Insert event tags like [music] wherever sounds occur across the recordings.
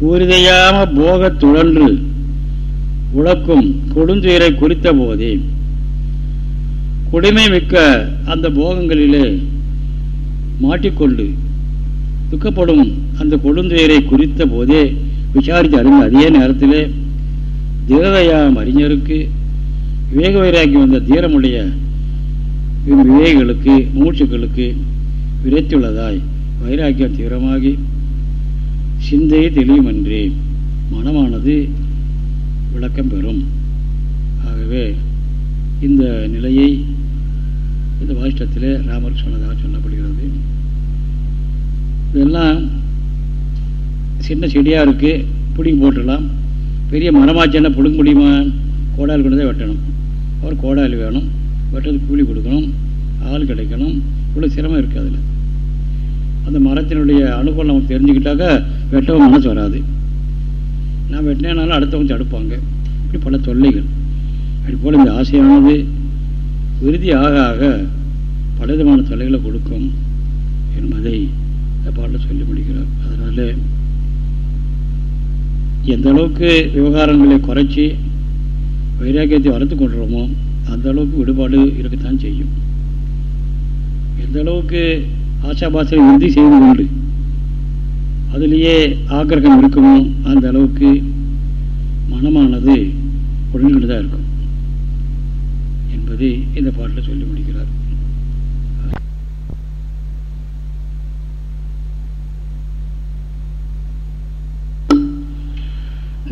கூறிதையாம போக துழன்று உழக்கும் கொடுந்துயிரை குறித்த போதே குடிமை மிக்க அந்த போகங்களிலே மாட்டிக்கொண்டு துக்கப்படும் அந்த கொடுந்துயரை குறித்த போதே விசாரித்து அறிந்த அதே நேரத்திலே தேவதையாம் அறிஞருக்கு விவேக வைராக்கி வந்த தீரமுடைய விவேகிகளுக்கு மூச்சுக்களுக்கு விரைத்துள்ளதாய். வைராக்கியம் தீவிரமாகி சிந்தை தெளியுமன்றே மனமானது விளக்கம் பெறும். ஆகவே இந்த நிலையை இந்த வாசிஷ்டத்தில் ராமர் சொன்னதாக சொல்லப்படுகிறது. இதெல்லாம் சின்ன செடியாக இருக்குது பிடிங்கி போட்டுடலாம். பெரிய மரமாச்சுன்னா பிடுங்க முடியுமா? கோடால் கொண்டு தான் வெட்டணும். அவர் கோடால் வேணும். வெட்டுறதுக்கு கூலி கொடுக்கணும். ஆள் கிடைக்கணும். இவ்வளோ சிரமம் இருக்குது அதில். அந்த மரத்தினுடைய அனுகூலம் நமக்கு தெரிஞ்சுக்கிட்டாக்கா வெட்டவும் மனசு வராது. நான் வெட்டினாலும் அடுத்தவங்க தடுப்பாங்க. இப்படி பல தொல்லைகள். அதுபோல் இந்த ஆசையானது உறுதி ஆக ஆக பலவிதமான தொல்லைகளை கொடுக்கும் என்பதை பாட்டில் சொல்லி முடிக்கிறார் அதனால் எந்த அளவுக்கு விவகாரங்களை குறைச்சி வைராக்கியத்தை வளர்த்து கொண்டுறோமோ அந்த அளவுக்கு விடுபாடு இருக்கத்தான் செய்யும். எந்த அளவுக்கு ஆசாபாசை உறுதி செய்து கொண்டு அதிலேயே ஆக்கிரகம் இருக்குமோ அந்த அளவுக்கு மனமானது உடன்கிட்டு தான் இருக்கும் என்பதை இந்த பாட்டில் சொல்லி முடிக்கிறார்.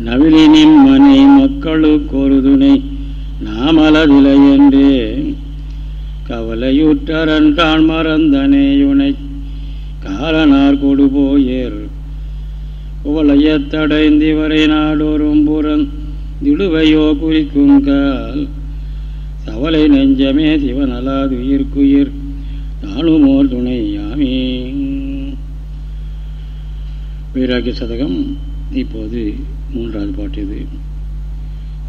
நவிலினின் மனை மக்களுக்கு ஒரு துணை நாமலதில்லை என்று கவலையுற்றரன் தான் மறந்தனேயுனை காலனார் கொடுபோயேறு குவளையத்தடைந்திவரை நாடோறும் புறம் திடுவையோ குறிக்கும் கால். சவலை நெஞ்சமே சிவனலாது உயிர்க்குயிர் துணை துணையாமே. வைராக்கிய சதகம் இப்போது மூன்றாவது பாட்டு இது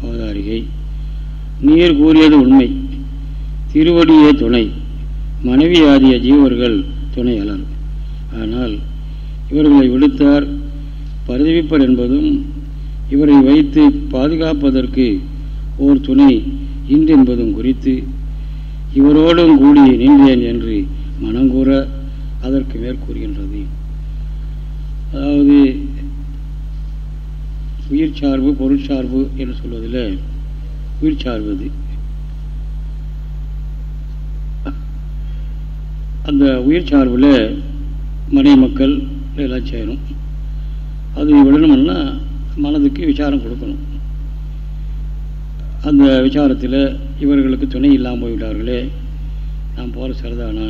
அவதாரிகை நீர் கூறியது உண்மை திருவடியே துணை மனைவியாதிய ஜீவர்கள் துணையாளர் ஆனால் இவர்களை விடுத்தார் பரிதவிப்பர் என்பதும் இவரை வைத்து பாதுகாப்பதற்கு ஓர் துணை இன்று என்பதும் குறித்து இவரோடும் கூடி நின்றேன் என்று மனங்கூற அதற்கு மேற்கூறுகின்றது அதாவது உயிர் சார்பு பொருள் சார்பு என்று சொல்வதில் உயிர் சார்பது அந்த உயிர் சார்பில் மனை மக்கள் எல்லாம் சேரும். அது விடணும்னா மனதுக்கு விசாரம் கொடுக்கணும். அந்த விசாரத்தில் இவர்களுக்கு துணை இல்லாமல் போய்விட்டார்களே நாம் போகிற சரிதானா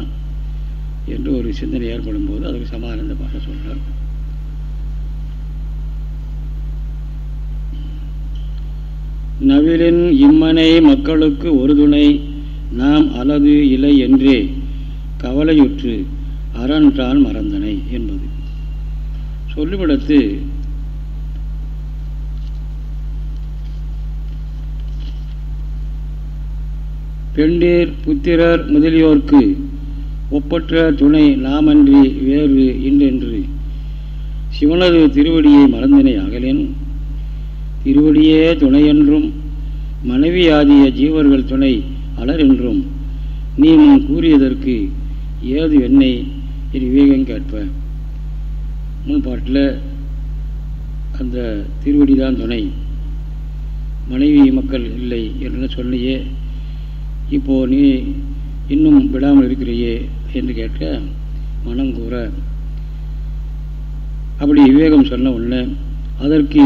என்று ஒரு சிந்தனை ஏற்படும் போது அதுக்கு சமாதானத்தை பார்க்க சொல்கிறார் நவிலின் இம்மனை மக்களுக்கு ஒரு துணை நாம் அலது இலை என்றே கவலையுற்று அரன்றால் மறந்தனை என்பது. சொல்லுமிடத்து. பெண்டீர் புத்திரர் முதலியோர்க்கு ஒப்பற்ற துணை நாமன்றி வேறு இன்றென்று. சிவனது திருவடியை மறந்தனை அகலேன். திருவடியே துணை என்றும் மனைவியாதிய ஜீவர்கள் துணை அலர் என்றும் நீ முன் கூறியதற்கு ஏது என்னை என் விவேகம் கேட்ப. பாட்டில் அந்த திருவடி தான் துணை. மனைவி மக்கள் இல்லை என்று சொன்னையே இப்போ நீ இன்னும் விடாமல் இருக்கிறையே என்று கேட்க மனம் கூற. அப்படி விவேகம் சொன்ன உடனே அதற்கு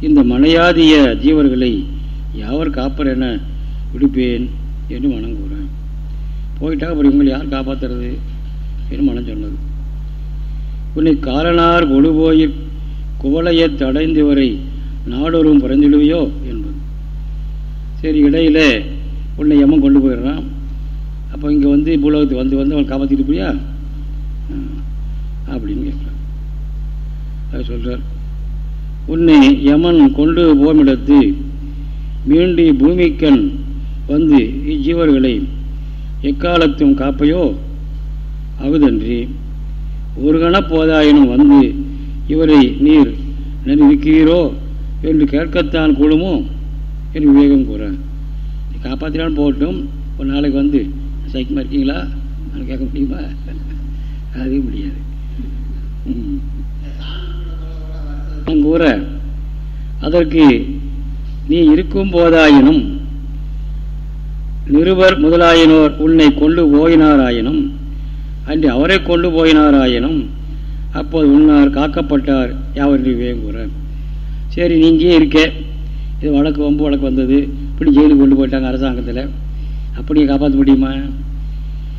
இந்த மனையாதிய ஜீவர்களை யாவர் காப்பர் என விடுப்பேன்? என்று மனம் கூறேன் போயிட்டா அப்படி உங்களை யார் காப்பாற்றுறது என்று மனம் சொன்னது. உன்னை காலனார் கொழுபோயிர் குவளையை தடைந்தவரை நாடொரும் பிறந்திடுவையோ என்பது. சரி இடையில உன்னை எம்மன் கொண்டு போயிடுறான். அப்போ இங்கே வந்து பூலோகத்துக்கு வந்து வந்து அவன் காப்பாற்றிட்டு போயா? அப்படின்னு கேட்குறான். அது சொல்கிறார் உன்னை யமன் கொண்டு போமிடத்து மீண்டு பூமிக்கண் வந்து இஜீவர்களை எக்காலத்தும் காப்பையோ? அகுதன்றி. ஒரு கண போதாயினும் வந்து இவரை நீர் நன்றி இருக்கிறீரோ என்று கேட்கத்தான் கூடுமோ என்று விவேகம் கூற காப்பாற்றினாலும் போகட்டும் ஒரு நாளைக்கு வந்து சைக்கியமாக இருக்கீங்களா நான் கேட்க முடியுமா? அது முடியாது. கூற அதற்கு நீ இருக்கும் போதாயினும் நிருபர் முதலாயினோர் உன்னை கொண்டு போயினாராயினும் அன்றி அவரை கொண்டு போயினாராயினும் அப்போது உன்னார் காக்கப்பட்டார் யாவருக்கு வேங்குற சரி நீங்கே இருக்க. இது வழக்கு வம்பு வழக்கு வந்தது. இப்படி ஜெயிலுக்கு கொண்டு போயிட்டாங்க அரசாங்கத்தில். அப்படி காப்பாற்ற முடியுமா?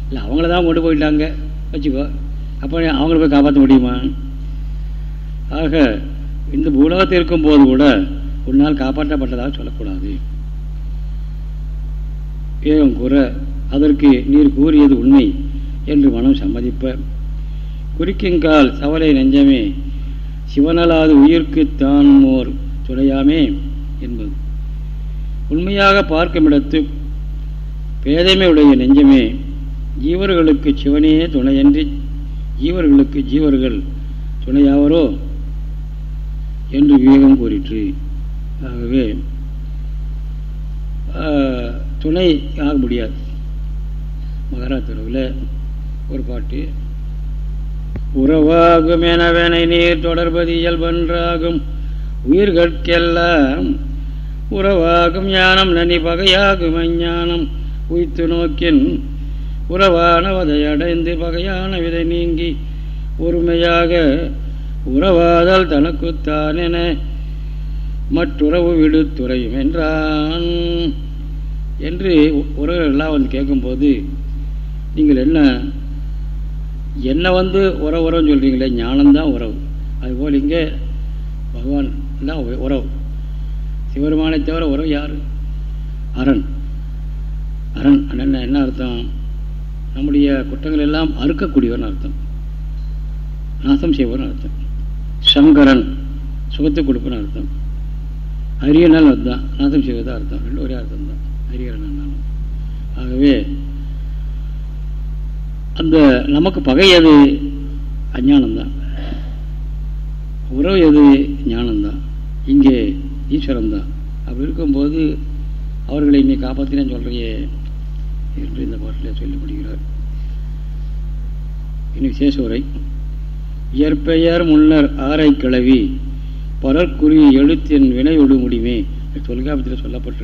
இல்லை அவங்கள தான் கொண்டு போயிட்டாங்க. வச்சுக்கோ. அப்போ அவங்கள போய் காப்பாற்ற முடியுமா? ஆக இந்த பூலகத்தில் இருக்கும்போது கூட உன்னால் காப்பாற்றப்பட்டதாக சொல்லக்கூடாது. ஏகம் கூற அதற்கு நீர் கூறியது உண்மை. என்று மனம் சம்மதிப்ப. குறிக்குங்கால் சவலை நெஞ்சமே சிவனலாது உயிர்க்கு தான் மோர் துடையாமே என்பது. உண்மையாக பார்க்குமிடத்து பேதைமை உடைய நெஞ்சமே ஜீவர்களுக்கு சிவனே துணையன்றி ஜீவர்களுக்கு ஜீவர்கள் துணையாவரோ என்று விவேகம் கூறிற்று. ஆகவே துணை ஆக முடியாது. மகாராஷ்டிராவில் ஒரு பாட்டு. உறவாகும் எனவனை நீர் தொடர்பது இயல்பன்றாகும். உயிர்கற்கெல்லாம் உறவாகும் ஞானம் நனி பகையாகும் அஞ்ஞானம். உய்த்து நோக்கின் உறவானவதை அடைந்து பகையான விதை நீங்கி ஒருமையாக உறவாதல் தனக்குத்தான் என மற்றுறவு விடுத்துறையும் என்றான். என்று உறவுகள்லாம் வந்து கேட்கும்போது நீங்கள் என்ன என்னை வந்து உறவு உறவுன்னு சொல்கிறீங்களே ஞானம்தான் உறவு. அதுபோல் இங்கே பகவான் தான் உறவு. சிவருமானை தவிர உறவு யார்? அரண். அரண் அண்ணன் என்ன அர்த்தம்? நம்முடைய குற்றங்கள் எல்லாம் அறுக்கக்கூடியவர்னு அர்த்தம். நாசம் செய்வர்னு அர்த்தம். சங்கரன் சுகத்தை கொடுப்பன்னு அர்த்தம். அரியனால் அர்த்தம் நாசம் செய்வது அர்த்தம். ரெண்டு ஒரே அர்த்தம் தான் அரியரன் ஆகவே அந்த நமக்கு பகை எது? அஞ்ஞானம்தான். உறவு எது? ஞானம்தான். இங்கே ஈஸ்வரன் தான் அப்படி இருக்கும்போது அவர்களை நீ காப்பாற்றினேன்னு சொல்கிறியே என்று இந்த பாட்டில் சொல்லி முடிகிறார் இனி விசேஷ உரை. இயற்பெயர் முன்னர் ஆரை கிளவி பலர்குறி எழுத்தின் வினையொடு முடியுமே தொல்காப்பியத்தில் சொல்லப்பட்ட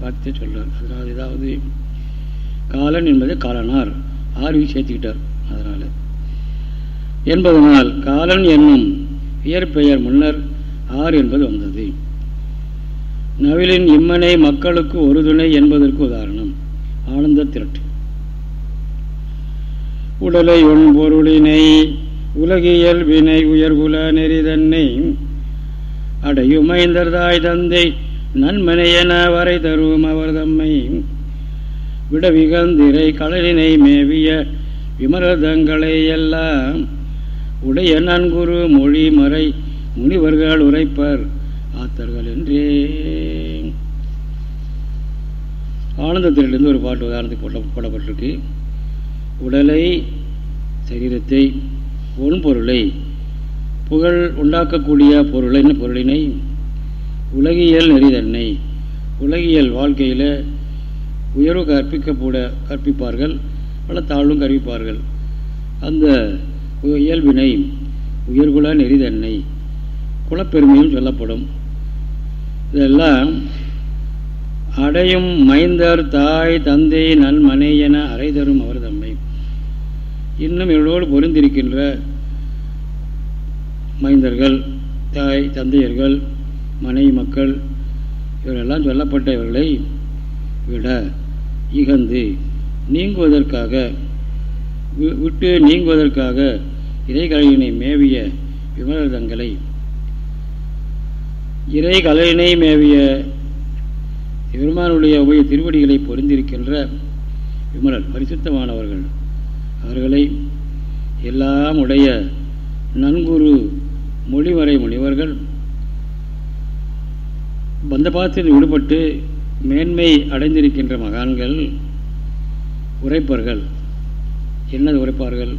வார்த்தையை சொல்கிறார் அதனால் ஏதாவது காலன் என்பது காலனார். ஆர்வி சேர்த்துக்கிட்டார் அதனால். என்பதனால் காலன் என்னும் இயற்பெயர் முன்னர் ஆறு என்பது வந்தது. நவிலின் இம்மனை மக்களுக்கு ஒரு துணை என்பதற்கு உதாரணம் ஆனந்த திரட்டு. உடலை ஒன்பொருளினை உலகியல் வினை உயர்குல நெறிதன்னை அடையுமைந்தர்தாய் தந்தை நன்மனையென வரை தருவோம் அவர் தம்மை. விடவிகந்திரை கடலினை மேவிய விமரதங்களை எல்லாம் உடைய நன்குரு மொழி மறை முனிவர்கள் உரைப்பர். ஆத்தர்கள் என்றே ஆனந்தத்திலிருந்து ஒரு பாட்டு உதாரணத்துக்கு போட்ட போடப்பட்டிருக்கு. உடலை சரீரத்தை பொருளை புகழ் உண்டாக்கக்கூடிய பொருளை பொருளினை? உலகியல் நெறிதன்னை உலகியல் வாழ்க்கையில் உயர்வு கற்பிக்கப்பட கற்பிப்பார்கள் பல தாழ்வும் கற்பிப்பார்கள். அந்த இயல்பினை உயர்குல நெறிதன்னை குலப்பெருமையும் சொல்லப்படும். இதெல்லாம் அடையும் மைந்தர் தாய் தந்தை நன்மனை என அறைதரும் அவர் தம்மை. இன்னும் இவளோடு பொருந்திருக்கின்ற மைந்தர்கள் தாய் தந்தையர்கள் மனைவி மக்கள் இவரெல்லாம் சொல்லப்பட்ட இவர்களை விட இகந்து நீங்குவதற்காக விட்டு நீங்குவதற்காக இறைகலையினை மேவிய விமலதங்களை இறைகலையினை மேவிய பெருமானுடைய உபய திருவடிகளை பொருந்திருக்கின்ற விமலர் பரிசுத்தமானவர்கள். அவர்களை எல்லாம் உடைய நன்குரு மொழிவரை முனிவர்கள் பந்தபாத்தில் விடுபட்டு மேன்மை அடைந்திருக்கின்ற மகான்கள் உரைப்பார்கள். என்னது உரைப்பார்கள்?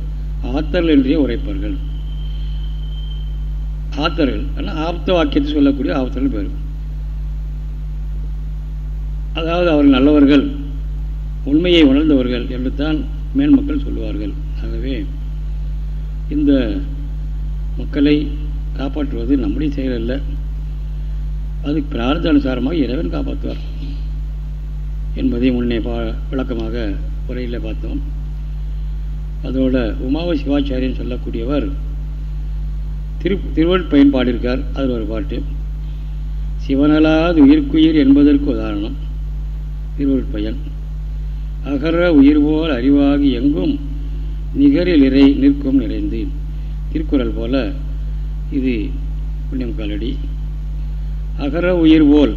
ஆத்தர்கள் என்றே உரைப்பார்கள். ஆத்தர்கள். ஆனால் ஆப்த வாக்கியத்தை சொல்லக்கூடிய ஆப்தர்கள் பேர். அதாவது அவர்கள் நல்லவர்கள் உண்மையை உணர்ந்தவர்கள் என்று தான் மேன்மக்கள் சொல்லுவார்கள். ஆகவே இந்த மக்களை காப்பாற்றுவது நம்முடைய செயல் அல்ல. அது பிரார்த்த அனுசாரமாக இறைவன் காப்பாற்றுவார். என்பதை முன்னே பா விளக்கமாக உரையில் பார்த்தோம். அதோட உமாவ சிவாச்சாரியன் சொல்லக்கூடியவர் திரு திருவள் பயன் பாடியிருக்கார். அதில் ஒரு பாட்டு சிவனலாது உயிர்க்குயிர் என்பதற்கு உதாரணம் திருவள் பயன். அகர உயிர் போல் அறிவாகி எங்கும் நிகரில் இறை நிற்கும் நிறைந்து திருக்குறள் போல இது புண்ணியம் காலடி. அகர உயிர் போல்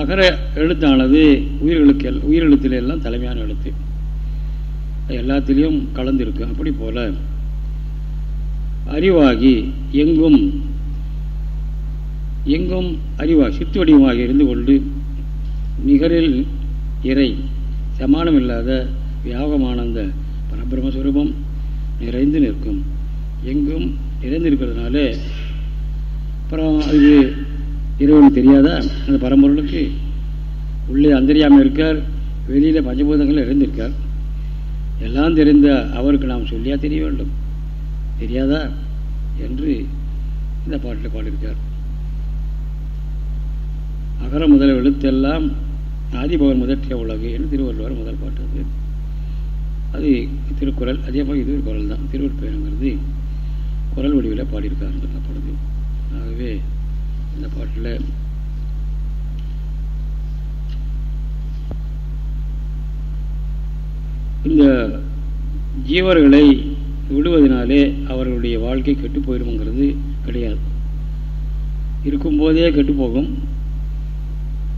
அகர எழுத்தானது உயிர்களுக்கு உயிரெழுத்துல எல்லாம் தலைமையான எழுத்து. எல்லாத்திலையும் கலந்துருக்கு. அப்படி போல அறிவாகி எங்கும் எங்கும் அறிவாகி சித்து வடிவமாக இருந்து கொண்டு நிகரில் இறை சமானம் இல்லாத வியாபமானந்த பரபிரமஸ்வரூபம் நிறைந்து நிற்கும். எங்கும் நிறைந்திருக்கிறதுனால அப்புறம் அது இறைவனுக்கு தெரியாதா? அந்த பரம்பொருளுக்கு உள்ளே அந்தரியாமல் இருக்கார் வெளியில் பஞ்சபூதங்கள் இறந்திருக்கார் எல்லாம் தெரிந்த அவருக்கு நாம் சொல்லியா தெரிய வேண்டும். தெரியாதா? என்று இந்த பாட்டில் பாடியிருக்கார். அகர முதல் எழுத்தெல்லாம் ஆதிபவன் முதற்றிய உலகு என்று திருவள்ளுவர் முதல் பாட்டு அது அது திருக்குறள் அதே போல் இது ஒரு குரல் தான் திருவள்ளுவருங்கிறது குரல் வடிவில் பாடியிருக்காருன்னு சொல்லப்படுது. ஆகவே இந்த பாட்டில். இந்த ஜீவர்களை விடுவதனாலே அவர்களுடைய வாழ்க்கை கெட்டு போயிடும்ங்கிறது கிடையாது. இருக்கும்போதே கெட்டு போகும்.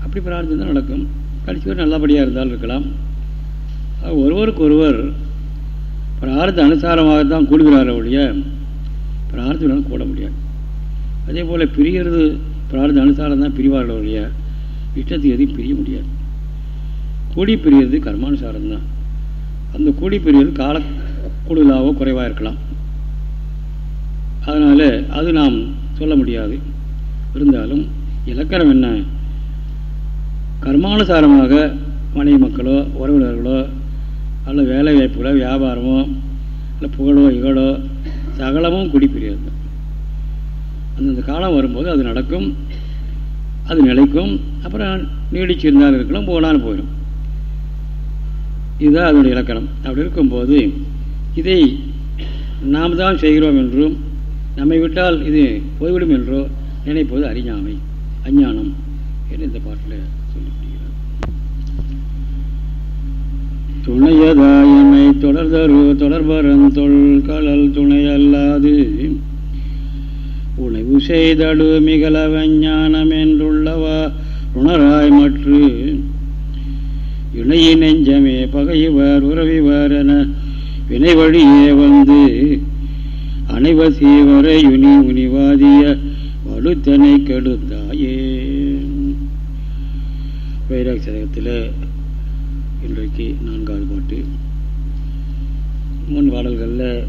அப்படி பிரார்த்தனை தான் நடக்கும். கடைசி வரை நல்லபடியாக இருந்தாலும் இருக்கலாம். ஒருவருக்கு ஒருவர் பிரார்த்த அனுசாரமாகத்தான் கூடுகிறார் ஒழிய பிரார்த்தனை கூட முடியாது. அதே போல் பிரிகிறது பிரார்த்த அனுசாரம் தான் பிரிவார்கள் ஒழிய இஷ்டத்துக்கு எதையும் பிரிய முடியாது. கூடி பிரியறது கர்மானுசாரம் தான். அந்த கூடி பிரிவது கால கூடுதலாகவோ குறைவாக இருக்கலாம். அதனால் அது நாம் சொல்ல முடியாது. இருந்தாலும் இலக்கணம் என்ன? கர்மானுசாரமாக மனைவி மக்களோ உறவினர்களோ அல்ல வேலை வாய்ப்புகளோ வியாபாரமோ இல்லை புகழோ இகழோ சகலமும் குடிப்பிரியாது அந்தந்த காலம் வரும்போது அது நடக்கும் அது நிலைக்கும் அப்புறம் நீடிச்சிருந்தாலும் இருக்கலாம் போனாலும் போயிடும். இதுதான் அதனுடைய இலக்கணம். அப்படி இருக்கும்போது இதை நாம் தான் செய்கிறோம் என்றும் நம்மை விட்டால் இது போய்விடும் என்றோ நினைப்பது அறிஞாமை அஞ்ஞானம் என்று இந்த பாட்டில் சொல்லிவிடுகிறார். துணையதாயமை தொடர்தரு தொடர்பரன் தொல் கலல் துணை அல்லாது உணவு செய்தடு மிகலவஞானம் என்றுள்ளவா உணராய் மற்று. இணைய நெஞ்சமே பகைவர் உறவிவர் என வினை வழியே வந்து அனைவர் வரை யுனி முனிவாதிய வலுத்தனை கெடுத்தாயே வைராக் சதகத்தில் இன்றைக்கு நான்காவது பாட்டு. முன் பாடல்களில்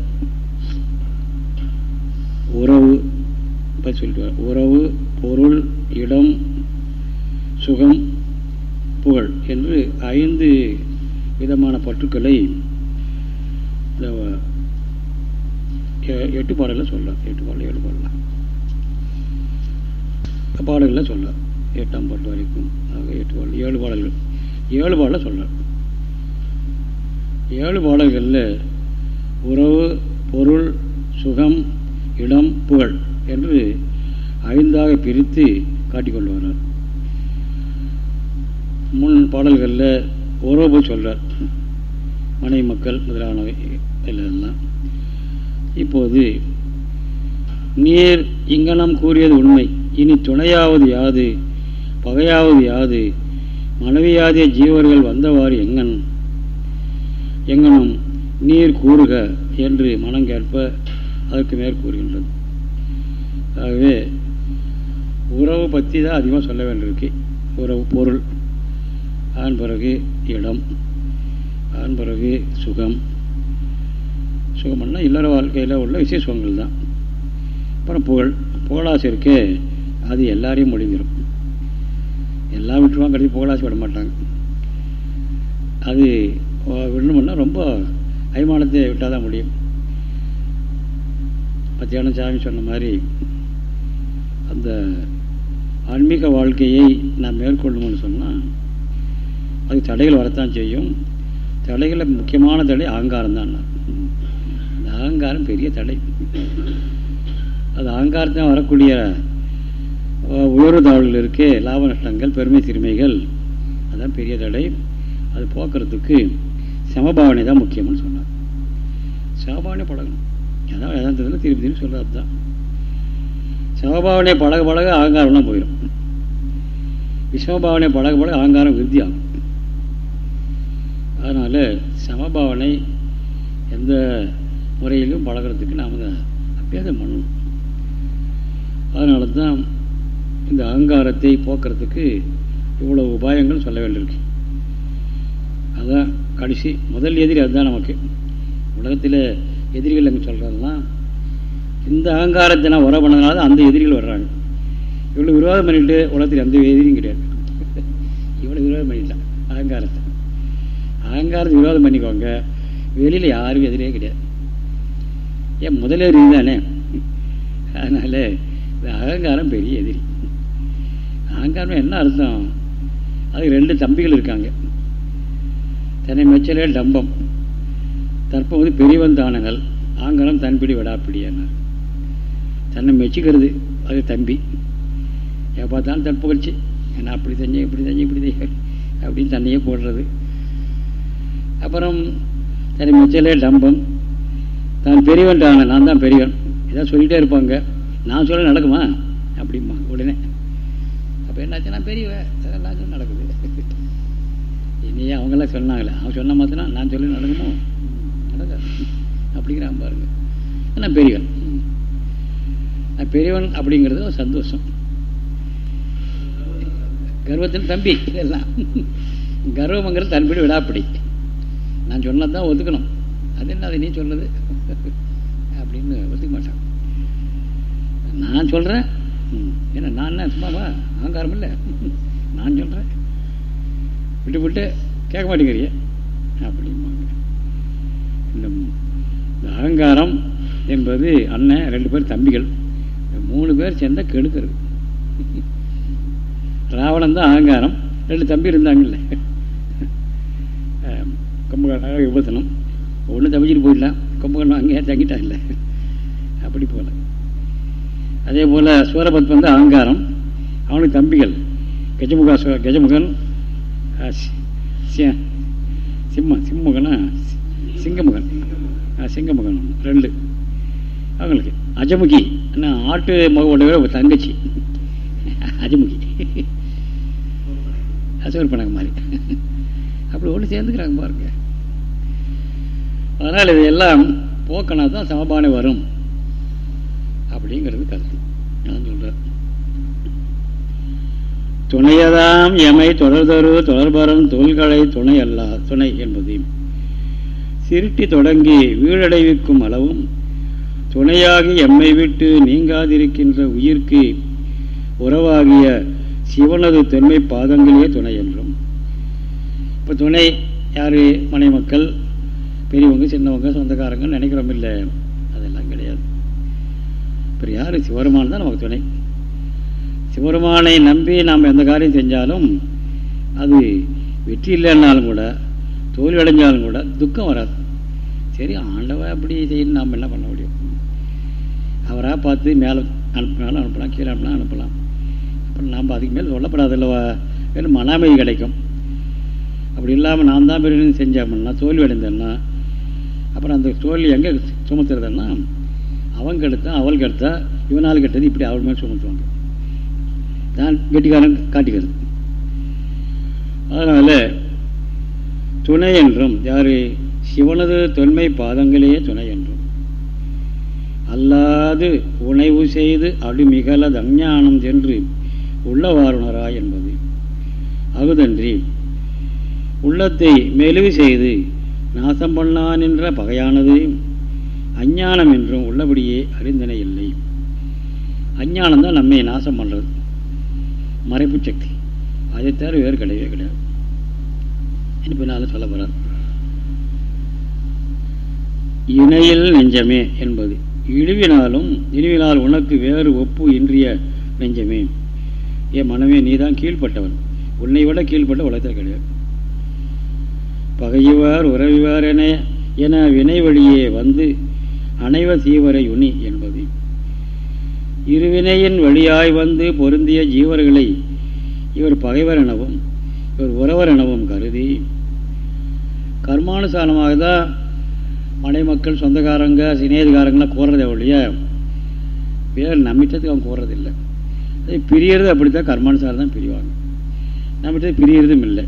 உறவு அப்போ சொல்லிட்டு உறவு பொருள் இடம் சுகம் புகழ் என்று ஐந்து விதமான பற்றுக்களை இந்த எட்டு பாடலில் சொல்லலாம். எட்டு பாடல் ஏழு பாடலாம் பாடல்களில் சொல்லலாம். எட்டாம் பாட்டு வரைக்கும். ஆக எட்டு பாடல் ஏழு பாடல்கள். ஏழு பாடலில் சொல்லலாம். ஏழு பாடல்களில் உறவு பொருள் சுகம் இடம் புகழ் என்று ஐந்தாக பிரித்து காட்டிக்கொண்டு முன் பாடல்களில் உறவு சொல்கிறார் மனை மக்கள் முதலானவை எல்லாம். இப்போது நீர் இங்கனம் கூறியது உண்மை. இனி துணையாவது யாது? பகையாவது யாது? மனைவியாதிய ஜீவர்கள் வந்தவாறு எங்கன்? எங்கனும் நீர் கூறுக என்று மனம் கேட்ப அதற்கு மேற்கூறுகின்றது ஆகவே உறவு பற்றி தான் அதிகமாக சொல்ல வேண்டியிருக்கு. உறவு பொருள் அதன் பிறகு இடம் அதன் பிறகு சுகம். சுகம்னா இல்லற வாழ்க்கையில் உள்ள விசேஷங்கள் தான். அப்புறம் புகழ் புகழாசை இருக்கே அது எல்லாரையும் முடிஞ்சிடும் எல்லாம் விட்டுருவாங்க கடைசி புகழாசை விட மாட்டாங்க. அது விடணும்னா ரொம்ப அபிமானத்தை விட்டால் தான் முடியும். பத்தியான சாமி சொன்ன மாதிரி அந்த ஆன்மீக வாழ்க்கையை நாம் மேற்கொள்ளணும்னு சொன்னால் அது தடைகள் வரத்தான் செய்யும். தடைகளில் முக்கியமான தடை அகங்காரம் தான் அந்த அகங்காரம் பெரிய தடை. அது அகங்காரத்தான் வரக்கூடிய உயர்வு தாழ்வுகள் இருக்கு லாப நஷ்டங்கள் பெருமை சிறுமைகள் அதுதான் பெரிய தடை. அது போக்குறதுக்கு சமபாவனை தான் முக்கியம்னு சொன்னார். சமபாவனை பழகணும் அதான் வேதாந்தத்தில் திருப்பி திருப்பி சொல்கிறது தான் சமபாவனை பழக பழக அகங்காரம்லாம் போயிடும் விஷமபாவனை பழக பழக அகங்காரம் விருத்தி ஆகும் அதனால் சமபாவனை எந்த முறையிலும் பழகிறதுக்கு நாம் அபியாசம் பண்ணணும். அதனால தான் இந்த அகங்காரத்தை போக்குறதுக்கு இவ்வளோ உபாயங்கள் சொல்ல வேண்டியிருக்கு. அதுதான் கடைசி முதல் எதிரி அதுதான் நமக்கு. உலகத்தில் எதிரிகள் அங்கே சொல்கிறதுலாம் இந்த அகங்காரத்தை நான் உரம் பண்ணதுனால அந்த எதிரிகள் வர்றாங்க. இவ்வளோ விரோதம் பண்ணிட்டு உலகத்தில் எந்த எதிரியும் கிடையாது. இவ்வளோ விரோதம் பண்ணிட்டான் அகங்காரத்தை. அகங்காரத்தை விரோதம் பண்ணிக்கோங்க. வெளியில் யாரும் எதிரே கிடையாது. ஏன் முதலெதிரி தானே? அதனால் இந்த அகங்காரம் பெரிய எதிரி. அகங்காரம் என்ன அர்த்தம்? அது ரெண்டு தம்பிகள் இருக்காங்க. தன்னை மெச்சலே டம்பம். தற்போது பெரியவன் தானங்கள். ஆங்கலம் தன்பிடி விடாப்பிடியானார். தன்னை மெச்சிக்கிறது. அது தம்பி. எப்போ பார்த்தாலும் தற்புகழ்ச்சி என்ன அப்படி செஞ்சேன் இப்படி செஞ்சேன் இப்படி அப்படின்னு தன்னையே போடுறது. அப்புறம் தன்னை மெச்சலே டம்பம் தான் பெரியவன் நான் தான் பெரியவன். ஏதாவது சொல்லிகிட்டே இருப்பாங்க. நான் சொல்ல நடக்குமா? அப்படிம்மா உடனே. அப்போ என்னாச்சு? நான் பெரியவன். அதெல்லாம் நடக்குது. இனி அவங்களாம் சொன்னாங்களே. அவன் சொன்ன மாத்தினா நான் சொல்லி நடக்குமோ? நடக்காது. அப்படிங்கிறான் பாருங்க. நான் பெரியவன். பெரியவன் அப்படிங்கிறது ஒரு சந்தோஷம். கர்வத்தின் தம்பி இதெல்லாம். கர்வம்ங்கிறது தன்படி விடாப்படி. நான் சொன்னதான் ஒதுக்கணும். அது என்ன அது நீ சொல்கிறது அப்படின்னு ஒத்துக்க மாட்டான். நான் சொல்கிறேன் ஏன்னா நான் என்ன சும்மாவா? அகங்காரம் இல்லை. நான் சொல்கிறேன் விட்டு விட்டு கேட்க மாட்டேங்கிறிய. அப்படிம்பாங்க. இந்த அகங்காரம் என்பது அண்ணன் ரெண்டு பேர் தம்பிகள். மூணு பேர் சேர்ந்தால் கெடுக்கிறது. ராவணன் தான் அகங்காரம். ரெண்டு தம்பி இருந்தாங்கல்ல. கும்பகோணம் விபத்தனம். ஒன்று தப்பிச்சுட்டு போயிடலாம். கும்பகோணம் அங்கேயே தங்கிட்டாங்கல்ல. அப்படி போகல அதே போல் சூரபத் வந்து அகங்காரம். அவனுக்கு தம்பிகள். கஜமுகா கஜமுகன் சிம்ம சிம்முகனா சிங்கமுகன். சிங்கமுகன். ரெண்டு. அவங்களுக்கு அஜமுகி. என்ன ஆட்டு மகோட தங்கச்சி. அஜமுகி அசோர் பணங்க மாதிரி. அப்படி ஒன்று சேர்ந்துக்கிறாங்க பாருங்க. அதனால் இதையெல்லாம் போக்கணா தான் சமபானை வரும். அப்படிங்கிறது கருத்து. நான் சொல்கிறேன் துணையதாம் எமை தொடர்தரு தொடர்பரம் தொல்களை துணை அல்ல துணை என்பதையும். சிருட்டி தொடங்கி வீழடைவிக்கும் அளவும் துணையாகி எம்மை விட்டு நீங்காதிருக்கின்ற உயிர்க்கு உறவாகிய சிவனது தொன்மை பாதங்களே துணை என்றும். இப்போ துணை யார்? மனை மக்கள் பெரியவங்க சின்னவங்க சொந்தக்காரங்க நினைக்கிறோம் இல்லை? அதெல்லாம் கிடையாது. இப்போ யார்? சிவருமான் தான் நமக்கு துணை. சிவருமானை நம்பி நாம் எந்த காரியம் செஞ்சாலும் அது வெற்றி இல்லைன்னாலும் கூட தோல்வி அடைஞ்சாலும் கூட துக்கம் வராது. சரி ஆண்டவன் அப்படி செய்யணும் நாம் என்ன பண்ண அவராக பார்த்து மேலே அனுப்பினாலும் அனுப்பலாம் கீழே அனுப்பினா அனுப்பலாம். அப்புறம் நாம் அதுக்கு மேலே சொல்லப்படாதில்லவா? வெறும் மனாமை கிடைக்கும். அப்படி இல்லாமல் நான் தான் பெரிய செஞ்சோம்னா தோல்வி அடைந்தேன்னா அப்புறம் அந்த தோல்வி எங்கே சுமத்துறதுன்னா அவங்க எடுத்தா அவளுக்கு கெடுத்தா இவனால் கெட்டது இப்படி அவள் மேலே சுமத்துவாங்க. தான் கெட்டிக்காரன் காட்டிக்கிறது. அதனால் துணை என்றும் யார்? சிவனது தொன்மை பாதங்களே துணை அல்லாது உணைவு செய்து அடிமிகல தஞ்ஞானம் சென்று உள்ளவாருணரா என்பது. அகுதன்றி உள்ளத்தை மெலிவு செய்து நாசம் பண்ணான் என்ற பகையானது அஞ்ஞானம் என்றும் உள்ளபடியே அறிந்தன இல்லை. அஞ்ஞானம் தான் நம்மை நாசம் பண்ணுறது மறைப்பு சக்தி. அதை தவிர வேறு கிடையவே கிடையாது. இப்போ நான் சொல்ல போகிறார் இணையில் நெஞ்சமே என்பது. இழிவினாலும் இழிவினால் உனக்கு வேறு ஒப்பு இன்றிய நெஞ்சமே. என் மனமே நீதான் கீழ்பட்டவன் உன்னை விட கீழ்பட்ட உலகத்தில் கிடையாது. பகையுவார் உறவிவார் என என வினை வழியே வந்து அனைவ சீவரை உனி என்பது. இருவினையின் வழியாய் வந்து பொருந்திய ஜீவர்களை இவர் பகைவர் எனவும் இவர் உறவர் எனவும் கருதி. கர்மானுசாரமாக தான் மனைமக்கள் சொந்தக்காரங்க சிநேகக்காரங்களாம் கூறுறதே ஒழிய வேறு நம்பிட்டதுக்கு அவங்க கூறுறதில்லை அது பிரியறது அப்படித்தான் கர்மானுசாரம் தான் பிரிவாங்க. நம்பிட்டது பிரியறதும் இல்லை.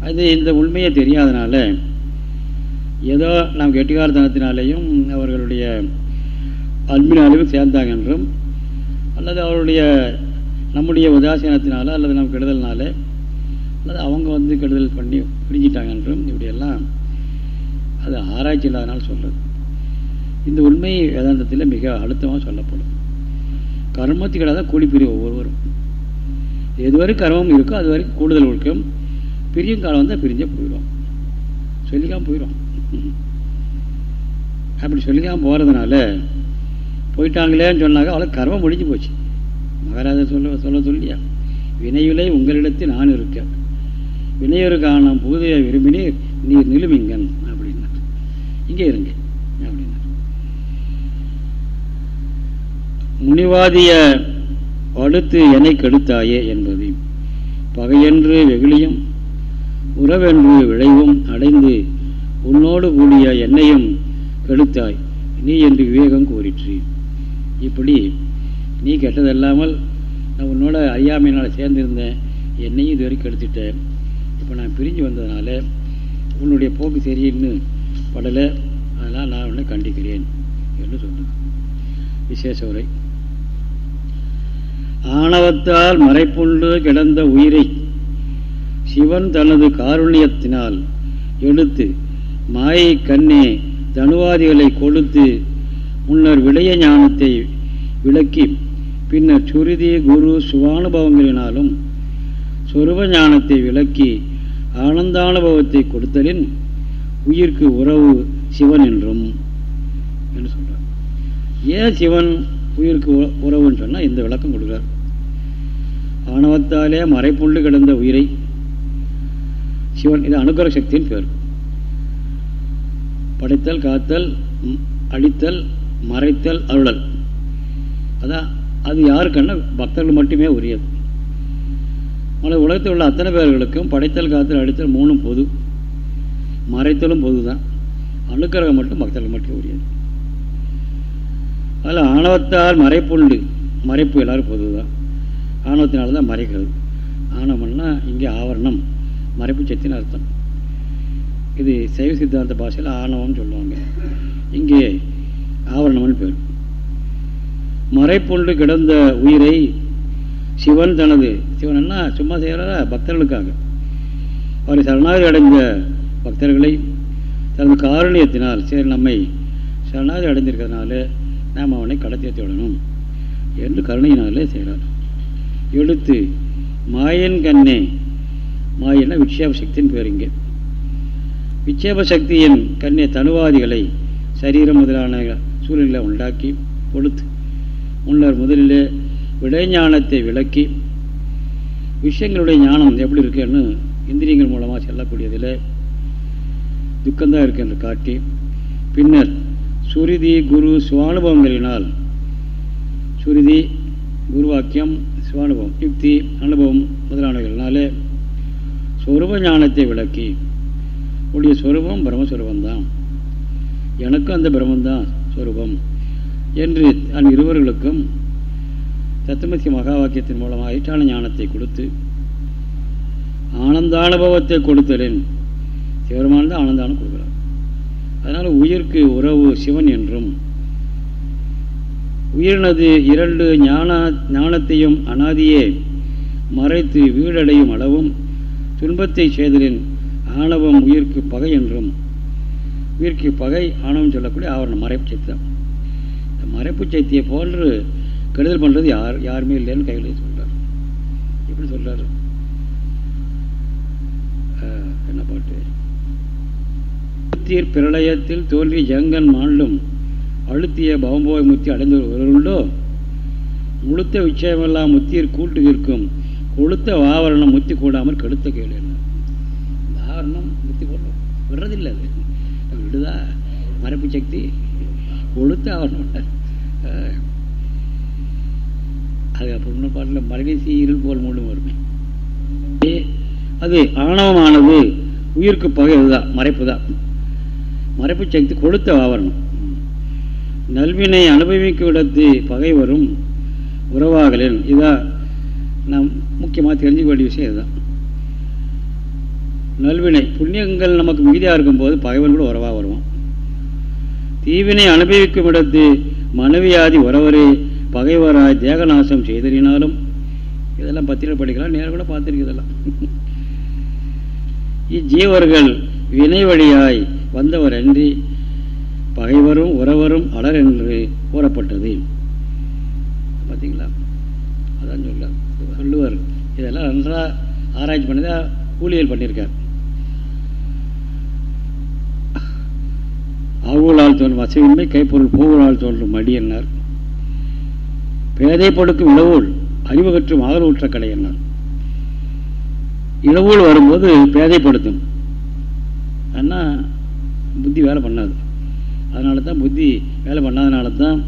அது இந்த உண்மையை தெரியாதனால ஏதோ நாம் கெட்டிகாரத்தனத்தினாலேயும் அவர்களுடைய அன்பினாலும் சேர்ந்தாங்க என்றும் அல்லது அவருடைய நம்முடைய உதாசீனத்தினால அல்லது நம் கெடுதல்னால அல்லது அவங்க வந்து கெடுதல் பண்ணி பிடிஞ்சிட்டாங்க என்றும் இப்படியெல்லாம் அது ஆராய்ச்சி இல்லாதனால் சொல்கிறது இந்த உண்மை வேதாந்தத்தில் மிக அழுத்தமாக சொல்லப்படும். கர்மத்துக்களாக தான் கூலி பிரிவு ஒவ்வொருவரும். எதுவரை கர்மம் இருக்கோ அது வரைக்கும் கூடுதல் ஒழுக்கம். பிரியும் காலம் வந்தால் பிரிஞ்சே போயிடும். சொல்லிக்காமல் போயிடும். அப்படி சொல்லிக்காமல் போகிறதுனால போயிட்டாங்களேன்னு சொன்னாங்க அவ்வளோ கர்மம் முடிஞ்சு போச்சு. மகாராஜா சொல்ல சொல்ல சொல்லியா? வினைவிலை உங்களிடத்தில் நான் இருக்கேன் வினையருக்கான பூதையை விரும்பினீர் நீர் நிலுமிங்கன். இங்கே இருங்க. முனிவாதிய அடுத்து என்னை கெடுத்தாயே என்பது பகையென்று வெகுளியும் உறவென்று விளைவும் அடைந்து உன்னோடு கூடிய என்னையும் கெடுத்தாய். நீ என்று விவேகம் கூறிற்று. இப்படி நீ கெட்டதல்லாமல் நான் உன்னோட அறியாமையினால் சேர்ந்திருந்தேன். என்னையும் இதுவரைக்கும் கெடுத்துட்டேன். இப்போ நான் பிரிஞ்சு வந்ததுனால உன்னுடைய போக்கு சரியின்னு படலை அதனால் நான் உன்னை கண்டிக்கிறேன் என்று சொன்னது விசேஷ உரை. ஆணவத்தால் மறைப்புண்டு கிடந்த உயிரை சிவன் தனது காருண்யத்தினால் எடுத்து மாயை கண்ணே தனுவாதிகளை கொடுத்து முன்னர் விடய ஞானத்தை விளக்கி பின்னர் சுருதி குரு சுவானுபவங்களினாலும் சொருப ஞானத்தை விளக்கி ஆனந்தானுபவத்தை கொடுத்தலின் உயிருக்கு உறவு சிவன் என்றும் என்று சொல்கிறார் ஏன் சிவன் உயிருக்கு உறவுன்னு சொன்னால் இந்த விளக்கம் கொடுக்குறார். ஆணவத்தாலே மறைப்புள்ளு கிடந்த உயிரை சிவன் இது அனுகிரக சக்தியின் பேர். படைத்தல் காத்தல் அடித்தல் மறைத்தல் அருளல். அதான் அது யாருக்குன்னா பக்தர்கள் மட்டுமே உரியது. மலை உலகத்தில் உள்ள அத்தனை பேர்களுக்கும் படைத்தல் காத்தல் அடித்தல் மூணும் பொது. மறைத்தலும் பொது தான் அணுக்கரகம் மட்டும் பக்தர்கள் மட்டும் உரியது. அதில் ஆணவத்தால் மறைப்புண்டு மறைப்பு எல்லாரும் பொது தான் ஆணவத்தினால தான் மறைக்கிறது. ஆணவம்னா இங்கே ஆவரணம். மறைப்பு சக்தின்னு அர்த்தம். இது சைவ சித்தாந்த பாஷையில் ஆணவம்னு சொல்லுவாங்க. இங்கே ஆவரணம்னு பேர். மறைப்புண்டு கிடந்த உயிரை சிவன் தனது. சிவன்னா சும்மா செய்கிறாரா பக்தர்களுக்காக. அவரை சரணாகி அடைந்த பக்தர்களை தனது காரணியத்தினால் சரி நம்மை சரணாதி அடைந்திருக்கிறதுனால நாம் அவனை கடத்தி விடணும் என்று கருணையினாலே செய்கிறார். எடுத்து மாயன் கண்ணே மாயன்னா விட்சேப சக்தின்னு பேர் இங்கே. விட்சேப சக்தியின் கண்ணே தனுவாதிகளை சரீரம் முதலான சூழ்நிலை உண்டாக்கி கொடுத்து முன்னர் முதலில் விடைஞானத்தை விளக்கி விஷயங்களுடைய ஞானம் எப்படி இருக்குன்னு இந்திரியங்கள் மூலமாக செல்லக்கூடியதில் துக்கம்தான் இருக்கு என்று காட்டி. பின்னர் சுருதி குரு சுவானுபவங்களினால் சுருதி குருவாக்கியம் சுவானுபவம் யுக்தி அனுபவம் முதலானவர்களாலே சொரூப ஞானத்தை விளக்கி உடைய சொரூபம் பிரம்மஸ்வரூபந்தான் எனக்கும் அந்த பிரம்மந்தான் சொரூபம் என்று அந் இருவர்களுக்கும் தத்துமசி மகா வாக்கியத்தின் மூலமாக ஐட்டான ஞானத்தை கொடுத்து ஆனந்தானுபவத்தை கொடுத்தலின் சிவருமான தான் ஆனந்தானம் கொடுக்குறார். அதனால் உயிர்க்கு உறவு சிவன் என்றும் உயிரினது இரண்டு ஞான ஞானத்தையும் அனாதியே மறைத்து வீடடையும் அளவும் துன்பத்தை செய்தலின் ஆணவம் உயிர்க்கு பகை என்றும் உயிர்க்கு பகை ஆணவம் சொல்லக்கூடிய ஆவரணம் மறைப்பு சைத்தியம். இந்த மறைப்பு சக்தியை போன்று கெடுதல் பண்ணுறது யார் யாருமே இல்லைன்னு கையில் சொல்கிறார் எப்படி சொல்கிறார் என்ன பாட்டு? முத்தீர் பிரளயத்தில் தோல்வி ஜங்கன் மாண்டும் அழுத்திய பவம்போக முத்தி அடைந்து அடைந்தவர்களுண்டோ முழுத்த உச்சயமெல்லாம் முத்தியர் கூட்டு இருக்கும் கொளுத்த ஆவரணம் முத்தி கூடாமல் கெடுத்த கேளு என்ன? ஆவரணம் முத்தி போடணும். விடுறதில்லை அது. விடுதா? மரப்பு சக்தி. கொளுத்த ஆவரணம் அது அப்புறம் பாட்டில் மரகசி இருள் போல் மூலம் வருமே. அது ஆணவமானது. உயிருக்கு பகை இதுதான் மறைப்பு தான் மறைப்பு சக்தி கொளுத்த ஆவரணம். நல்வினை அனுபவிக்கும் இடத்து பகை வரும் உறவாகலின். இதான் நாம் முக்கியமாக தெரிஞ்சுக்க வேண்டிய விஷயம் இதுதான். நல்வினை புண்ணியங்கள் நமக்கு மீதியாக இருக்கும்போது பகைவன் கூட உறவாக வருவோம். தீவினை அனுபவிக்கும் இடத்து மனைவியாதி உறவரே பகைவராய் தேகநாசம் செய்தறினாலும் இதெல்லாம் பத்திரிகை படிக்கலாம் நேரம் கூட பார்த்துருக்கு இதெல்லாம் [laughs] இஜீவர்கள் வினை வழியாய் வந்தவர் அன்றி பகைவரும் உறவரும் அலர் என்று கூறப்பட்டது. பார்த்தீங்களா அதான் சொல்ல சொல்லுவார். இதெல்லாம் நன்றாக ஆராய்ச்சி பண்ணதா ஊழியல் பண்ணியிருக்கார். அவுளால் தோன்றும் வசதியின்மை கைப்பொருள் பூவுளால் தோன்றும் மடி என்னார். பேதை படுக்கும் இளவூல் அறிவுகற்றும் ஆதரவுற்ற கடை என்னார். இளவூல் வரும்போது பேதைப்படுத்தும். ஆனால் புத்தி வேலை பண்ணாது. அதனால தான் புத்தி வேலை பண்ணாதனால தான்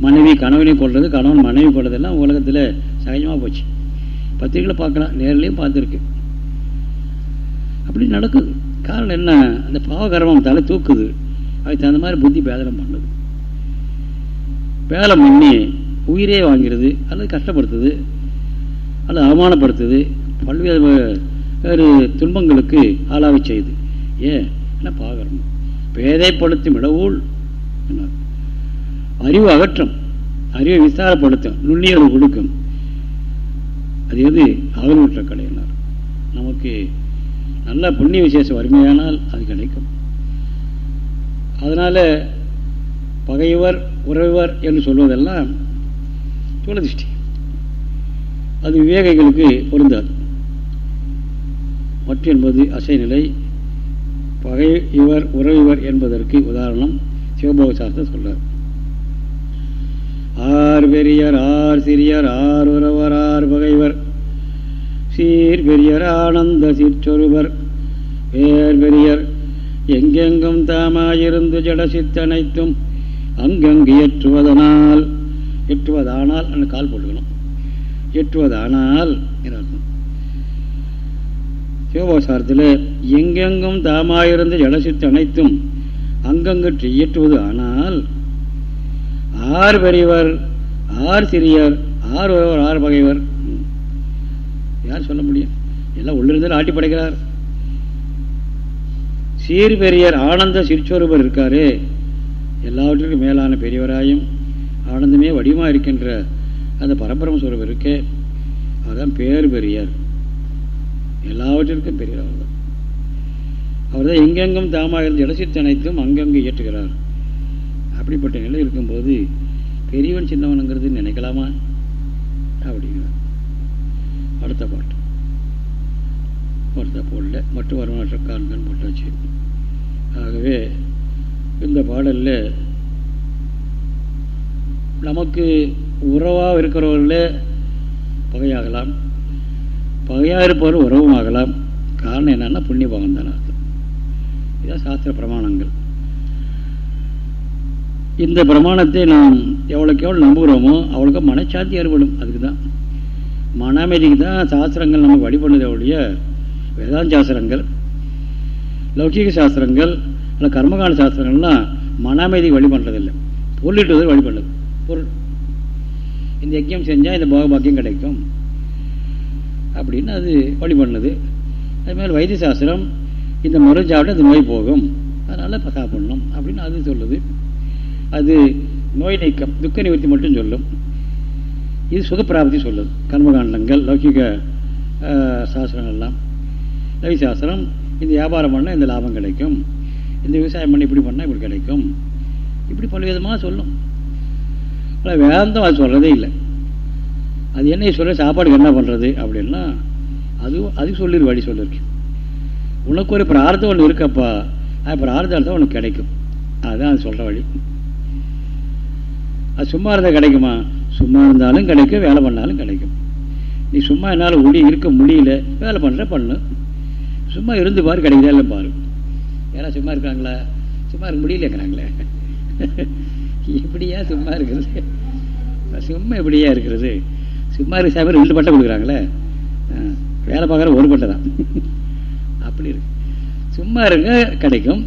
மனைவி கணவனையும் கொள்வது கணவன் மனைவி கொள்றதெல்லாம் உலகத்தில் சகஜமாக போச்சு. பத்திரிகையில் பார்க்கலாம் நேரிலையும் பார்த்துருக்கு. அப்படி நடக்குது. காரணம் என்ன? அந்த பாவகர்மம் தலை தூக்குது. அதுக்கு தகுந்த மாதிரி புத்தி பேதலம் பண்ணுது. பேதலம் பண்ணி உயிரே வாங்கிறது அல்லது கஷ்டப்படுத்துது அல்லது அவமானப்படுத்துது பல்வேறு வேறு துன்பங்களுக்கு ஆளாக செய்யுது ஏன்? என்ன பாவகர்மம் பேதைப்படுத்தும் இடவுள் என்ன அறிவு அகற்றம். அறிவை விசாரப்படுத்தும் நுண்ணியல் கொடுக்கும். அது எது? அகலுற்ற கலையினார் நமக்கு நல்ல புண்ணிய விசேஷம் வறுமையானால் அது கிடைக்கும். அதனால் பகைவர் உறவர் என்று சொல்வதெல்லாம் தூளதிஷ்டி அது விவேகைகளுக்கு பொருந்தாது. மற்ற என்பது அசைநிலை பகை இவர் உறவிவர் என்பதற்கு உதாரணம் சிவபோக சாஸ்திரம் சொல்றார். ஆர் பெரியர் ஆர் சிறியர் ஆர் உறவர் ஆர் பகைவர். சீர் பெரியர் ஆனந்த சிற்றொருவர். வேர் பெரியர் எங்கெங்கும் தாமாயிருந்து ஜடசித்தனைத்தும் அங்கங்கு ஏற்றுவதனால் எட்டுவதானால் கால் போட்டுக்கணும். எட்டுவதானால் சிவபாசாரத்தில் எங்கெங்கும் தாமாயிருந்து ஜடசித்து அனைத்தும் அங்கங்கு இயற்றுவது ஆனால் ஆறு பெரியவர் ஆறு சிறியர் ஆறு ஒருவர் ஆறு பகைவர் யார் சொல்ல முடியும்? எல்லாம் உள்ளிருந்தால் ஆட்டி படைக்கிறார். சீர் பெரியர் ஆனந்த சிற்சொருவர் இருக்காரு எல்லாவற்றிற்கும் மேலான பெரியவராயும் ஆனந்தமே வடிவமாக இருக்கின்ற அந்த பரம்பரம் சொருவர் இருக்கே. அதுதான் பேர் பெரியர். எல்லாவற்றிற்கும் பெரியவர். அவர் தான் அவர் தான் எங்கெங்கும் தாமாக இருந்து இடசித்து அனைத்தும் அங்கங்கு இயற்றுகிறார். அப்படிப்பட்ட நிலை இருக்கும்போது பெரியவன் சின்னவனுங்கிறது நினைக்கலாமா? அப்படிங்கிறார். அடுத்த பாட்டு. அடுத்த போடல மற்றும் வருமாற்ற காரணம் போட்டாச்சு. ஆகவே இந்த பாடலில் நமக்கு உறவாக இருக்கிறவர்களே பகையாகலாம். பகையாக இருப்பவர் உறவும் ஆகலாம் காரணம் என்னென்னா புண்ணிய பாகம் தானே அர்த்தம் இதான் சாஸ்திர பிரமாணங்கள். இந்த பிரமாணத்தை நாம் எவ்வளோக்கு எவ்வளோ நம்புகிறோமோ அவ்வளோக்கு மனச்சாந்தி ஏற்படும். அதுக்கு தான். மன அமைதிக்கு தான் சாஸ்திரங்கள் நமக்கு வழிபடுறதை அவளுடைய வேதாந்த சாஸ்திரங்கள் லௌகிக சாஸ்திரங்கள் இல்லை கர்மகால சாஸ்திரங்கள்லாம் மன அமைதிக்கு வழி பண்ணுறதில்லை பொருளிட்டுவது வழி பண்ணுறது பொருள். இந்த யஜ்யம் செஞ்சால் இந்த பாக்கியம் கிடைக்கும். அப்படின்னு அது வழி பண்ணுது. அதுமாதிரி வைத்திய சாஸ்திரம் இந்த மருந்து சாப்பிட்டு இந்த நோய் போகும். அதனால் பசா சாப்பிடணும் அப்படின்னு அது சொல்லுது. அது நோய் நீக்கம் துக்க நிவர்த்தி மட்டும் சொல்லும். இது சுகப்பிராப்தி சொல்லுது. கர்மகாண்டங்கள் லௌகிக சாஸ்திரங்கள்லாம். லவி சாஸ்திரம் இந்த வியாபாரம் பண்ணால் இந்த லாபம் கிடைக்கும். இந்த விவசாயம் பண்ணி இப்படி பண்ணால் இப்படி கிடைக்கும். இப்படி பல விதமாக சொல்லும். ஆனால் வேதாந்தம் அது சொல்கிறதே இல்லை. அது என்ன சொல்ல சாப்பாடுக்கு என்ன பண்ணுறது அப்படின்னா அதுவும் அதுக்கு சொல்லிடு வழி சொல்லிருக்கு. உனக்கு ஒரு பிரார்த்தம் ஒன்று இருக்கப்பா அது பிரார்த்தம் உனக்கு கிடைக்கும். அதுதான் அது சொல்கிற வழி. அது சும்மா இருந்தால் கிடைக்குமா? சும்மா இருந்தாலும் கிடைக்கும் வேலை பண்ணாலும் கிடைக்கும். நீ சும்மா என்னால் முடி இருக்க முடியல வேலை பண்ணுற பண்ணு. சும்மா இருந்து பாரு கிடைக்குதா இல்லை பாரு. யாரா சும்மா இருக்காங்களா? சும்மா இருக்க முடியலங்கிறாங்களே [laughs] இப்படியா சும்மா இருக்கிறது? சும்மா எப்படியா இருக்கிறது? சும்மா இருக்க சாமி ரெண்டு பட்டை கொடுக்குறாங்களே. வேலை பார்க்குற ஒரு பட்டை தான். அப்படி இருக்கு. சும்மா இருங்க கிடைக்கும்.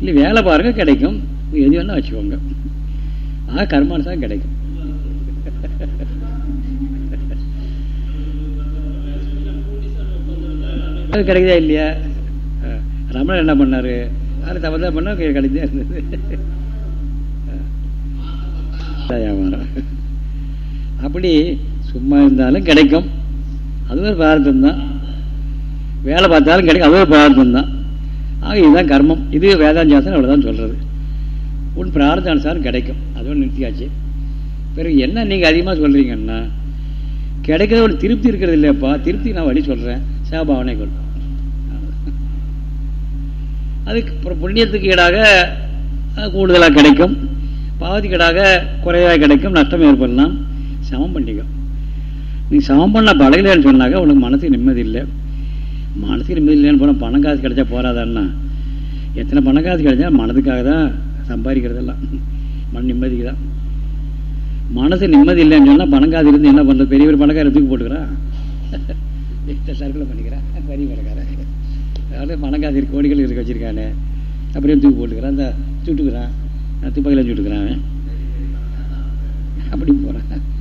இல்லை வேலை பாருங்க கிடைக்கும். எது வேணால் வச்சுக்கோங்க. ஆ கர்மானுசாரம் கிடைக்கும். அது கிடைக்குதா இல்லையா? ரமணன் என்ன பண்ணாரு? அது தவறு தான் பண்ண கிடைச்சா இருந்தது? வியாபாரம் அப்படி சும்மா இருந்தாலும் கிடைக்கும். அது ஒரு பிரார்த்தம் தான் வேலை பார்த்தாலும் கிடைக்கும். அது ஒரு பிரார்த்தம் தான் ஆக இதுதான் கர்மம். இது வேதாந்தாசனம் அவ்வளோதான் சொல்கிறது உன் பிரார்த்தானுசாரம் கிடைக்கும். அதோட நிறுத்தியாச்சு. பிறகு என்ன நீங்கள் அதிகமாக சொல்கிறீங்கன்னா கிடைக்கிறது ஒரு திருப்தி இருக்கிறது இல்லையப்பா. திருப்தி நான் வழி சொல்கிறேன் சேபாவனை கொள். அதுக்கு புண்ணியத்துக்கு ஈடாக கூடுதலாக கிடைக்கும். பாவத்துக்கு ஈடாக குறைவாக கிடைக்கும். நஷ்டம் ஏற்படலாம். சமம் பண்ணிக்கும் நீ சமம் பண்ண பழகலன்னு சொன்னாக்க உனக்கு மனசுக்கு நிம்மதி இல்லை. மனசுக்கு நிம்மதி இல்லைன்னு போனால் பணம் காசு கிடைச்சா போறாதான்னா எத்தனை பணம் காசு கிடைச்சா மனதுக்காக தான் சம்பாதிக்கிறதெல்லாம். மன நிம்மதிக்கு தான். மனசு நிம்மதி இல்லைன்னு சொன்னால் பணம் காசு இருந்து என்ன பண்ணுறது பெரிய பெரிய பணக்கார தூக்கி போட்டுக்கிறான் சர்க்கிள் பண்ணிக்கிறான் பெரிய பணக்காரன். அதாவது பணம் காசு இருக்கு கோடிகள் இருக்க வச்சுருக்கானே. அப்படியே தூக்கி போட்டுக்கிறான். அந்த சுட்டுக்கிறான். துப்பாக்கியில் சுட்டுக்கிறான் அவன். அப்படி போகிறான்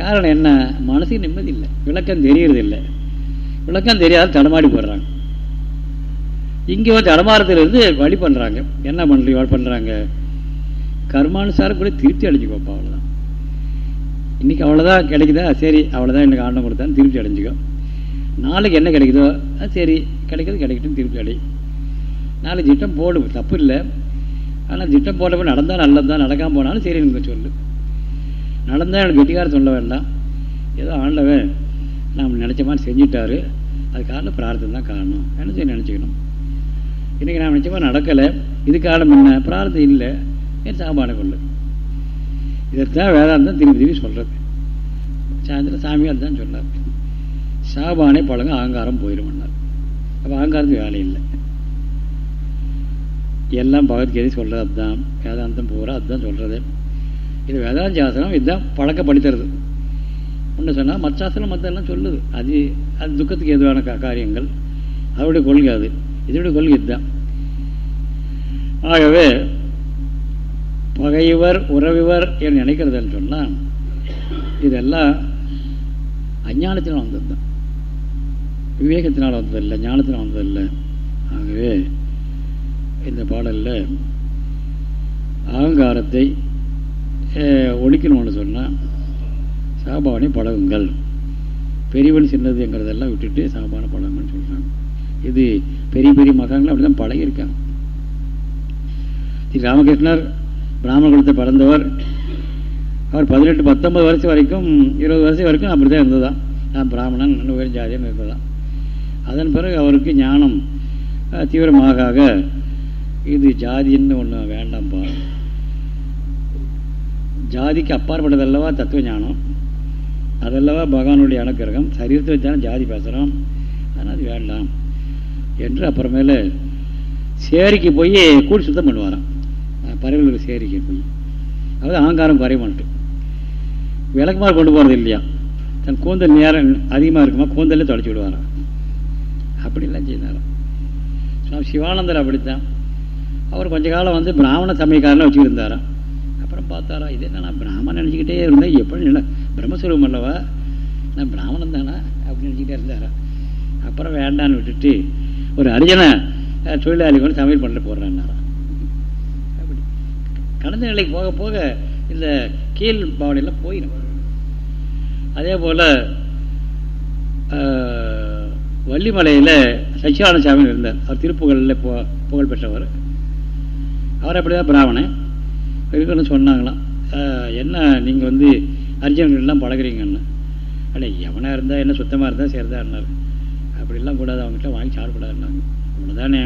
காரணம் என்ன? மனசுக்கு நிம்மதி இல்லை. விளக்கம் தெரியறது இல்லை. விளக்கம் தெரியாத தடமாடி போடுறாங்க இங்கே வந்து தடமாறதுலேருந்து வழி பண்ணுறாங்க என்ன பண்ணுறீங்க வழி பண்ணுறாங்க கர்மானுசாரம் கூட திருப்தி அடைஞ்சிக்கோப்பா அவ்வளோதான் இன்றைக்கி அவ்வளோதான் கிடைக்குதா? சரி அவ்வளோதான் எனக்கு ஆண்டம் கொடுத்தான்னு திருப்தி அடைஞ்சிக்கோ. நாளைக்கு என்ன கிடைக்குதோ? அது சரி கிடைக்கிறது கிடைக்கட்டும் திருப்தி அடை. நாளைக்கு திட்டம் போடும் தப்பு இல்லை. ஆனால் திட்டம் போட்டப்போ நடந்தால் நல்லது தான் நடக்காமல் போனாலும் சரி எனக்கு சொல்லு. நடந்தால் எனக்கு கெட்டிக்கார சொல்ல வேண்டாம். ஏதோ ஆண்டவன் நாம் நினச்ச மாதிரி செஞ்சிட்டாரு. அது காரணம் பிரார்த்தனை தான் காரணம். என்ன சொல்லி நினச்சிக்கணும்? இன்றைக்கி நான் நினச்ச மாதிரி நடக்கலை. இது காரணம் என்ன? பிரார்த்தனை இல்லை. என் சாப்பாடை கொள்ளு இதைத்தான் வேதாந்தம் திரும்பி திரும்பி சொல்கிறது சாயந்தரம் சாமியார் தான் சொன்னார். சாபானே பழங்க அகங்காரம் போயிடும்னார் அப்போ அகங்காரத்துக்கு வேலை இல்லை. எல்லாம் பகவத்கீதை சொல்கிறது அதுதான். வேதாந்தம் பூரா அதுதான் சொல்கிறது இது வேதாத்தியாசனம் இதுதான் பழக்கப்படுத்துறது. ஒன்று சொன்னால் மச்சாசனம் மற்றெல்லாம் சொல்லுது. அது அது துக்கத்துக்கு எதுவான காரியங்கள். அதோடைய கொள்கை அது. இதோடைய கொள்கை இதுதான். ஆகவே பகைவர் உறவிவர் என்று நினைக்கிறதுன்னு சொன்னால் இதெல்லாம் அஞ்ஞானத்தினால் வந்தது தான் விவேகத்தினால் வந்ததில்லை ஞானத்தினால் வந்ததில்லை. ஆகவே இந்த பாடலில் அகங்காரத்தை ஒழிக்கணும்னு சொன்னால் சாபானை பழகுங்கள். பெரியவன் சின்னதுங்கிறதெல்லாம் விட்டுட்டு சாபான பழகுங்கன்னு சொல்கிறாங்க இது பெரிய பெரிய மகான்கள் அப்படி தான் பழகியிருக்காங்க. ஸ்ரீ ராமகிருஷ்ணர் பிராமண குலத்தை பிறந்தவர். அவர் பதினெட்டு பத்தொன்பது வருஷம் வரைக்கும் இருபது வருஷம் வரைக்கும் அப்படி தான் இருந்ததான் நான் பிராமணன் உயர் ஜாதியாக இருந்ததான் அதன் பிறகு அவருக்கு ஞானம் தீவிரமாக இது ஜாதின்னு ஒன்று வேண்டாம்ப்பா ஜாதிக்கு அப்பாற்பட்டதல்லவா தத்துவ ஞானம் அதல்லவா பகவானுடைய அனுக்கிரகம் சரீரத்தை வச்சாலும் ஜாதி பேசுகிறோம் ஆனால் அது வேண்டாம். என்று அப்புறமேல சேரிக்கு போய் கூடி சுத்தம் பண்ணுவாராம். பறவைகளுக்கு சேரிக்கு போய். அதாவது அகங்காரம் குறையமான்ட்டு விளக்குமாறு கொண்டு போகிறது இல்லையா? தன் கூந்தல் நேரம் அதிகமாக இருக்குமா? கூந்தலே தொலைச்சி விடுவாராம். அப்படிலாம் செய்தாராம். சுவாமி சிவானந்தர் அப்படித்தான். அவர் கொஞ்ச காலம் வந்து பிராமண சமயக்காரனை வச்சுக்கிட்டு அப்புறம் பார்த்தாரா? இது என்ன நான் பிராமணன் நினச்சிக்கிட்டே இருந்தேன் எப்படி இல்லை? பிரம்மஸ்வரூபம் அல்லவா நான் பிராமணன் தானா? அப்படின்னு நினச்சிக்கிட்டே இருந்தாரா? அப்புறம் வேண்டான்னு விட்டுட்டு ஒரு அரிஜனை தொழிலாளி கொண்டு சமையல் பண்ண போடுறான்னாரா அப்படி. கடந்த நிலைக்கு போக போக இந்த கீழ் பாவனையெல்லாம் போயிடும். அதே போல் வள்ளிமலையில் சச்சியானந்த சாமி இருந்தார். அவர் திருப்புகழில் புகழ் பெற்றவர். அவர் அப்படி தான் பிராமணன். இருக்கணும்னு சொன்னாங்களாம் என்ன நீங்கள் வந்து அர்ஜுன்கள்லாம் பழகிறீங்கன்னு? அட எவனாக இருந்தால் என்ன சுத்தமாக இருந்தால் சரிதான் அப்படிலாம் கூடாது அவங்ககிட்ட வாங்கி சாப்பிடக்கூடாதுன்னாங்க. அவ்வளோதானே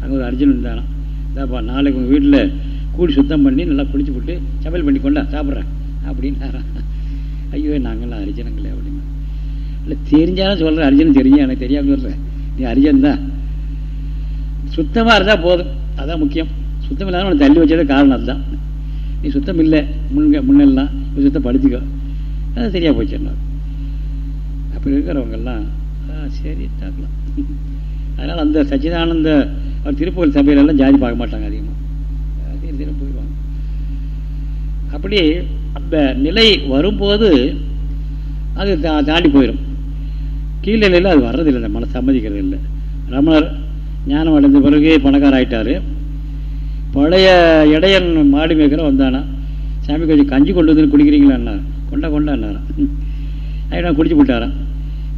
அங்கே ஒரு அர்ஜுன் இருந்தானா இதாப்பா நாளைக்கு உங்கள் வீட்டில் கூடி சுத்தம் பண்ணி நல்லா குளிச்சு விட்டு சமையல் பண்ணி கொண்டா சாப்பிட்றேன். அப்படின்னாரான் ஐயோ நாங்கள்லாம் அர்ஜுனங்களே அப்படிங்க இல்லை தெரிஞ்சாலும் சொல்கிறேன் அர்ஜுன் தெரிஞ்ச எனக்கு தெரியாமல் சொல்கிறேன் நீ அரிஜன் தான். சுத்தமாக இருந்தால் போதும். அதான் முக்கியம். சுத்தம் இல்லாமல் உனக்கு தள்ளி வச்சது காரணம் அதுதான். நீ சுத்தம் இல்லை முன்க முன்னெல்லாம் சுத்தம் படுத்திக்கோ அது சரியாக போச்சுன்னா அப்படி இருக்கிறவங்கெல்லாம் சரி தாக்கலாம் அதனால் அந்த சச்சிதானந்த அவர் திருப்பூர் சபையிலெல்லாம் ஜாதி பார்க்க மாட்டாங்க அதிகமாக தினம் தினம் போயிடுவாங்க. அப்படி அந்த நிலை வரும்போது அது தாண்டி போயிடும் கீழே நிலையில் அது வர்றதில்லை இந்த சம்மதிக்கிறது இல்லை ரமணர் ஞானம் அடைந்த பிறகு பணக்கார ஆயிட்டார் பழைய இடையன் மாடு மேய்க்கிற வந்தானா? சாமி கொஞ்சம் கஞ்சி கொண்டு வந்து குடிக்கிறீங்களான்னா கொண்டா கொண்டான்னாரான் நான் குடிச்சு விட்டாரான்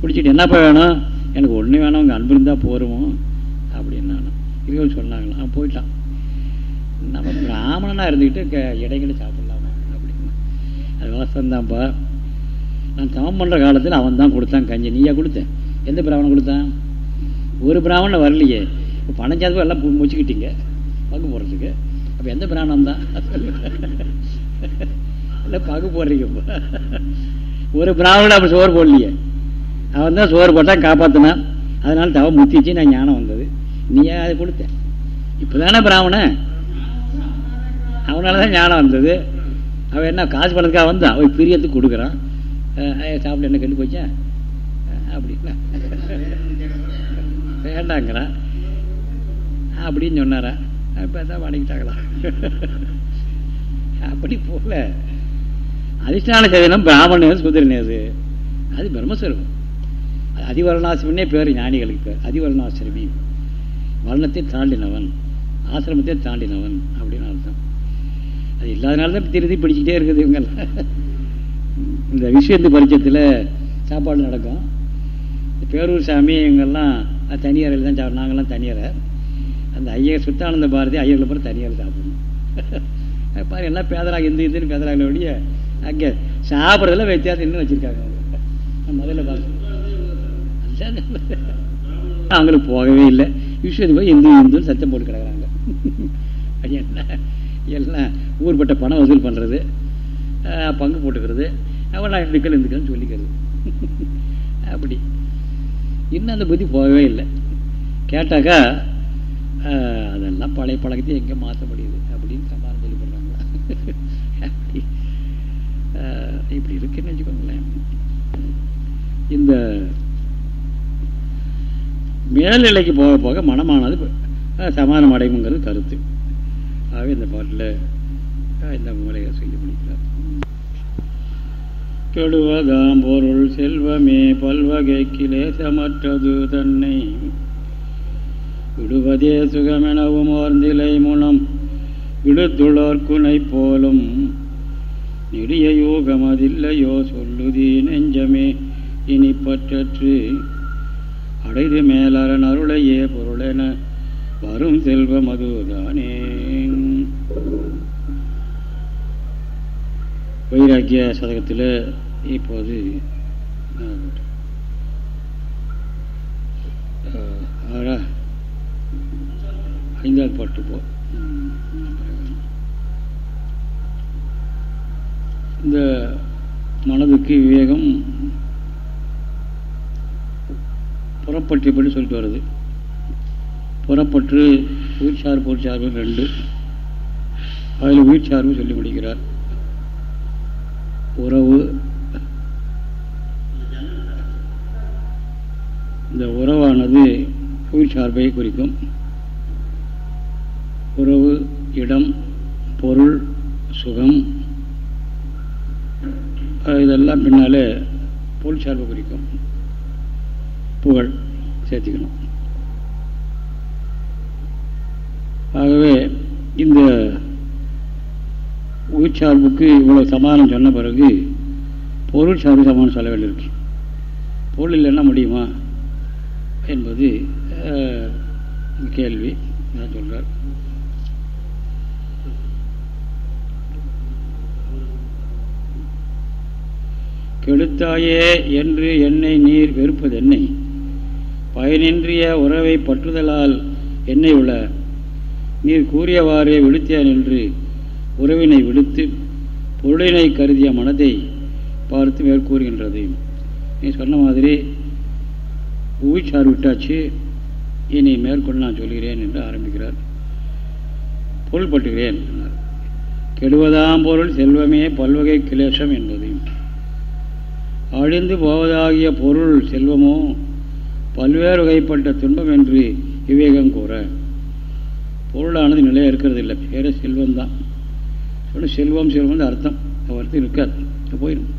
குடிச்சிட்டு என்னப்பா வேணும்? எனக்கு ஒன்று வேணும் அவங்க அன்பு இருந்தால் போருமோ? அப்படின்னானா சொன்னாங்களாம். சொன்னாங்களா போயிட்டான். நம்ம பிராமணனாக இருந்துக்கிட்டு க இடைகளை சாப்பிட்லாமா அப்படின்னா. அது வாசம்தான்ப்பா. நான் தவம் பண்ணுற காலத்தில் அவன் தான் கொடுத்தான் கஞ்சி. நீயா கொடுத்தேன் எந்த பிராமணன் கொடுத்தான்? ஒரு பிராமணன் வரலையே. இப்போ பணம் சாதம் எல்லாம் முடிச்சுக்கிட்டீங்க. பங்கு போடுறதுக்கு. அப்போ எந்த பிராணம் தான்? இல்லை பங்கு போடுறீங்க ஒரு பிராமணன் அப்போ சோறு போடலையே. அவன் தான் சோறு போட்டான் காப்பாற்றினான் அதனால தவ முத்திச்சு நான் ஞானம் வந்தது. நீயே அதை கொடுத்தேன் இப்போ தானே பிராமணன் அவனால தான் ஞானம் வந்தது. அவன் என்ன காசு பணத்துக்காக வந்தான் அவன் பிரியத்துக்கு கொடுக்குறான். சாப்பிட என்ன கண்டு போச்சா? அப்படின்னா. வேண்டாங்கிறான். அப்படின்னு சொன்னாரா? இப்போ தான் வணங்கிட்டாங்களா அப்படி போகல அதிஷ்டான சதனம் பிராமணன் சுதரனேது அது பிரம்மஸ்வரூபம். அதிவர்ணாசிரமே பேர் ஞானிகளுக்கு பேர். அதிவர்ணாசிரமி. வர்ணத்தை தாண்டினவன். ஆசிரமத்தை தாண்டினவன் அப்படின்னு அர்த்தம். அது இல்லாதனால தான் திருதி பிடிச்சிக்கிட்டே இருக்குது இவங்கெல்லாம். இந்த விஷயத்து பரிச்சத்தில் சாப்பாடு நடக்கும். பேரூர் சாமி இவங்கெல்லாம் தனியாரில் தான் சாப்பிடும் நாங்கள்லாம் தனியாரை அந்த ஐயர் சுத்தானந்த பாரதி ஐயர்களை பிறகு தனியார் சாப்பிடணும். பாரு எல்லாம் பேதராக இந்து இந்துன்னு பேதராக ஒழிய அங்கே சாப்பிட்றதுல வித்தியாசம் இன்னும் வச்சுருக்காங்க அவங்க. முதல்ல பார்க்க அவங்களுக்கு போகவே இல்லை. விஷயத்து போய் இந்து இந்துன்னு சத்தம் போட்டு கிடக்குறாங்க. என்ன? எல்லாம் ஊர்பட்ட பணம் வசூல் பண்ணுறது பங்கு போட்டுக்கிறது அவன் நான் இந்துக்கள் இந்துக்கள்னு சொல்லிக்கிறது. அப்படி. இன்னும் அந்த புத்தி போகவே இல்லை. கேட்டாக்கா அதெல்லாம் பழைய பழக்கத்தை எங்கே மாற்ற முடியுது அப்படின்னு சமாளம் சொல்லி போடுறாங்களா? அப்படி. இப்படி இருக்குன்னு வச்சுக்கோங்களேன். இந்த மேல்நிலைக்கு போக போக மனமானது சமாதானம் அடையுங்கிறது கருத்து. ஆகவே இந்த பாட்டில் இந்த மூலையை சொல்லி முடிக்கிறார். கெடுவதாம் பொருள் செல்வமே பல்வகை கிளேசமற்றது தன்னை விடுவதே சுகமெனவும் ஓர்ந்திலை மூலம் விடுத்துளோர்குனை போலும் நெடிய யோகம் அதில்லையோ சொல்லுதி நெஞ்சமே இனி பற்றற்று அடைது மேலரன் அருளையே பொருளென வரும் செல்வம் அதுதானே வைராக்கிய சதகத்தில் இப்போது ஐந்தாவது பாட்டு போ. இந்த மனதுக்கு விவேகம் புறப்பற்றியபடி சொல்லிட்டு வருது. புறப்பற்று உயிர்சார்பு பொருட்சார்பு ரெண்டு. அதில் உயிர்சார்பு சொல்லி முடிக்கிறார். உறவு. இந்த உறவானது உயிர் சார்பை குறிக்கும். உறவு இடம் பொருள் சுகம். இதெல்லாம் பின்னாலே பொருள் சார்பு குறிக்கும். புகழ் சேர்த்துக்கணும். ஆகவே இந்த உயிர் சார்புக்கு இவ்வளோ சமாதானம் சொன்ன பிறகு பொருள் சார்பு சமாதானம் சொல்ல வேண்டியிருக்கு. பொருள் இல்லைன்னா முடியுமா? என்பது கேள்வி. நான் சொல்கிறார் கெடுத்தாயே என்று என்னை நீர் வெறுப்பதென்னை? பயனின்றிய உறவை பற்றுதலால் என்னை உள்ள நீர் கூறியவாறே விடுத்தேன் என்று உறவினை விடுத்து பொருளினை கருதிய மனதை பார்த்து மேற்கூறுகின்றது நீ சொன்ன மாதிரி உயிர்ச்சார் விட்டாச்சு இனி மேற்கொண்டு நான் சொல்கிறேன் என்று ஆரம்பிக்கிறார். பொருள்பட்டுகிறேன் கெடுவதாம் பொருள் செல்வமே பல்வகை கிளேசம் என்பது. அழிந்து போவதாகிய பொருள் செல்வமோ? பல்வேறு வகைப்பட்ட துன்பம் என்று விவேகம் கூற. பொருளானது நிலையாக இருக்கிறது இல்லை பேர செல்வம் தான் செல்வம் செல்வம் அர்த்தம். அர்த்தம் இருக்காது. போயிடும்.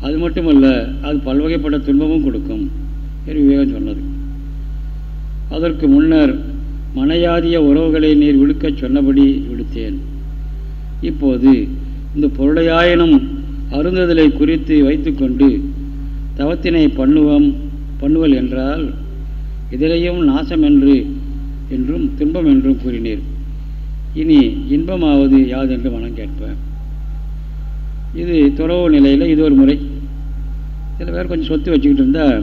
அது மட்டுமல்ல அது பல்வகைப்பட்ட துன்பமும் கொடுக்கும் என்று விவேகம் சொன்னது. அதற்கு முன்னர் மனையாதிய உறவுகளை நீர் விடுக்கச் சொன்னபடி விடுத்தேன். இப்போது இந்த பொருளையாயினும் அருந்துதலை குறித்து வைத்துக்கொண்டு தவத்தினை பண்ணுவோம் பண்ணுவல் என்றால் இதிலையும் நாசம் என்று என்றும் துன்பம் என்றும் கூறினீர். இனி இன்பமாவது யாதென்று மனம் கேட்பேன் இது துறவு நிலையில் இது ஒரு முறை. சில பேர் கொஞ்சம் சொத்து வச்சுக்கிட்டு இருந்தால்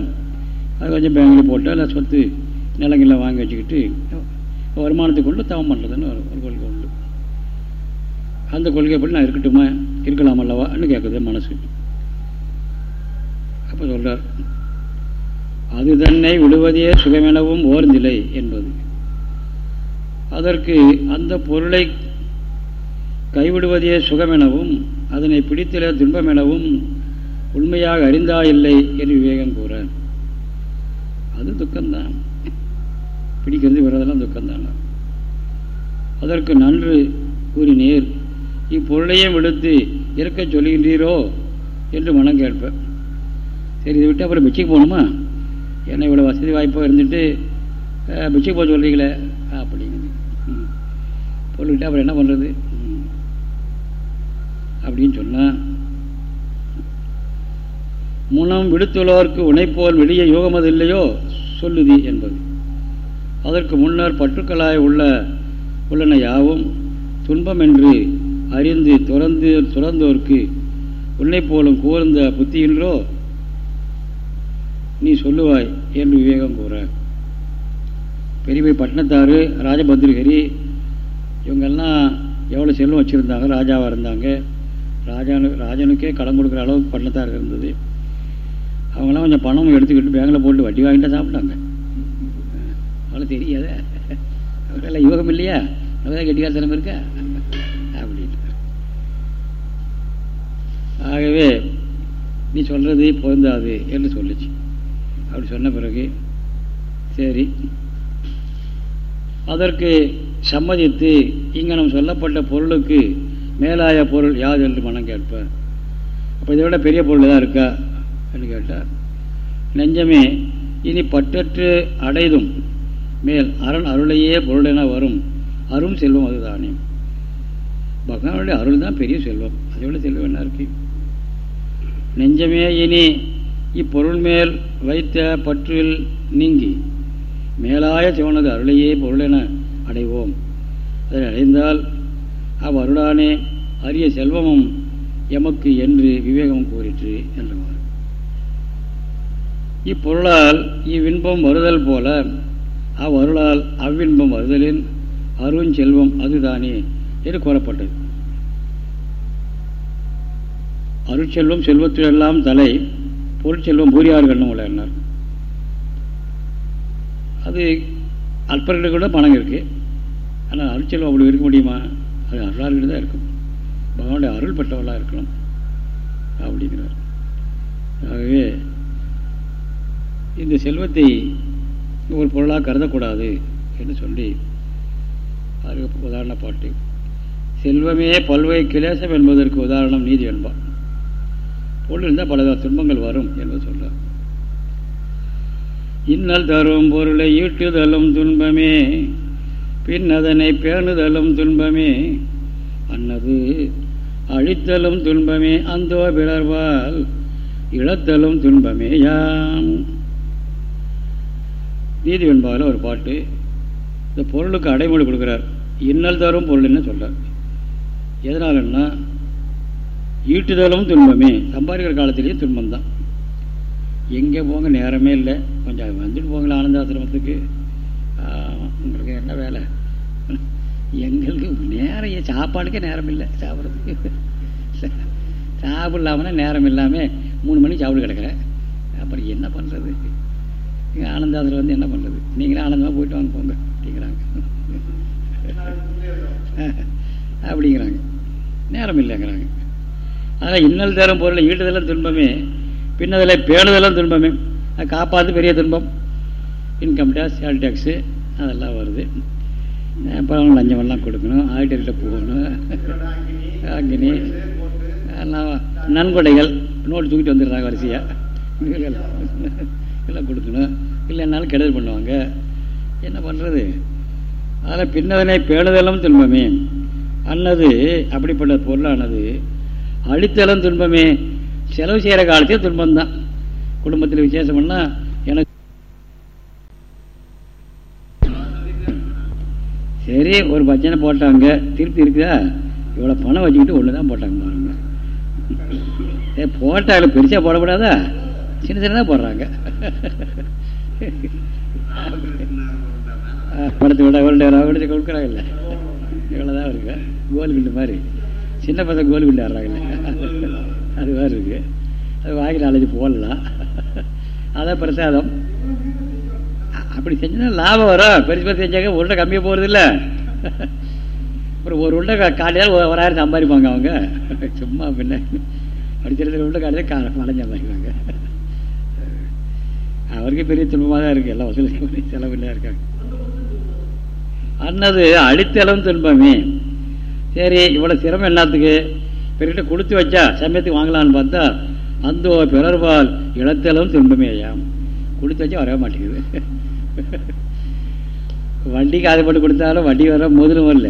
அது கொஞ்சம் பேங்கில் போட்டால் இல்லை சொத்து நிலங்களில் வாங்கி வச்சுக்கிட்டு வருமானத்தை கொண்டு தவம் பண்ணுறதுன்னு ஒரு ஒரு கொள்கை உண்டு. அந்த கொள்கைப்படி நான் இருக்கட்டுமா? இருக்கலாம் அல்லவான்னு கேட்குது மனசு. அப்போ சொல்கிறார் அது தன்னை விடுவதே சுகமெனவும் ஓர்ந்திலை என்பது. அதற்கு அந்த பொருளை கைவிடுவதே சுகமெனவும் அதனை பிடித்தில துன்பமெனவும் உண்மையாக அறிந்தா இல்லை என்று விவேகம் கூற அது துக்கம்தான். பிடிக்கிறது விடுறதெல்லாம் துக்கம்தான். அதற்கு நன்று கூறினீர் இப்பொருளையும் விடுத்து இருக்க சொல்லுகின்றீரோ என்று மனம் கேட்பேன். சரி இதை விட்டு அப்புறம் பிச்சைக்கு போகணுமா? ஏன்னா இவ்வளோ வசதி வாய்ப்பாக இருந்துட்டு பிச்சைக்கு போக சொல்கிறீங்களே அப்படிங்குது. பொருள்கிட்ட அப்புறம் என்ன பண்ணுறது அப்படின்னு சொன்னால் முனம் விடுத்துள்ளோருக்கு உனைப்போல் வெளியே யோகமது இல்லையோ? சொல்லுதி என்பது. அதற்கு முன்னர் பற்றுக்களாய் உள்ள உள்ளன யாவும் துன்பம் என்று அறிந்து துறந்து துறந்தோர்க்கு உன்னை போலும் கூர்ந்த புத்தியின்றோ? நீ சொல்லுவாய் என்று விவேகம் கூற. பெரிய பட்டினத்தாறு ராஜபத்ரிகரி இவங்கெல்லாம் எவ்வளோ செல்வம் வச்சுருந்தாங்க ராஜாவாக இருந்தாங்க. ராஜானு ராஜனுக்கே கடன் கொடுக்குற அளவுக்கு பட்டினத்தாறு இருந்தது. அவங்களாம் கொஞ்சம் பணம் எடுத்துக்கிட்டு பேங்கில் போட்டு வட்டி வாங்கிட்டு சாப்பிட்டாங்க. அவ்வளோ தெரியாத. அவரெல்லாம் யோகம் இல்லையா? அவதான் கெட்டிக்காரத்தனம் இருக்கா? ஆகவே நீ சொல்கிறது பொருந்தாது என்று சொல்லிச்சு. அப்படி சொன்ன பிறகு சரி. அதற்கு சம்மதித்து இங்கனம் சொல்லப்பட்ட பொருளுக்கு மேலாய பொருள் யாது என்று மனம் கேட்பார். அப்போ இதை விட பெரிய பொருள் தான் இருக்கா என்று கேட்டார். நெஞ்சமே இனி பற்றற்று அடைதும் மேல் அரண் அருளையே பொருளென வரும் அரும் செல்வம் அதுதானே. பகவானுடைய அருள் தான் பெரிய செல்வம். அதை விட செல்வம் என்ன இருக்குது நெஞ்சமே இனி இப்பொருள் மேல் வைத்த பற்றில் நீங்கி மேலாய சிவனது அருளையே பொருளென அடைவோம். அதை அடைந்தால் அவ்வருளானே அரிய செல்வமும் எமக்கு என்று விவேகம் கூறிற்று என்றவார். இப்பொருளால் இவ்வின்பம் வருதல் போல அவ்வருளால் அவ்வின்பம் வருதலின் அருஞ்செல்வம் அதுதானே என்று கூறப்பட்டது. அருட்செல்வம் செல்வத்திலெல்லாம் தலை பொருட்செல்வம் பூரியார்கள்னு கண்ணம் எண்ணார் அது அற்பர்கிட்ட கூட பணம் இருக்குது ஆனால் அருட்செல்வம் அப்படி இருக்க முடியுமா? அது அருளார்கிட்ட தான் இருக்கும். பகவானுடைய அருள் பெற்றவர்களாக இருக்கணும். அப்படிங்கிறார். ஆகவே இந்த செல்வத்தை ஒரு பொருளாக கருதக்கூடாது என்று சொல்லி அதுக்கு உதாரண பாட்டு. செல்வமே பல்வகை கிளேசம் என்பதற்கு உதாரணம் நீதி என்பார். பொருள் இருந்தால் பல துன்பங்கள் வரும் என்று சொல்றார். இன்னல் தரும் பொருளை ஈட்டுதலும் துன்பமே பின் அதனை பேணுதலும் துன்பமே அன்னது அழித்தலும் துன்பமே அந்தோ பிளர்வால் இழத்தலும் துன்பமே யாம் நீதி வெண்பாவில் ஒரு பாட்டு இந்த பொருளுக்கு அடைமொழி கொடுக்குறார். இன்னல் தரும் பொருள்னு சொல்கிறார் எதனாலன்னா ஈட்டுதலும் துன்பமே. சம்பாதிக்கிற காலத்திலேயே துன்பம் தான் எங்கே போங்க நேரமே இல்லை. கொஞ்சம் வந்துட்டு போங்களா ஆனந்தாசிரமத்துக்கு உங்களுக்கு என்ன வேலை? எங்களுக்கு நேரம் சாப்பாடுக்கே நேரம் இல்லை? சாப்பிட்றதுக்கு. சாப்பிடலாமனா நேரம் இல்லாமல் மூணு மணிக்கு சாப்பிட கிடக்கிறேன். அப்புறம் என்ன பண்ணுறது எங்கள் ஆனந்தாசிரம் வந்து என்ன பண்ணுறது நீங்களே ஆனந்தமாக போயிட்டு வாங்க போங்க. அப்படிங்கிறாங்க. அப்படிங்கிறாங்க. நேரம் இல்லைங்கிறாங்க. அதனால் இன்னல் தரும் பொருளை ஈட்டுதெல்லாம் துன்பமே பின்னதில் பேணுதெல்லாம் துன்பமே. அது காப்பாற்று பெரிய துன்பம். இன்கம் டேக்ஸ் சேல் டேக்ஸு அதெல்லாம் வருது. அப்புறம் லஞ்சமெல்லாம் கொடுக்கணும் ஆடிட்டர்கிட்ட போகணும். அங்கினி எல்லாம் நன்கொடைகள் நோட்டு தூக்கிட்டு வந்துடுறாங்க வரிசையாக எல்லாம் கொடுக்கணும். இல்லைன்னாலும் கெடுதல் பண்ணுவாங்க. என்ன பண்ணுறது அதில் பின்னதனை பேணுதலும் துன்பமே. அன்னது அப்படிப்பட்ட பொருளானது அழித்தலும் துன்பமே. செலவு செய்கிற காலத்தையும் துன்பம்தான். குடும்பத்தில் விசேஷம்னா எனக்கு சரி ஒரு பச்சனை போட்டாங்க. திருப்பி இருக்குதா? இவ்வளோ பணம் வச்சுக்கிட்டு ஒன்று தான் போட்டாங்க பாருங்க. போட்டாலும் பெருசாக போடக்கூடாதா? சின்ன சின்னதாக போடுறாங்க. படத்தை விட விட கொடுக்குறாங்கல்ல. இவ்வளோதான் இருக்கு. கோல் மாதிரி. சின்ன பசங்க கோலி குண்டு அது மாதிரி இருக்கு. அது வாங்கி நாலஞ்சு போடலாம். அதான் பிரசாதம். அப்படி செஞ்சா லாபம் வரும். பெருசு பெருசு செஞ்சாங்க உருண்டை கம்மியாக போகிறது இல்லை அப்புறம் ஒரு உருண்டை காலையில் ஒரு ஆயிரம் சம்பாதிப்பாங்க அவங்க. சும்மா பின்ன. படிச்சிருந்த உருண்டை காலையில் கா மழை சம்பாதிக்குவாங்க அவருக்கு பெரிய துன்பமாக தான் இருக்குது எல்லாம் வசூல் இல்லையா இருக்காங்க. அன்னது அடித்தளம் துன்பமே. சரி இவ்வளோ சிரமம் என்னத்துக்கு? பிறகிட்ட கொடுத்து வச்சா சமயத்துக்கு வாங்கலான்னு பார்த்தா அந்த பிறர்பால் இழத்தளம் துன்பமேயாம். கொடுத்து வச்சா வரவே மாட்டேங்குது. வண்டிக்கு அதை போட்டு கொடுத்தாலும் வண்டி வர முதலும் வரல.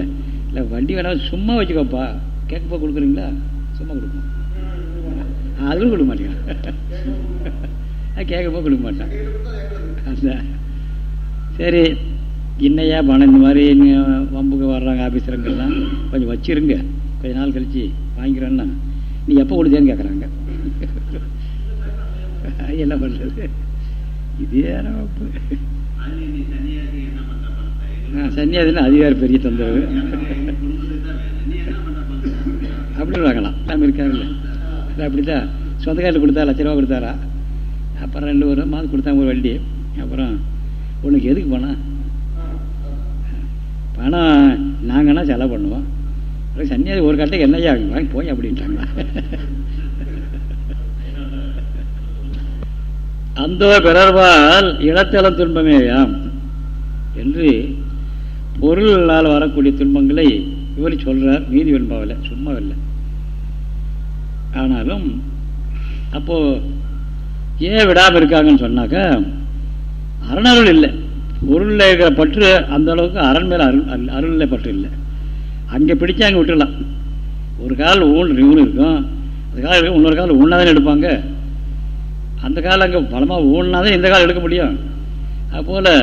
இல்லை வண்டி வேணாலும் சும்மா வச்சுக்கோப்பா. கேட்கப்போ கொடுக்குறீங்களா? சும்மா கொடுப்போம். அதுவும் கொடுக்க மாட்டேங்க. கேட்கப்போ கொடுக்க மாட்டான். அந்த சரி இன்னையா பணம் இந்த மாதிரி வம்புக்கு வர்றாங்க ஆஃபீஸருங்கெல்லாம் கொஞ்சம் வச்சிருங்க. கொஞ்ச நாள் கழிச்சு வாங்கிக்கிறேன்னா. நீ எப்போ கொடுத்தேன்னு கேட்குறாங்க என்ன பண்ணுறது இதே சன்னியாசினா அதிகார பெரிய தொந்தரவு. அப்படி வாங்கலாம். நம்ம இருக்காருல்ல. அப்படித்தான் சொந்தக்காரில் கொடுத்தா லட்ச ரூபா கொடுத்தாரா? அப்புறம் ரெண்டு ஒரு மாதம் கொடுத்தாங்க ஒரு வண்டி அப்புறம் உனக்கு எதுக்கு போனால் பணம் நாங்கன்னா செலவு பண்ணுவோம். சன்னியாசி ஒரு கட்டைக்கு என்னையா வாங்கி போய் அப்படின்ட்டாங்களா? அந்த பிறர்வால் இளத்தளம் துன்பமேயாம் என்று பொருளால் வரக்கூடிய துன்பங்களை இவர் சொல்கிறார் மீதி வெண்பாவில். சும்மா இல்லை. ஆனாலும் அப்போது ஏன் விடாமல் இருக்காங்கன்னு சொன்னாக்கா அரணருள் இல்லை. பொருளில் இருக்கிற பற்று அந்த அளவுக்கு அரண் மேலே அருள் அருளில் பற்று இல்லை. அங்கே பிடிச்சா அங்கே விட்டுடலாம். ஒரு கால் ஊன் ஊன் இருக்கும். அந்த காலம் இன்னொரு காலம் தானே எடுப்பாங்க. அந்த காலம் அங்கே பலமாக ஊனாதான் இந்த காலம் எடுக்க முடியும். அதுபோல்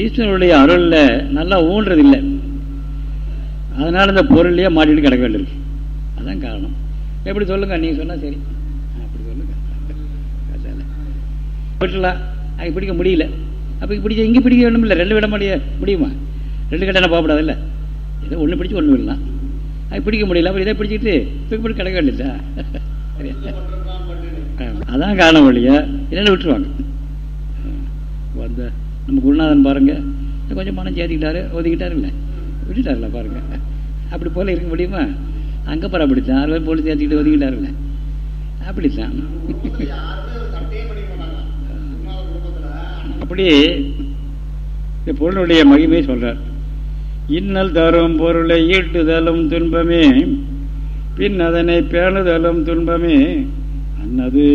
ஈஸ்வரனுடைய அருளில் நல்லா ஊன்றது இல்லை அதனால் இந்த பொருளையே மாட்டிட்டு கிடக்க வேண்டியிருக்கு. அதுதான் காரணம். எப்படி சொல்லுங்கள் நீங்கள் சொன்னால் சரி. அப்படி சொல்லுங்கள் விட்டுலாம் அங்கே பிடிக்க முடியல. அப்போ பிடிச்ச இங்கே பிடிக்க வேண்டும் இல்லை ரெண்டு விட முடிய முடியுமா? ரெண்டு கட்டணம் போகப்படாதுல்ல ஏதோ ஒன்று பிடிச்சி ஒன்று விடலாம். அது பிடிக்க முடியல. அப்புறம் இதை பிடிச்சிட்டு தூக்கி கிடக்க வேண்டியதா? அதான் காரணம் வழியா இல்லைன்னு விட்டுருவாங்க? வந்த நம்ம குருநாதன் பாருங்கள் கொஞ்சம் பணம் சேர்த்துக்கிட்டாரு ஒதுக்கிட்டாருல்ல விட்டுட்டாருல பாருங்கள் அப்படி போல இருக்க முடியுமா? அங்கே பரப்பிடித்தான் அறுபது போலீஸ் சேர்த்துக்கிட்டு ஒதுக்கிட்டாருல்ல அப்படித்தான். அப்படி இந்த பொருளுடைய மகிமை சொல்றார். இன்னல் தரும் பொருளை ஈட்டுதலும் துன்பமே பின் அதனை பேணுதலும் துன்பமே அன்னது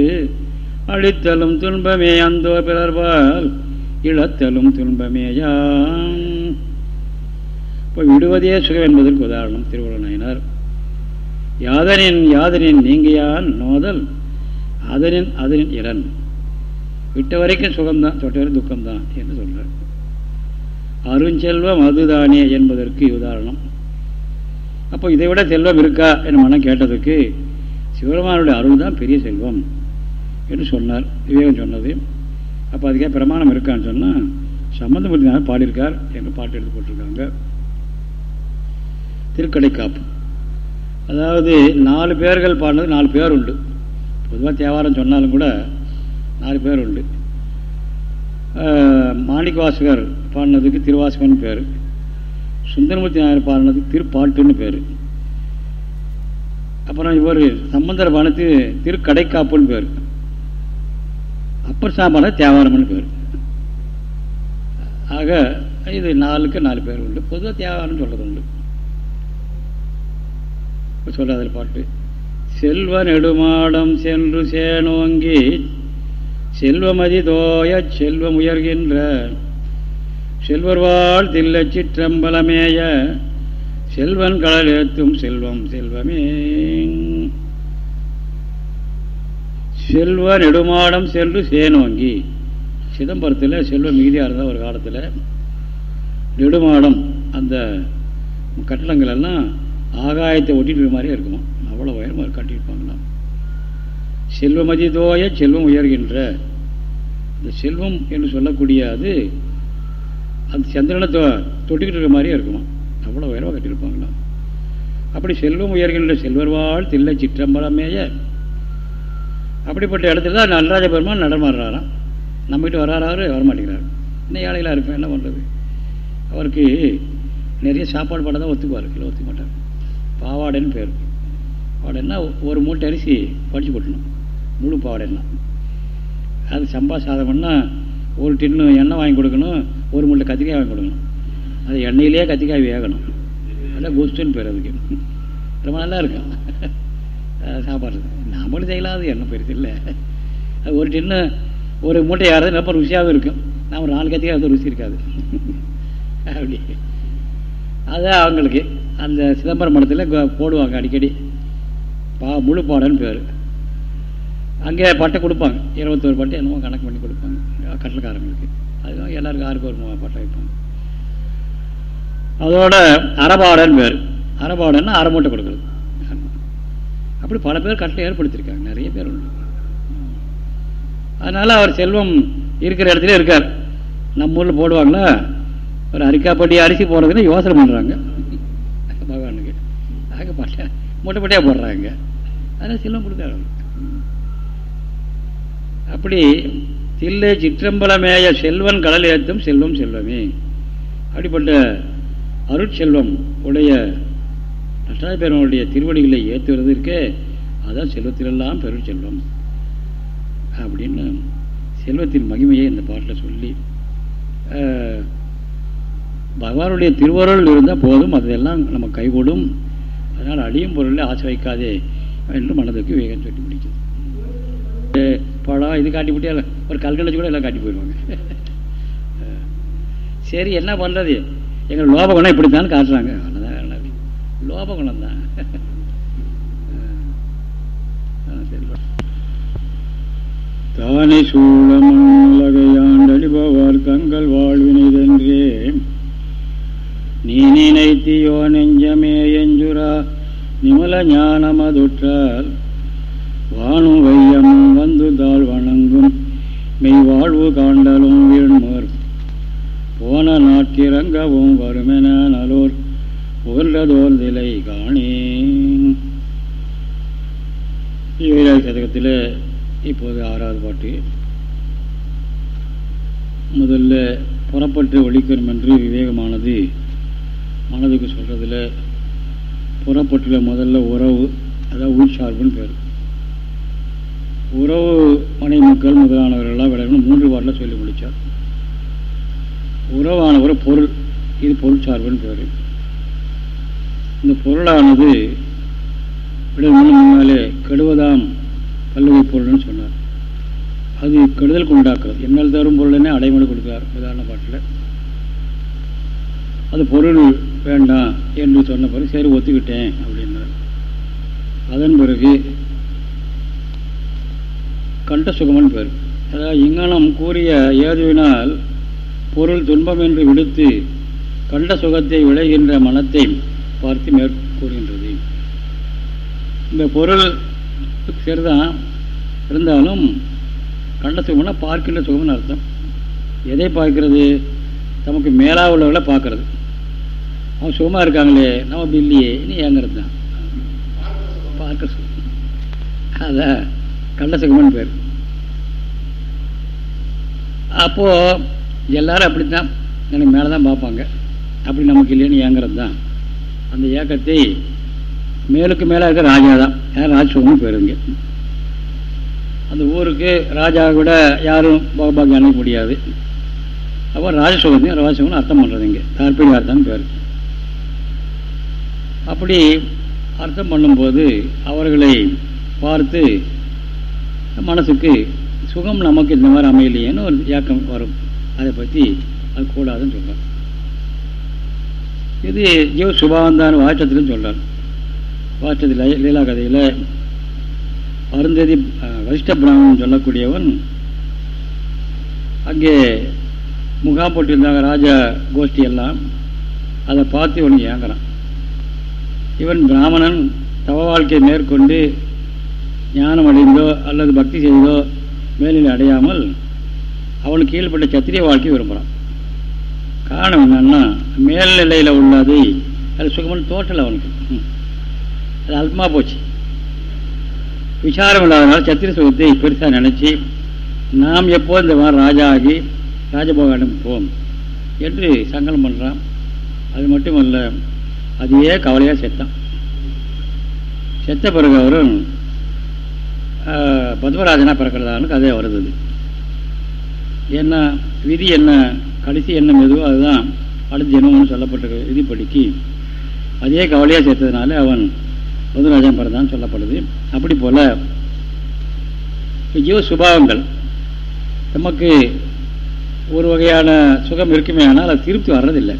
அழித்தலும் துன்பமே அந்தோ பிறர்வால் இழத்தலும் துன்பமேயாம். இப்போ விடுவதே சுகம் என்பதற்கு உதாரணம் திருவள்ளுவர் யாதனின் யாதனின் நீங்கியான் நோதல் அதனின் அதனின் இரன் விட்ட வரைக்கும் சுகம்தான் தொட்ட வரைக்கும் துக்கம்தான் என்று சொல்கிறார் அருஞ்செல்வம் அதுதானே என்பதற்கு உதாரணம். அப்போ இதை விட செல்வம் இருக்கா என் மனம் கேட்டதுக்கு சிவபெருமானுடைய அருள் தான் பெரிய செல்வம் என்று சொன்னார் விவேகம் சொன்னது. அப்போ அதுக்கே பிரமாணம் இருக்கான்னு சொன்னால் சம்பந்தமூர்த்தினார் பாடியிருக்கார் என்று பாட்டு எடுத்து போட்டிருக்காங்க. திருக்கடைக்காப்பு. அதாவது நாலு பேர்கள் பாடினது நாலு பேர் உண்டு. பொதுவாக தேவாரம் சொன்னாலும் கூட நாலு பேர் உண்டு. மாணிக்க வாசகர் பாடினதுக்கு திருவாசகன் பேர். சுந்தரமூர்த்தி நாயர் பாடினதுக்கு திருப்பாட்டுன்னு பேர். அப்புறம் இவர் சம்பந்தர் பானத்து திருக்கடைக்காப்புன்னு பேர். அப்பர் சாம்பான தேவாரம்னு பேர். ஆக இது நாலுக்கு நாலு பேர் உண்டு. பொதுவாக தேவாரம் சொல்கிறது உண்டு. சொல்ல பாட்டு. செல்வ நெடுமாடம் சென்று சேனோங்கி செல்வமதி தோயச் செல்வம் உயர்கின்ற செல்வர்வாள் தில்ல சிற்றம்பலமேய செல்வன் கடல் எழுத்தும் செல்வம் செல்வமே. செல்வ நெடுமாடம் சென்று சேனோங்கி. சிதம்பரத்தில் செல்வம் மிகுதியாக இருந்தால் ஒரு காலத்தில். நெடுமாடம் அந்த கட்டடங்கள் எல்லாம் ஆகாயத்தை ஒட்டிட்டு மாதிரியே இருக்குமா. அவ்வளோ உயரமாக கட்டியிருப்பாங்களாம். செல்வமதிதோய செல்வம் உயர்கின்ற. இந்த செல்வம் என்று சொல்லக்கூடிய அது அந்த சந்திரனை தொட்டிக்கிட்டு இருக்கிற மாதிரியே இருக்குமா? அவ்வளோ உயர்வாக கட்டியிருப்பாங்களா? அப்படி செல்வம் உயர்கின்ற செல்வர்வாள் தில்லை சிற்றம்பலமேய. அப்படிப்பட்ட இடத்துல தான் நடராஜ பெருமான் நடமாடுறாராம். நம்மகிட்ட வராறாரு வரமாட்டேங்கிறாரு. இன்னும் ஏழைகளாக இருப்பேன் என்ன பண்ணுறது அவருக்கு நிறைய சாப்பாடு பாடம் தான் ஒத்துக்குவார் இல்லை ஒத்துக்க மாட்டார். பாவாடைன்னு பேர். பாவாடைன்னா ஒரு மூட்டை அரிசி படித்து கொட்டணும். முழு என்ன அது சம்பா சாதம்னா ஒரு டின்னு எண்ணெய் வாங்கி கொடுக்கணும் ஒரு மூட்டை கத்திரிக்காய் வாங்கி கொடுக்கணும். அது எண்ணெயிலேயே கத்திரிக்காய் வேகணும். அதான் குஸ்துன்னு பேர் அதுக்கு. ரொம்ப நல்லா இருக்கும். [laughs] சாப்பாடு. நாமளும் செய்யலாம் அது எண்ணெய் பெருசு இல்லை. அது ஒரு டின்னு ஒரு மூட்டை யாராவது ரொம்ப ருசியாகவும் இருக்கும். நாம் ஒரு நாலு கத்திரிக்காய் வந்து ருசி இருக்காது. [laughs] அப்படி. அதுதான் அவங்களுக்கு அந்த சிதம்பரம் மடத்தில் போடுவாங்க அடிக்கடி. பா முழு பாடன்னு பேர். அங்கே பட்டை கொடுப்பாங்க. இருபத்தோரு பட்டை என்னமோ கணக்கு பண்ணி கொடுப்பாங்க. கட்டளக்காரங்களுக்கு. அதுதான் எல்லாருக்கும் ஆறுக்கு ஒரு பட்டை வைப்பாங்க. அதோட அறபாடன்னு பேர். அறபாடன்னா அரை மூட்டை கொடுக்குறது. அப்படி பல பேர் கட்டளை ஏற்படுத்தியிருக்காங்க. நிறைய பேர் உண்டு. அதனால் அவர் செல்வம் இருக்கிற இடத்துல இருக்கார். நம்ம ஊரில் போடுவாங்களா ஒரு அரிக்காப்பட்டி அரிசி போடுறதுன்னு யோசனை பண்ணுறாங்க பகவானுக்கு. ஆக பட்ட மூட்டை போடுறாங்க. அதனால் செல்வம் கொடுக்காரு அப்படி தில்லை சிற்றம்பலமேய செல்வன் கடல் ஏற்றும் செல்வம் செல்வமே. அப்படிப்பட்ட அருட்செல்வம் உடைய நட்டாய திருவடிகளை ஏற்றுவது இருக்கே அதான் செல்வத்திலெல்லாம் பெருட்செல்வம். அப்படின்னு செல்வத்தின் மகிமையை இந்த பாட்டில் சொல்லி பகவானுடைய திருவருள் இருந்தால் போதும் அதெல்லாம் நம்ம கைகூடும். அதனால் அடியும் பொருளில் ஆசை வைக்காதே என்று மனதுக்கு வேகம் சொல்லி முடிக்குது பழம் இது காட்டி விட்டியா ஒரு கல்கண்டச்சு கூட எல்லாம் காட்டி போயிடுவாங்க. சரி என்ன பண்ணுறது எங்கள் லோபகுணம் இப்படித்தான் காட்டுறாங்க. அவ்வளோதான் லோபகுணம் தான். தானே சூழமல்லகையாண்டடிபவர் தங்கள் வாழ்வினைதென்றே நீ நினைத்தியோ நெஞ்சமே எஞ்சுரா நிமல ஞானமதுற்றால் வானும் வையமும் வந்து தாழ் வணங்கும். மெய் வாழ்வு காண்டலும் வீழ்மோர். போன நாட்கிறங்கவும் வருமென நலோர். புகழ்ந்ததோர் நிலை காணேன் ஏழாவது சதகத்தில் இப்போது ஆறாவது பாட்டு. முதல்ல புறப்பட்டு ஒழிக்கணும் என்று விவேகமானது மனதுக்கு சொல்கிறதுல புறப்பட்டுள்ள முதல்ல உறவு அதாவது உள்சார்புன்னு பேர். உறவு மனை மக்கள் முதலானவர்கள்லாம் விளையாடணும் மூன்று பாட்டில் சொல்லி முடித்தார் உறவானவர் பொருள் இது பொருள் சார்புன்னு பேர். இந்த பொருளானது விட முன்னாலே கெடுவதாம் பல்லுவை பொருள்னு சொன்னார். அது கெடுதலுக்கு உண்டாக்குறது என்னால் தரும் பொருள்னே அடைமொழி கொடுக்கிறார் உதாரண பாட்டில். அது பொருள் வேண்டாம் என்று சொன்ன பிறகு சரி ஒத்துக்கிட்டேன் அப்படின்னார். அதன் பிறகு கண்டசுகமன் பேர். அதாவது இங்கனம் கூறிய ஏதுவினால் பொருள் துன்பம் என்று விடுத்து கண்ட சுகத்தை விளைகின்ற மனத்தை பார்த்து மேற்கூறுகின்றது. இந்த பொருள் சரிதான். இருந்தாலும் கண்ட சுகம்னா பார்க்கின்ற சுகம்னு அர்த்தம். எதை பார்க்கிறது? நமக்கு மேலாக உள்ளவர்களை பார்க்கறது. அவன் சுகமாக இருக்காங்களே நம்ம அப்படி இல்லையே இனி ஏங்கிறது தான் பார்க்க சுகம். அதான். கள்ளசுகமன் பேர். அப்போது எல்லாரும் அப்படித்தான். எனக்கு மேலே தான் பார்ப்பாங்க. அப்படி நமக்கு இல்லைன்னு ஏங்கிறது தான் அந்த ஏக்கத்தை மேலுக்கு மேலே இருக்க ராஜா தான் யார் ராஜசுகம்னு பேருங்க அந்த ஊருக்கு ராஜா கூட யாரும் பகபாகி அணுக முடியாது. அப்போ ராஜசுகத்தையும் ராஜசுகம்னு அர்த்தம் பண்ணுறதுங்க தாற்பரிய அர்த்தம் பேர். அப்படி அர்த்தம் பண்ணும்போது அவர்களை பார்த்து மனசுக்கு சுகம் நமக்கு இந்த மாதிரி அமையலையேன்னு ஒரு ஏக்கம் வரும். அதை பற்றி அது கூடாதுன்னு சொல்கிறார் இது ஜீவ சுபாவந்தான் வாச்சத்திலும் சொல்கிறார் வாச்சத்தில் லீலா கதையில் அருந்ததி வசிஷ்ட பிராமணன் சொல்லக்கூடியவன் அங்கே முகாம் போட்டிருந்தாங்க ராஜா கோஷ்டி எல்லாம். அதை பார்த்து இவன் ஏங்குறான். இவன் பிராமணன் தவ வாழ்க்கையை மேற்கொண்டு ஞானம் அடைந்தோ அல்லது பக்தி செய்தோ மேலில் அடையாமல் அவனுக்கு கீழ்பட்ட சத்திரிய வாழ்க்கை விரும்புகிறான் காரணம் என்னன்னா மேல்நிலையில் உள்ளது அது சுகமான தோற்றல் அவனுக்கு. அது அல்பமாக போச்சு. விசாரம் இல்லாதனால சத்திரிய சுகத்தை பெருசாக நினச்சி நாம் எப்போ இந்த மாதிரி ராஜா ஆகி ராஜபோகம் போம் என்று சங்கலம் பண்ணுறான் அது மட்டுமல்ல அதையே கவலையாக செத்தான். செத்த பிறகு அவரும் பத்மராஜனாக பிறக்கிறதான்னு கதையாக வருது என்ன விதி என்ன கடைசி என்ன மெதுவோ அதுதான் அடுத்த ஜென்மம்னு சொல்லப்பட்ட விதிப்படிக்கு. அதே கவலையாக சேர்த்ததுனால அவன் பத்மராஜன் பிறந்தான்னு சொல்லப்படுது. அப்படி போல் ஜீவ சுபாவங்கள். நமக்கு ஒரு வகையான சுகம் இருக்குமே ஆனால் அது திருப்தி வர்றதில்லை.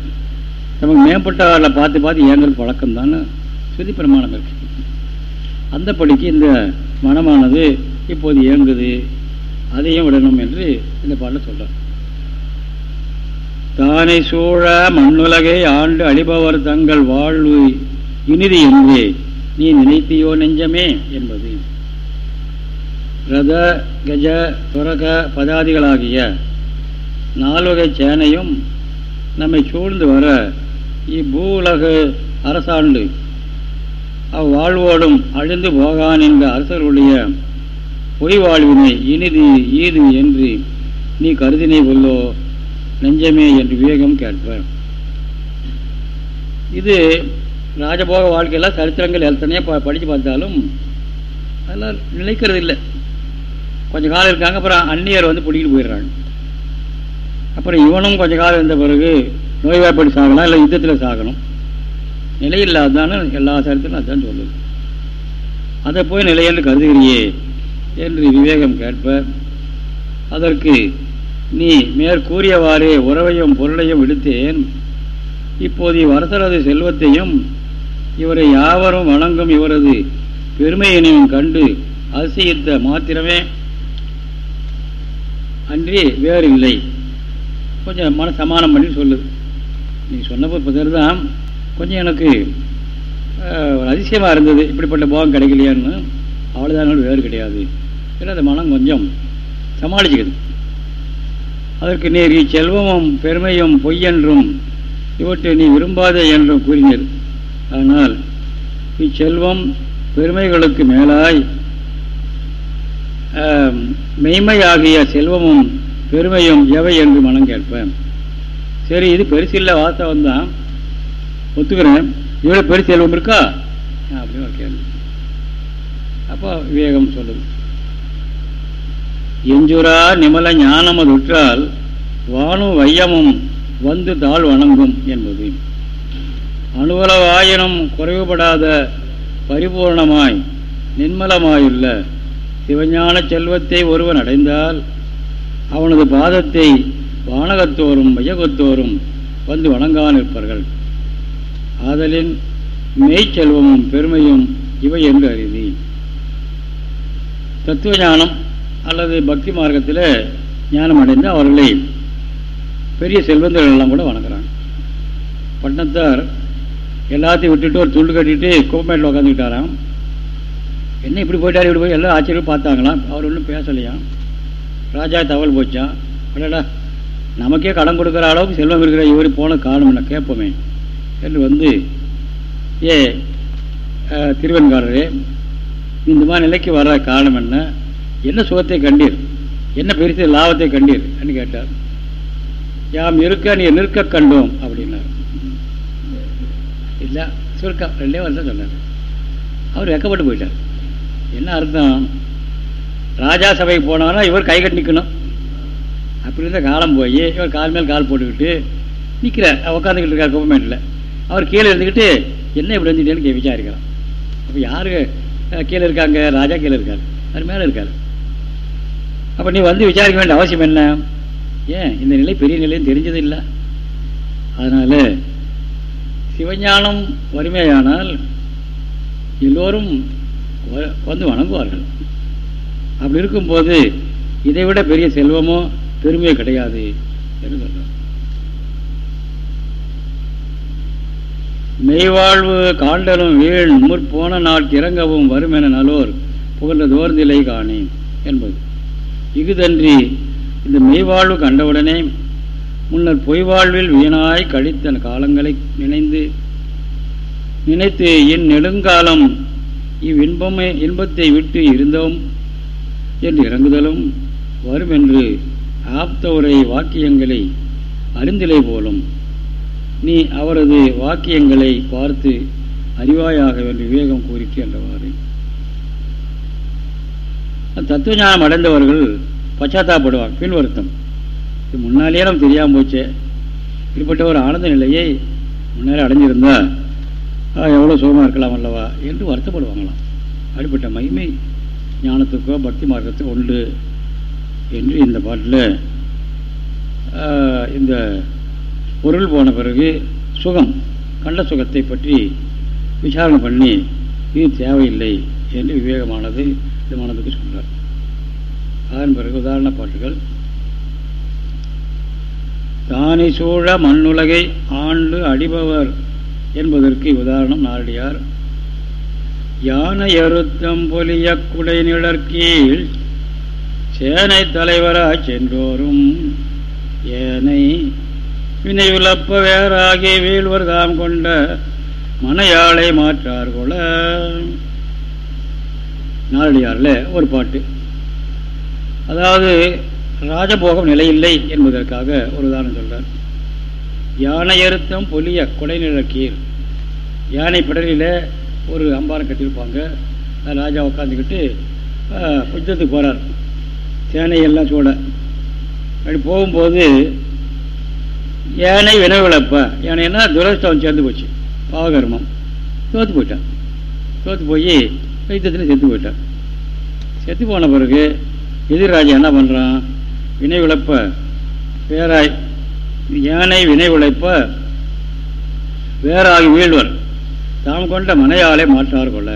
நமக்கு மேம்பட்டவர்களை பார்த்து பார்த்து ஏங்கல் பழக்கம் தான் சுதி பிரமாணம் இருக்கு. அந்த படிக்கு இந்த மனமானது இப்போது இயங்குது அதையும் விடணும் என்று இந்த பாடல சொல்கிறார் தானை சூழ மண்ணுலகை ஆண்டு அழிபவர் தங்கள் வாழ்வு இனிது என்றே நீ நினைத்தியோ நெஞ்சமே என்பது. ரத கஜ துரக பதாதிகளாகிய நால்வகை சேனையும் நம்மை சூழ்ந்து வர இப்பூலக அரசாண்டு அவ்வாழ்வோடும் அழிந்து போகான் என்ற அரசர்களுடைய பொய் வாழ்வினை இனிது ஈது என்று நீ கருதினை கொள்ளோ நெஞ்சமே என்று விவேகம் கேட்பார். இது ராஜபோக வாழ்க்கையெல்லாம் சரித்திரங்கள் எத்தனையோ படித்து பார்த்தாலும் அதெல்லாம் நிலைக்கிறது இல்லை கொஞ்சம் காலம் இருக்காங்க அப்புறம் அந்நியர் வந்து பிடிக்கிட்டு போயிடுறாங்க. அப்புறம் இவனும் கொஞ்ச காலம் இருந்த பிறகு நோய்வாய்ப்படி சாகலாம் இல்லை யுத்தத்தில் சாகணும். நிலை இல்லாதான்னு எல்லா சரித்திலும் அதுதான் சொல்லுது அதை போய் நிலை என்று கருதுகிறியே என்று விவேகம் கேட்ப. அதற்கு நீ மேற்கூறியவாறே உறவையும் பொருளையும் விடுத்தேன். இப்போது இவ்வரசரது செல்வத்தையும் இவரை யாவரும் வணங்கும் இவரது பெருமையினையும் கண்டு அதிசயித்த மாத்திரமே அன்றி வேறு இல்லை கொஞ்சம் மன சமானம் பண்ணி சொல்லுது நீ சொன்னப்போ பிறர்தான் கொஞ்சம் எனக்கு ஒரு அதிசயமாக இருந்தது. இப்படிப்பட்ட போகம் கிடைக்கலையான்னு அவ்வளோதான் வேறு கிடையாது. ஏன்னா அந்த மனம் கொஞ்சம் சமாளிச்சுக்குது. அதற்கு நீர் இச்செல்வமும் பெருமையும் பொய்யென்றும் இவற்றை நீ விரும்பாத என்றும் கூறினர். ஆனால் இச்செல்வம் பெருமைகளுக்கு மேலாய் மெய்மையாகிய செல்வமும் பெருமையும் எவை என்று மனம் கேட்பேன். சரி இது பெருசில்ல வாஸ்தவம் தான் ஒத்துக்கிறேன். இவ்வளோ பெரிய செல்வம் இருக்கா? அப்படின்னு ஒரு கேள்வி. அப்போ விவேகம் சொல்லுது. எஞ்சுரா நிமல ஞானமது உற்றால் வானு வையமும் வந்து தாழ் வணங்கும் என்பது. அணுவலவாயினும் குறைவுபடாத பரிபூர்ணமாய் நிர்மலமாயுள்ள சிவஞான செல்வத்தை ஒருவன் அடைந்தால் அவனது பாதத்தை வானகத்தோறும் வையகத்தோறும் வந்து வணங்கா நிற்பார்கள். ஆதலின் மெய்ச்செல்வமும் பெருமையும் இவை என்று அறிவி தத்துவ ஞானம் அல்லது பக்தி மார்க்கத்தில் ஞானம் அடைந்து அவர்களை பெரிய செல்வந்தர்கள் எல்லாம் கூட வணங்குறாங்க. பட்டணத்தார் எல்லாத்தையும் விட்டுட்டு ஒரு துண்டு கட்டிட்டு கோப்பமேட்டில் உட்காந்துக்கிட்டாராம் என்ன இப்படி போயிட்டார் இப்படி போய் எல்லாம் ஆச்சரியம் பார்த்தாங்களாம் அவர் ஒன்றும் பேசலையாம் ராஜா தகவல் போச்சான் அடடா நமக்கே கடன் கொடுக்குற அளவுக்கு செல்வம் இருக்கிற இவர் போன காரணம் என்ன? கேட்போமே. என்று வந்து ஏ திருவெண்காரரே இந்த மாதிரி நிலைக்கு வர காரணம் என்ன? என்ன சுகத்தை கண்டீர்? என்ன பெருசு லாபத்தை கண்டீர்? என்று கேட்டார். யாம் இருக்க நீ நிற்க கண்டோம் அப்படின்னார். இல்லை சுருக்கம் ரெண்டே வருஷம் சொன்னார். அவர் வெக்கப்பட்டு போயிட்டார். என்ன அர்த்தம்? ராஜா சபைக்கு போனாங்கன்னா இவர் கை கட்டி நிற்கணும் அப்படி இருந்த காலம் போய் இவர் கால் மேல் கால் போட்டுக்கிட்டு நிற்கிறார் உட்காந்துக்கிட்டு இருக்கார் கவர்மெண்ட்டில் அவர் கீழே இருந்துக்கிட்டு என்ன இப்படி வந்துட்டேன்னு விசாரிக்கலாம். அப்போ யார் கீழே இருக்காங்க? ராஜா கீழே இருக்கார். அது மேலே இருக்கார். அப்போ நீ வந்து விசாரிக்க வேண்டிய அவசியம் என்ன? ஏன்? இந்த நிலை பெரிய நிலையும் தெரிஞ்சது இல்லை. அதனால் சிவஞானம் வறுமையானால் எல்லோரும் வந்து வணங்குவார்கள். அப்படி இருக்கும்போது இதை விட பெரிய செல்வமோ பெருமையோ கிடையாது என்று சொல்கிறார் மெய்வாழ்வு காண்டலும் வீழ் முற்போன நாள் இறங்கவும் வரும் என நலோர் புகழ்ந்த தோர்ந்திலை காணேன் என்பது. இகுதன்றி இந்த மெய்வாழ்வு கண்டவுடனே முன்னர் பொய் வாழ்வில் வீணாய் கழித்த காலங்களை நினைந்து நினைத்து என் நெடுங்காலம் இவ்வின்பமே இன்பத்தை விட்டு இருந்தோம் என்று இறங்குதலும் வரும் என்று ஆப்த உரை வாக்கியங்களை அறிந்திலை போலும் நீ அவரது வாக்கியங்களை பார்த்து அறிவாயாக விவேகம் கூறிட்டு என்றவாறு தத்துவஞானம் அடைந்தவர்கள் பச்சாத்தாப்படுவார் பின் வருத்தம் இது முன்னாலேயே நம்ம தெரியாமல் போச்சு. இப்படிப்பட்ட ஒரு ஆனந்த நிலையை முன்னாலே அடைஞ்சிருந்தா எவ்வளோ சுகமாக இருக்கலாம் அல்லவா என்று வருத்தப்படுவாங்களாம். அப்படிப்பட்ட மகிமை ஞானத்துக்கோ பக்தி மார்க்கத்துக்கோ உண்டு என்று இந்த பாட்டில் இந்த பொருள் போன பிறகு சுகம் கண்ட சுகத்தை பற்றி விசாரணை பண்ணி இது தேவையில்லை என்று விவேகமானது இந்த மனதுக்கு சொல்கிறார் அதன் பிறகு உதாரண பாட்டுகள். தானி சூழ மண்ணுலகை ஆண்டு அடிபவர் என்பதற்கு உதாரணம் நாரடியார். யானை அறுத்தம் பொலிய குடை நிழற்கீழ் சேனை தலைவராய் சென்றோரும் ஏனை வினை உழப்ப வேறாகி வீழ்வர் தாம் கொண்ட மனையாளை மாற்றார் கொல நாளடியாரில் ஒரு பாட்டு. அதாவது ராஜபோகம் நிலையில்லை என்பதற்காக ஒரு உதாரணம் சொல்றார். யானை அறுத்தம் பொலிய குடைநிழக்கீர் யானை பிடலில் ஒரு அம்பாரம் கட்டியிருப்பாங்க. ராஜா உட்காந்துக்கிட்டு யுத்தத்துக்கு போகிறார் சேனையெல்லாம் சூட. அப்படி போகும்போது யானை வினவிழப்ப. யானைன்னா துரஷ்டம் சேர்ந்து போச்சு. பாவகர்மம். தோற்று போயிட்டான் தோற்று போய் வைத்தியத்தில் செத்து போயிட்டான் செத்து போன பிறகு எதிர்ராஜா என்ன பண்ணுறான் வினை விளப்ப பேராய் யானை வினை உழைப்ப வேறாகி வீழ்வர். தாம் கொண்ட மனையாளை மாற்றார் கொள்ள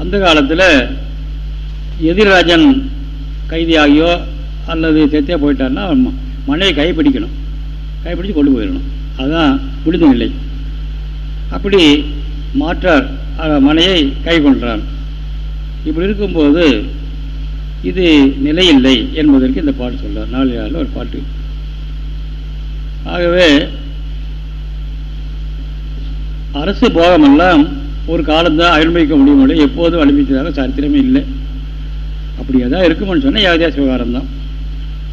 அந்த காலத்தில் எதிர்ராஜன் கைதியாகியோ அல்லது செத்தே போயிட்டார்னா மனையை கைப்பிடிக்கணும் கைப்பிடிச்சு கொண்டு போயிடணும். அதுதான் முடிந்த நிலை. அப்படி மாற்றார் மனையை கை கொண்டான் இப்படி இருக்கும்போது இது நிலையில்லை என்பதற்கு இந்த பாட்டு சொல்றார். நாலு ஒரு பாட்டு. ஆகவே அரசு போகமெல்லாம் ஒரு காலம்தான் அனுபவிக்க முடியும் எப்போதும் அனுபவித்ததாக சரித்திரமே இல்லை. அப்படி தான் இருக்குமென்னு சொன்னால் ஏகதேச விவகாரம் தான்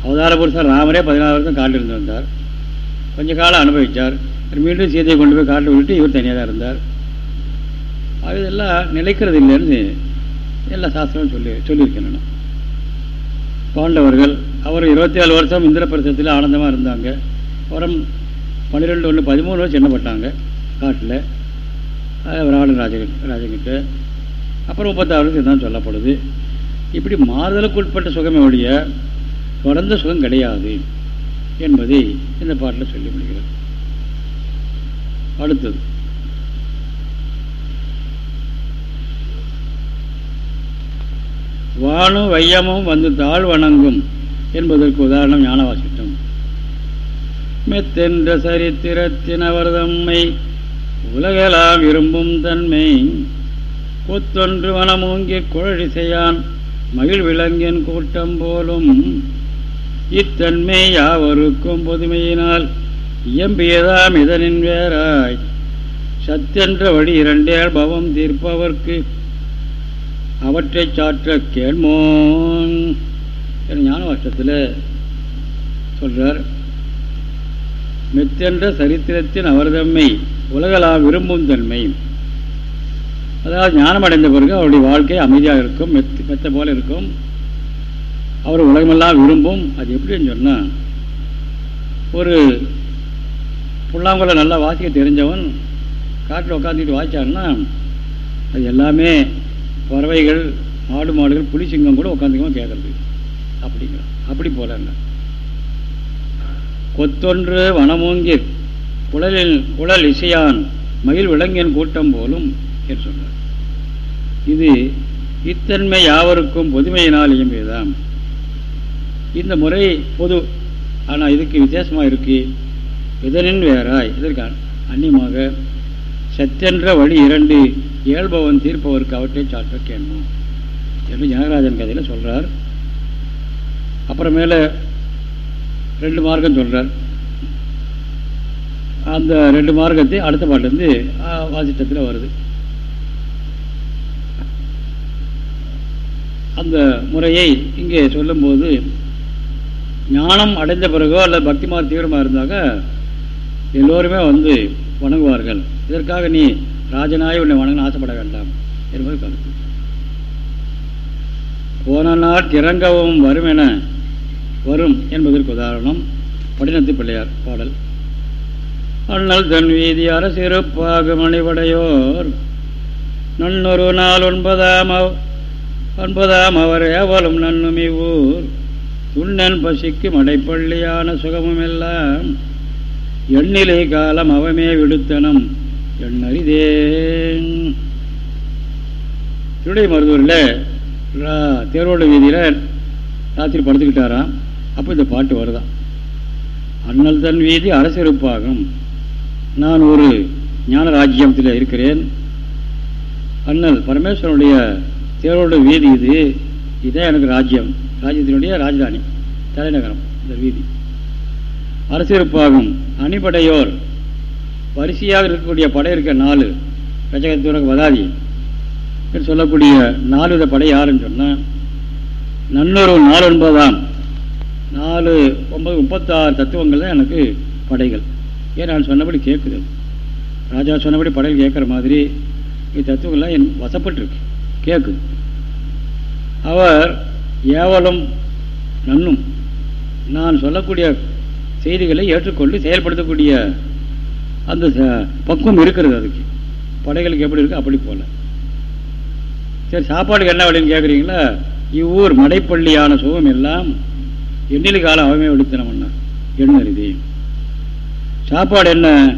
அவதார புருஷன் ராமரே பதினாறு வருஷம் காட்டில் இருந்து வந்தார். கொஞ்ச காலம் அனுபவித்தார் மீண்டும் சீதையை கொண்டு போய் காட்டில் விட்டு இவர் தனியாக தான் இருந்தார். அது இதெல்லாம் நிலைக்கிறது இல்லைன்னு எல்லா சாஸ்திரமும் சொல்லி சொல்லியிருக்கேன் நான். பாண்டவர்கள் அவர் இருபத்தி ஏழு வருஷம் இந்திர பிரசத்தில் ஆனந்தமாக இருந்தாங்க. அப்புறம் பன்னிரெண்டு ஒன்று பதிமூணு வருஷம் எண்ணப்பட்டாங்க காட்டில். விராடன் ராஜ ராஜகிட்ட. அப்புறம் முப்பத்தாறு வருஷம் தான் சொல்லப்படுது. இப்படி மாறுதலுக்கு உட்பட்ட சுகமே ஒழிய தொடர்ந்த சுகம் கிடையாது. என்பதை இந்த பாட்டில் சொல்லி முடிகிறது அடுத்தது. வானும் வையமும் வந்து தாழ் வணங்கும் என்பதற்கு உதாரணம் ஞானவாசிட்டம். மெத்தென்ற சரித்திரத்தினவர் தம்மை உலகெல்லாம் விரும்பும் தன்மை கொத்தொன்று வனமூங்கி குழலிசையான் மகிழ் விலங்கின் கூட்டம் போலும் இத்தன்மை யாவருக்கும் புதுமையினால் இயம்பியதாம் இதனின் வேறாய். சத்தென்ற வழி இரண்டேல் பவம் தீர்ப்பவர்க்கு அவற்றை சாற்ற கேள்மோன் ஞான வருஷத்தில் சொல்கிறார் மெத்தென்ற சரித்திரத்தின் அவர்தம்மை உலகலாம் விரும்பும் தன்மை. அதாவது ஞானம் அடைந்த பிறகு அவருடைய வாழ்க்கை அமைதியாக இருக்கும் மெத் மெத்த போல இருக்கும். அவர் உலகமெல்லாம் விரும்பும் அது எப்படின்னு சொன்னால் ஒரு புல்லாங்குழல் நல்லா வாசிக்க தெரிஞ்சவன் காட்டில் உட்காந்துக்கிட்டு வாய்ச்சான்னா அது எல்லாமே பறவைகள் ஆடு மாடுகள் புலி சிங்கம் கூட உட்காந்துக்கமாக கேட்கறது. அப்படிங்கிறான். அப்படி போல கொத்தொன்று வனமூங்கிர் குழலில் குழல் இசையான் மயில் விலங்கின் கூட்டம் போலும் என்று சொன்னார் இது இத்தன்மை யாவருக்கும் பொதுமையினால் இயம்பியதாம். இந்த முறை பொது ஆனால் இதுக்கு வித்தியாசமாக இருக்குது இதனின் வேறாய்? இதற்கான அந்நியமாக சத்தென்ற வழி இரண்டு இயல்பவன் தீர்ப்பவருக்கு அவற்றை சாற்ற கேட்கணும் என்று ஜனகராஜன் கதையில் சொல்கிறார் அப்புறமேல ரெண்டு மார்க்கம் சொல்கிறார் அந்த ரெண்டு மார்க்கத்தை அடுத்த பாட்டிலேருந்து வாசிட்டத்தில் வருது. அந்த முறையை இங்கே சொல்லும்போது ஞானம் அடைந்த பிறகோ அல்லது பக்திமார் தீவிரமாக இருந்தாக்க எல்லோருமே வந்து வணங்குவார்கள். இதற்காக நீ ராஜனாய் உன்னை வணங்க ஆசைப்பட வேண்டாம் என்பது கருத்து. போன நாள் இறங்கவும் வரும் என வரும் என்பதற்கு உதாரணம் படினத்து பிள்ளையார் பாடல். அண்ணல் தன் வீதி அரசிருப்பாக மணிவடையோர் நன்னொரு நாள் ஒன்பதாம் ஒன்பதாம் அவர் ஏவலும் நன்னுமி ஊர் துண்ணன் பசிக்கு மடைப்பள்ளியான சுகமும் எல்லாம் எண்ணிலை காலம் அவமே விடுத்தனம். எண்ணறிதேன் திருடைய மருதூரில் தேரோடு வீதியில் ராத்திரி படுத்துக்கிட்டாராம். அப்போ இந்த பாட்டு வருதான் அண்ணல் தன் வீதி அரசிருப்பாகும். நான் ஒரு ஞான ராஜ்யத்தில் இருக்கிறேன். அண்ணல் பரமேஸ்வரனுடைய தேரோடு வீதி இது. இதே எனக்கு ராஜ்யம். ராஜ்யத்தினுடைய ராஜதானி தலைநகரம் இந்த வீதி. அரசிருப்பாகும் அணிபடையோர் வரிசையாக இருக்கக்கூடிய படை இருக்க நாலு ரஜகத்தூரக வதாதி என்று சொல்லக்கூடிய நாலு வித படை யாருன்னு சொன்னால் நன்னொரு நாலு ஒன்பதாம் நாலு ஒன்பது முப்பத்தாறு தத்துவங்கள் தான் எனக்கு படைகள். ஏன் நான் சொன்னபடி கேட்குது? ராஜா சொன்னபடி படைகள் கேட்குற மாதிரி இத்தத்துவங்கள்லாம் என் வசப்பட்டுருக்கு. கேட்குது. அவர் ஏவலும் நன்னும் நான் சொல்லக்கூடிய செய்திகளை ஏற்றுக்கொண்டு செயல்படுத்தக்கூடிய அந்த பக்குவம் இருக்கிறது அதுக்கு. படைகளுக்கு எப்படி இருக்கு அப்படி போல. சரி சாப்பாடுக்கு என்ன அப்படின்னு கேட்குறீங்களா இவ்வூர் மடைப்பள்ளியான சுகம் எல்லாம் எண்ணில் காலம் அவமே விடுத்தனம்னா எண்ணறிதி சாப்பாடு என்ன?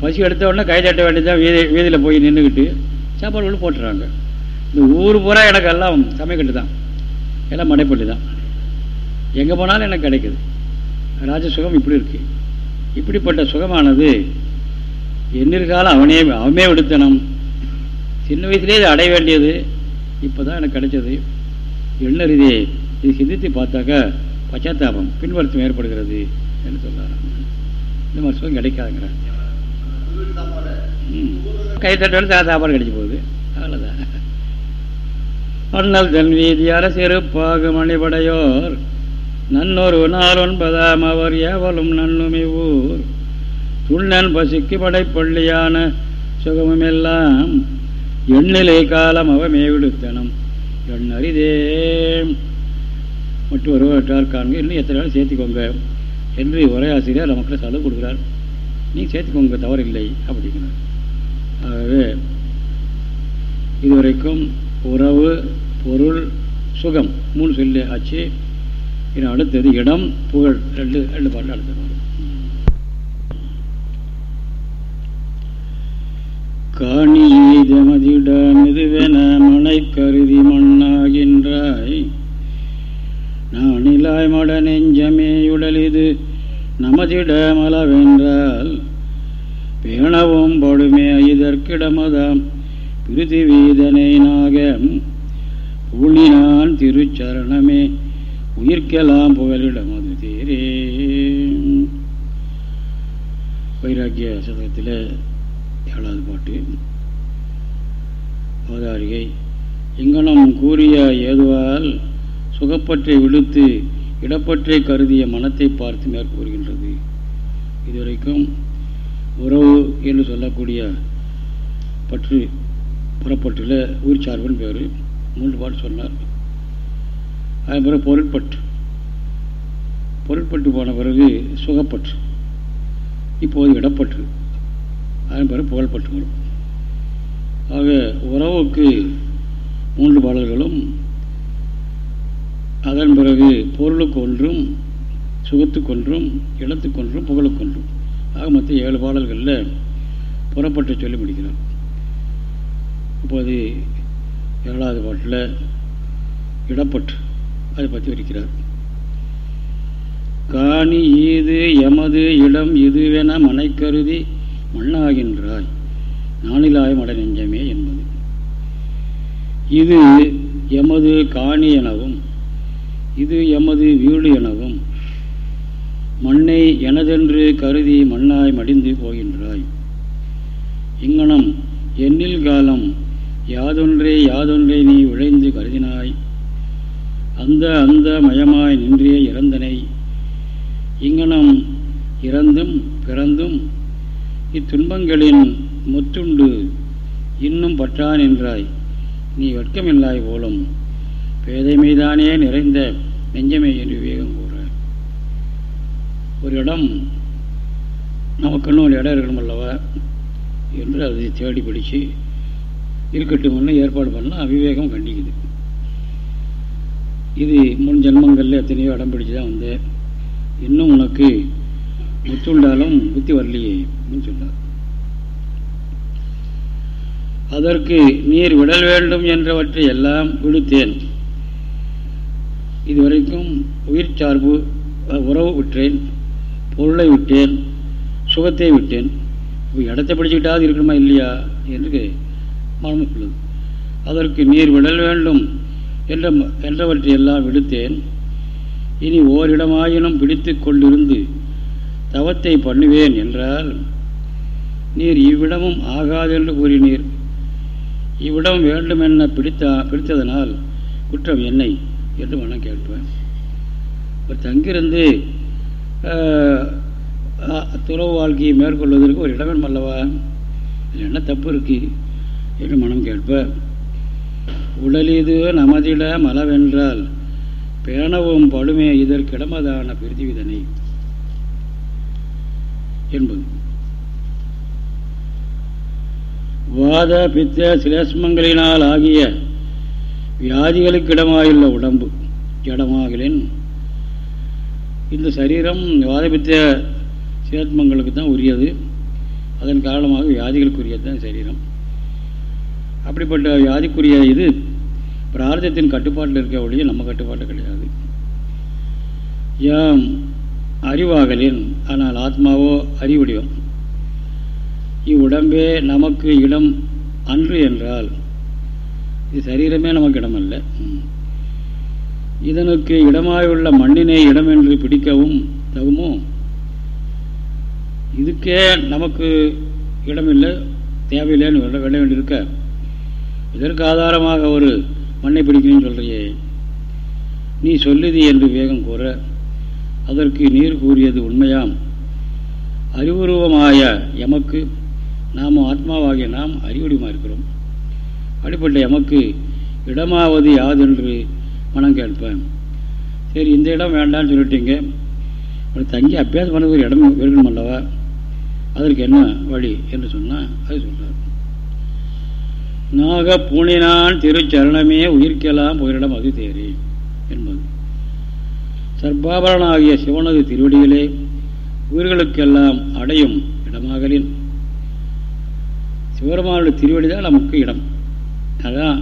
பசி எடுத்த உடனே கை தட்ட வேண்டியதான் வீதி வீதியில் போய் நின்றுக்கிட்டு சாப்பாடு உள்ள போட்டுறாங்க. இந்த ஊர் பூரா எனக்கு எல்லாம் சமைக்கட்டு தான். எல்லாம் மடைப்பள்ளி தான். எங்கே போனாலும் எனக்கு கிடைக்குது. ராஜசுகம் இப்படி இருக்கு. இப்படிப்பட்ட சுகமானது எண்ணிற்காலம் அவனே அவனே விடுத்தனம். சின்ன வயசுலேயே அடைய வேண்டியது. இப்போ தான் எனக்கு கிடைச்சது. எண்ணறிதே இது சிந்தித்து பார்த்தாக்கா பச்சாத்தாபம் பின்வருத்தம் ஏற்படுகிறது என்று சொல்கிறார் இந்த மாதிரி சுகம் கிடைக்காதுங்கிறார் கை தட்டோடு சாப்பாடு கிடைச்சி போகுது. அவ்வளோதான் அண்ணல் தன் வீதியார சிறுப்பாகு மணிபடையோர். நன்னொரு நாள் ஒன்பதாம் அவர் ஏவலும் நன்னுமி ஊர் துண்ணன் பசிக்கு படைப்பள்ளியான சுகமும் எல்லாம் எண்ணிலை காலம் அவமே விடுத்தனம். எண்ணறிதே மட்டும் ஒருவற்றார் காண்க இன்னும் எத்தனை நாள் சேர்த்துக்கோங்க என்று உரையாசிரியர் நமக்கு செலவு கொடுக்குறார். நீங்கள் சேர்த்துக்கோங்க தவறில்லை அப்படிங்கிறார். ஆகவே இதுவரைக்கும் உறவு பொருள் சுகம் மூணு சொல்லி ஆச்சு. இதை அடுத்தது இடம் புகழ் ரெண்டு ரெண்டு பாட்டு அடுத்தது. காணியீதமதிடமிதுவென மனை கருதி மண்ணாகின்றாய். நானிலாய் மட நெஞ்சமே உடலிது நமதிடமளவென்றால் பேணவும் படுமே இதற்கிடமதாம். பிரிதிவீதனை நாக திருச்சரணமே உயிர்க்கெல்லாம் புகழிடம் அது தேரே. வைராக்கிய சதகத்தில் ஏழாவது பாட்டு. அவதாரிகை இங்கனம் கூறிய ஏதுவால் சுகப்பற்றை விடுத்து இடப்பற்றை கருதிய மனத்தை பார்த்து மேற்கூறுகின்றது இதுவரைக்கும் உறவு என்று சொல்லக்கூடிய பற்று புறப்பட்டுள்ள உயிர் சார்புன்னு பேர் மூன்று பாட்டு சொன்னார். அதன் பிறகு பொருட்பட்டு பொருட்பட்டு போன பிறகு சுகப்பற்று இப்போது இடப்பற்று அதன் பிறகு புகழ்பட்டு வரும். ஆக உறவுக்கு மூன்று பாடல்களும் அதன் பிறகு பொருளுக்கு ஒன்றும் சுகத்துக்கொன்றும் இடத்துக்கொன்றும் புகழுக்கொன்றும் ஆக மொத்தம் ஏழு பாடல்களில் புறப்பட்டு சொல்லி முடிக்கிறார். இப்போது ஏழாவது பாட்டில் இடப்பட்டு அதை பற்றி இருக்கிறார். காணி ஈது எமது இடம் இதுவென மனைக்கருதி மண்ணாகின்றாய். நானிலாய் மட நெஞ்சமே என்பது. இது எமது காணி எனவும் இது எமது வீடு எனவும் மண்ணை எனதென்று கருதி மண்ணாய் மடிந்து போகின்றாய். இங்கனம் எண்ணில் காலம் யாதொன்றே யாதொன்றே நீ உழைந்து கருதினாய். அந்த அந்த மயமாய் நின்றே இறந்தனை. இங்கனம் இறந்தும் பிறந்தும் இத்துன்பங்களின் முத்துண்டு இன்னும் பற்றான் என்றாய். நீ வெட்கமில்லாய் போலும். பேதைமைதானே நிறைந்த நெஞ்சமே என்று விவேகம் கூற. ஒரு இடம் நமக்குன்னு ஒரு இடம் இருக்கணும் அல்லவா என்று அதை தேடி பிடிச்சு இருக்கட்டும் ஏற்பாடு பண்ணால் அவிவேகம் கண்டிக்குது. இது முன் ஜென்மங்களில் எத்தனையோ இடம் பிடிச்சுதான் வந்தேன் இன்னும் உனக்கு முத்துண்டாலும் புத்தி வரலையே அப்படின்னு சொன்னார். அதற்கு நீர் விடல் வேண்டும் என்றவற்றை எல்லாம் விடுத்தேன். இதுவரைக்கும் உயிர் சார்பு உறவு விட்டேன் பொருளை விட்டேன் சுகத்தை விட்டேன் இப்போ இடத்தை பிடிச்சிக்கிட்டாவது இருக்கணுமா இல்லையா என்று மனமுக்குள்ளது. அதற்கு நீர் விடல் வேண்டும் என்ற என்றவற்றை எல்லாம் விடுத்தேன். இனி ஓரிடமாயினும் பிடித்து கொண்டிருந்து தவத்தை பண்ணுவேன் என்றால் நீர் இவ்விடமும் ஆகாதென்று கூறினீர். இவ்விடம் வேண்டுமென பிடித்தா பிடித்ததனால் குற்றம் என்னை என்று மனம் கேட்பேன் ஒரு தங்கிருந்து துறவு வாழ்க்கையை மேற்கொள்வதற்கு ஒரு இடமே அல்லவா என்ன தப்பு இருக்குது என்று மனம் கேட்ப உடலிது நமதிட மலவென்றால் பேணவும் படுமே இதற்கிடமதான பிரிதிவிதனை. என்பது. வாத பித்த சிலேஷ்மங்களினால் ஆகிய வியாதிகளுக்கிடமாயுள்ள உடம்பு இடமாகலின் இந்த சரீரம் வாதபித்த சேத்மங்களுக்கு தான் உரியது. அதன் காரணமாக வியாதிகளுக்குரியது தான் சரீரம். அப்படிப்பட்ட வியாதிக்குரிய இது பிரார்த்தத்தின் கட்டுப்பாட்டில் இருக்க ஒழிய நம்ம கட்டுப்பாட்டு கிடையாது. யாம் அறிவாகலின் ஆனால் ஆத்மாவோ அறிவடிவம். இவ்வுடம்பே நமக்கு இடம் அன்று என்றால் இது சரீரமே நமக்கு இடமல்ல. இதனுக்கு இடமாயுள்ள மண்ணினை இடம் என்று பிடிக்கவும் தகுமோ? இதுக்கே நமக்கு இடமில்லை தேவையில்லைன்னு விட வெள்ள வேண்டியிருக்க. இதற்கு ஆதாரமாக ஒரு மண்ணை பிடிக்கணும்னு சொல்கிறியே நீ சொல்லுதி என்று வேகம் கூற அதற்கு நீர் கூறியது உண்மையாம். அறிவுருவமாய எமக்கு நாம் ஆத்மாவாகிய நாம் அறிவுடிமா இருக்கிறோம். அப்படிப்பட்ட எமக்கு இடமாவது யாதென்று மனம் கேட்பேன். சரி இந்த இடம் வேண்டாம்னு சொல்லிட்டீங்க. தங்கி அபியாசம் பண்ணது ஒரு இடம் வேணும் அல்லவா அதற்கு என்ன வழி என்று சொன்னால் அது சொல்கிறார் நாக பூணினான் திருச்சரணமே உயிர்க்கெல்லாம் புகலிடம் அது தேரே என்பது. சர்பாபரனாகிய சிவனது திருவடியிலே உயிர்களுக்கெல்லாம் அடையும் இடமாகலின். சிவபெருமானுடைய திருவடி தான் நமக்கு இடம். அதான்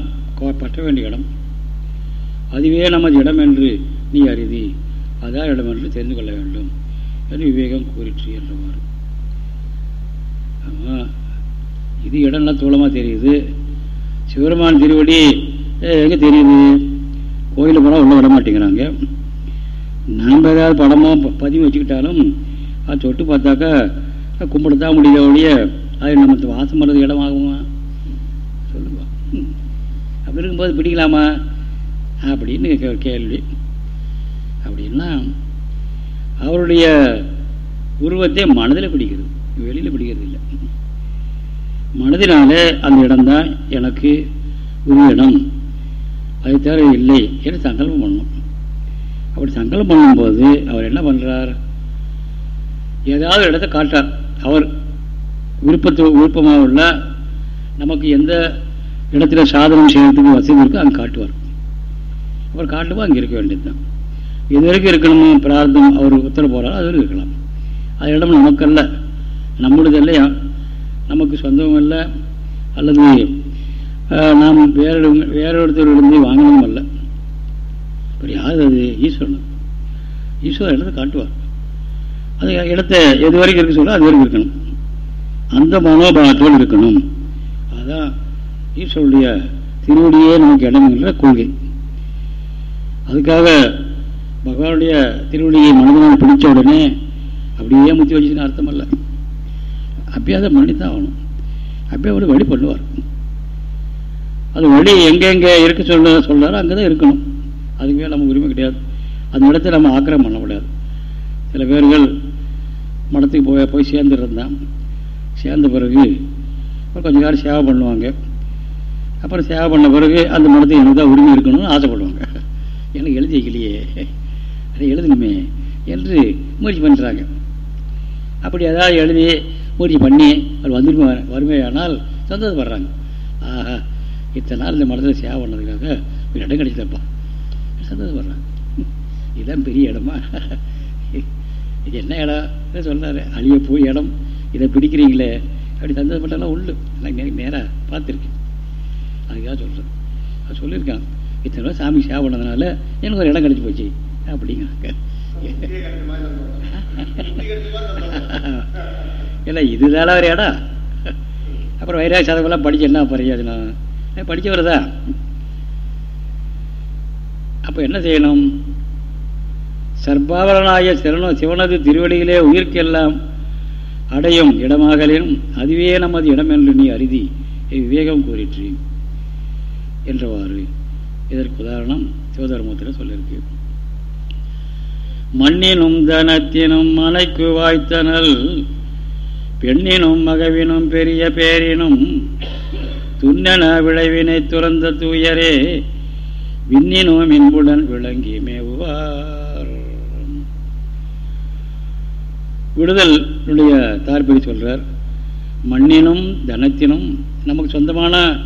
பற்ற வேண்டிய இடம். அதுவே நமது இடம் என்று நீ அறிதி அதான் இடம் என்று தெரிந்து கொள்ள வேண்டும் என்று விவேகம் கூறிற்று என்றவாறு. ஆமாம் இது இடம்லாம் தூளமாக தெரியுது. சிவபெருமான் திருவடி எங்கே தெரியுது? கோயிலில் போனால் உள்ளே விட மாட்டேங்கிறாங்க. நாம் ஏதாவது படமோ பதிவு வச்சுக்கிட்டாலும் அது தொட்டு பார்த்தாக்கா கும்பிடத்தான் முடியல ஒழிய அது நம்ம வாசம் பண்ணுறது இடமாகுமா சொல்லுங்க. அப்படி இருக்கும்போது பிடிக்கலாமா? அப்படின்னு கேள்வி. அப்படின்னா அவருடைய உருவத்தை மனதில் பிடிக்கிறது வெளியில் பிடிக்கிறது இல்லை. மனதினாலே அந்த இடம்தான் எனக்கு ஒரு இடம் அது தவிர இல்லை என்று சங்கல்பம் பண்ணணும் அப்படி சங்கல்பம் பண்ணும்போது அவர் என்ன பண்ணுறார் ஏதாவது இடத்த காட்டார் அவர் விருப்பத்து விருப்பமாக உள்ள நமக்கு எந்த இடத்துல சாதனம் செய்யறதுக்கு வசதி இருக்கோ அங்கே காட்டுவார். அவர் காட்டுவோம் அங்கே இருக்க வேண்டியது தான் இது வரைக்கும் இருக்கணுமோ? பிரார்த்தம் அவர் உத்தரவு போகிறாரோ அது வரைக்கும் இருக்கலாம். அது இடம் நமக்கல்ல நம்மளுது இல்லையா? நமக்கு சொந்தமும் இல்லை அல்லது நாம் வேறு வேற இடத்திலிருந்து வாங்கணும் அல்ல. இப்போ யார் அது? ஈஸ்வரன். ஈஸ்வரன் இடத்த காட்டுவார். அது இடத்த எது வரைக்கும் இருக்க சொல்ல அது வரைக்கும் இருக்கணும். அந்த மனோபாவத்தோடு இருக்கணும். அதுதான் ஈஸ்வருடைய திருவடியே நமக்கு இடம்ங்கிற கொள்கை. அதுக்காக பகவானுடைய திருவடியை மனதனால் பிடிச்ச உடனே அப்படியே முத்தி வச்சுன்னு அர்த்தம் அல்ல அபியாசம் பண்ணித்தான் ஆகணும் அப்பயே அவர் வழி பண்ணுவார். அது வழி எங்கெங்கே இருக்க சொல்ல சொல்கிறாரோ அங்கே தான் இருக்கணும். அதுக்கு மேலே நமக்கு உரிமை கிடையாது. அந்த இடத்த நம்ம ஆக்கிரமம் பண்ண முடியாது. சில பேர்கள் மடத்துக்கு போய் போய் சேர்ந்துருந்தான் சேர்ந்த பிறகு கொஞ்சம் காலம் சேவை பண்ணுவாங்க. அப்புறம் சேவை பண்ண பிறகு அந்த மடத்துக்கு எனக்கு தான் உரிமை இருக்கணும்னு ஆசைப்படுவாங்க. எனக்கு எழுதி வைக்கலையே. அதை எழுதணுமே என்று முயற்சி பண்ணுறாங்க அப்படி ஏதாவது எழுதி முயற்சி பண்ணி அது வந்துருமே வறுமையானால் சந்தோஷப்படுறாங்க. ஆஹா இத்தனை நாள் இந்த மடத்தில் சேவை பண்ணதுக்காக ஒரு இடம் கிடைச்சதப்பா. சந்தோஷப்படுறாங்க. இதுதான் பெரிய இடமா? இது என்ன இடம்? சொன்னார்? அழிய போய் இடம். இதை பிடிக்கிறீங்களே. அப்படி சந்தோஷப்பட்டாலும் உண்டு. நான் நேராக பார்த்துருக்கேன். அதுக்காக சொல்கிறேன் அது சொல்லியிருக்கான் இத்தனை சாமி சேவை பண்ணதுனால எனக்கு ஒரு இடம் கிடச்சி போச்சு. அப்படிங்க இல்லை இதுதான ஒரு இடம் அப்புறம் வைராக சதமெல்லாம் படிச்சு என்ன பிரயோஜனம் படிச்சு வருதா? அப்போ என்ன செய்யணும்? சர்பாவரனாய சிவன சிவனது திருவடியிலே உயிர்க்கெல்லாம் அடையும் இடமாகலினும் அதுவே நமது இடம் என்று நீ அருதி விவேகம் கூறிற்று என்றவாறு இதற்கு உதாரணம் சிவதர்மத்தில் சொல்லியிருக்கு. மண்ணினும் தனத்தினும் மலைக்கு வாய்த்தனல் பெண்ணினும் மகவினும் பெரிய பேரினும் துண்ணன விளைவினை துறந்த தூயரே விண்ணினும் இன்புடன் விளங்கி மேவுவார். விடுதலுடைய தார்படி சொல்றார். மண்ணினும் தனத்தினும் நமக்கு சொந்தமான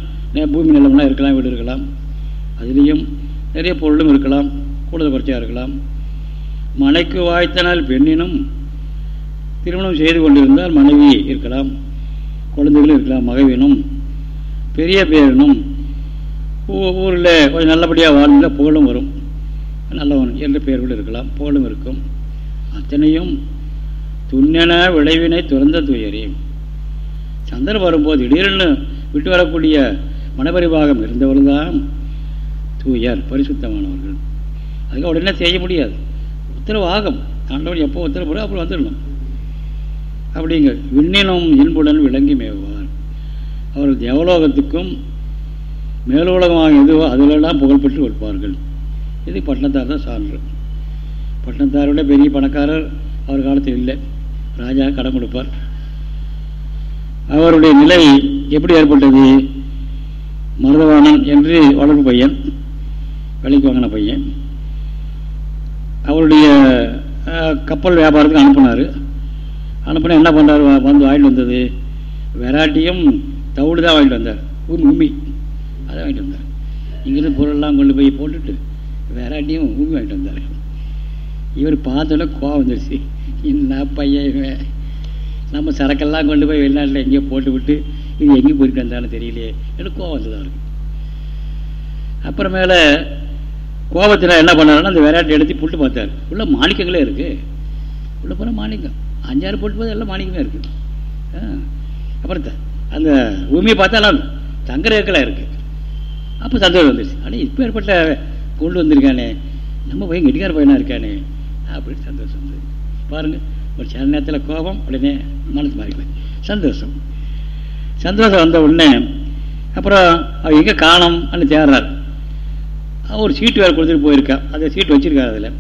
பூமி நிலம்லாம் இருக்கலாம் வீடு இருக்கலாம். அதுலேயும் நிறைய பொருளும் இருக்கலாம் கூடுதல் குறைச்சா இருக்கலாம். மனைக்கு வாய்த்தனால் பெண்ணினும் திருமணம் செய்து கொண்டிருந்தால் மனைவி இருக்கலாம் குழந்தைகளும் இருக்கலாம் மகவினும் பெரிய பேரனும் ஊரில் கொஞ்சம் நல்லபடியாக வாழ்ந்த புகழும் வரும். நல்லவன் என்ற பெயர் கூட இருக்கலாம் புகழும் இருக்கும். அத்தனையும் துண்ணென விளைவினை துறந்த துயரே. சந்திரன் வரும்போது திடீர்னு விட்டு வரக்கூடிய மனபரிபாகம் இருந்தவர்கள் தான் தூயர் பரிசுத்தமானவர்கள். அதுக்கு உடனே செய்ய முடியாது. உத்தரவு ஆகும் ஆண்டவன் எப்போ உத்தரவு போடுறோம் அப்புறம் வந்துடணும். அப்படிங்க விண்ணினும் இன்புடன் விளங்கி மேவார் அவர்கள் தேவலோகத்துக்கும் மேலோலகமாக எதுவோ அதிலெல்லாம் புகழ்பெற்று கொடுப்பார்கள் இது பட்டணத்தார் தான் சான்று. பட்டணத்தாரோட பெரிய பணக்காரர் அவர் காலத்தில் இல்லை. ராஜா கடன் கொடுப்பார். அவருடைய நிலை எப்படி ஏற்பட்டது? மருதவானன் என்று வளர்ப்பு பையன் விலைக்கு வாங்கின பையன். அவருடைய கப்பல் வியாபாரத்துக்கு அனுப்புனார். அனுப்புனா என்ன பண்ணுறாரு வந்து வாங்கிட்டு வந்தது. வெராட்டியும் தவிடு தான் வாங்கிட்டு வந்தார். உமி உமி அதை வாங்கிட்டு வந்தார். இங்கிருந்து பொருள்லாம் கொண்டு போய் போட்டுட்டு வெராட்டியும் உமி வாங்கிட்டு வந்தார். இவர் பார்த்தோன்னே கோவம் வந்துடுச்சு என்ன பையன் நம்ம சரக்கெல்லாம் கொண்டு போய் வெளிநாட்டில் எங்கேயோ போட்டு விட்டு இது எங்கேயும் போயிட்டு வந்தாலும் தெரியலையே. எனக்கு கோவம் வந்ததா இருக்கு அப்புறமேல கோபத்தில் என்ன பண்ணாருன்னா அந்த விளையாட்டு எடுத்து புட்டு பார்த்தார். உள்ள மாணிக்கங்களே இருக்கு. உள்ள போனால் மாணிக்கம். அஞ்சாறு போட்டு போது எல்லாம் மாணிக்கமே இருக்கு. அப்புறம் அந்த பூமியை பார்த்தாலும் தங்கர இருக்கல இருக்கு. அப்போ சந்தோஷம் வந்துருச்சு. ஆனால் இப்போ ஏற்பட்ட கொண்டு வந்திருக்கானே. நம்ம பையன் கெட்டிக்கார பையனாக இருக்கானே. அப்படின்னு சந்தோஷம் வந்தது. பாருங்கள் ஒரு சில நேரத்தில் கோபம் உடனே மனசு மாறிக்கலாம் சந்தோஷம். சந்தோஷம் வந்த உடனே அப்புறம் அவர் எங்கே காணோம்னு தேடுறாரு. ஒரு சீட்டு வேறு கொடுத்துட்டு போயிருக்கான். அந்த சீட்டு வச்சுருக்காரு அதில்.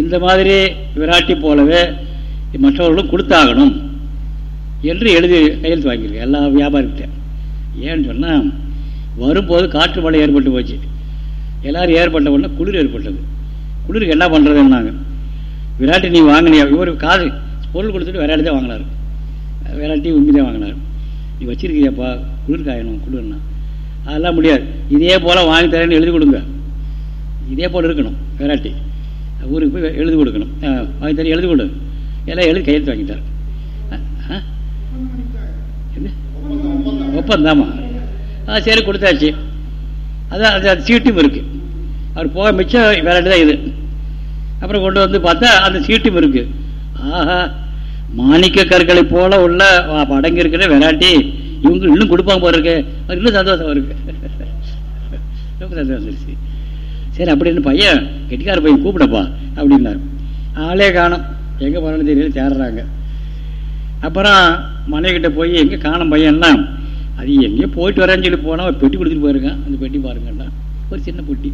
இந்த மாதிரி விராட்டி போலவே மற்றவர்களும் கொடுத்தாகணும் என்று எழுதி கையெழுத்து வாங்கியிருக்கேன் எல்லா வியாபாரிகிட்ட. ஏன்னு சொன்னால் வரும்போது காற்று மழை ஏற்பட்டு போச்சு. எல்லோரும் ஏற்பட்ட உடனே குளிர் ஏற்பட்டது. குளிருக்கு என்ன பண்ணுறதுன்னாங்க விராட்டி நீ வாங்கினியா? இவர் காது பொருள் கொடுத்துட்டு விராட்டி தான் வாங்கினார். விராட்டி உண்மை தான் வாங்கினார். நீ வச்சுருக்கியாப்பா குளிர் காயணும் குளிர்னா. அதெல்லாம் முடியாது. இதே போல் வாங்கி தரேன்னு எழுதி கொடுங்க. இதே போல் இருக்கணும் விராட்டி ஊருக்கு போய் எழுதி கொடுக்கணும். வாங்கி தரேன் எழுதி கொடு. எல்லாம் எழுதி கையெழுத்து வாங்கிட்டார். ஒப்பந்தாமா? ஆ சரி கொடுத்தாச்சு. அதான் அது சீட்டும் இருக்குது அவர் போக மிச்சம் விராட்டி தான் இது. அப்புறம் கொண்டு வந்து பார்த்தா அந்த சீட்டும் இருக்குது ஆஹா மாணிக்க கற்களை போல உள்ள படங்கு இருக்கிற வெராட்டி இவங்க இன்னும் கொடுப்பாங்க போல இருக்கு. அது இன்னும் சந்தோஷம் இருக்கு ரொம்ப சந்தோஷம் சரி அப்படின்னு பையன்? கெட்டிக்கார பையன் கூப்பிடப்பா அப்படின்னாரு. ஆளே காணும். எங்கே போனாலும் தெரியல தேடுறாங்க. அப்புறம் மனைவிக்கிட்ட போய் எங்கே காணும் பையன்னா அது எங்கேயோ போயிட்டு வரேன்னு சொல்லி போனால் பெட்டி கொடுத்துட்டு போயிருக்கான். அந்த பெட்டி பாருங்கண்ணா ஒரு சின்ன பெட்டி.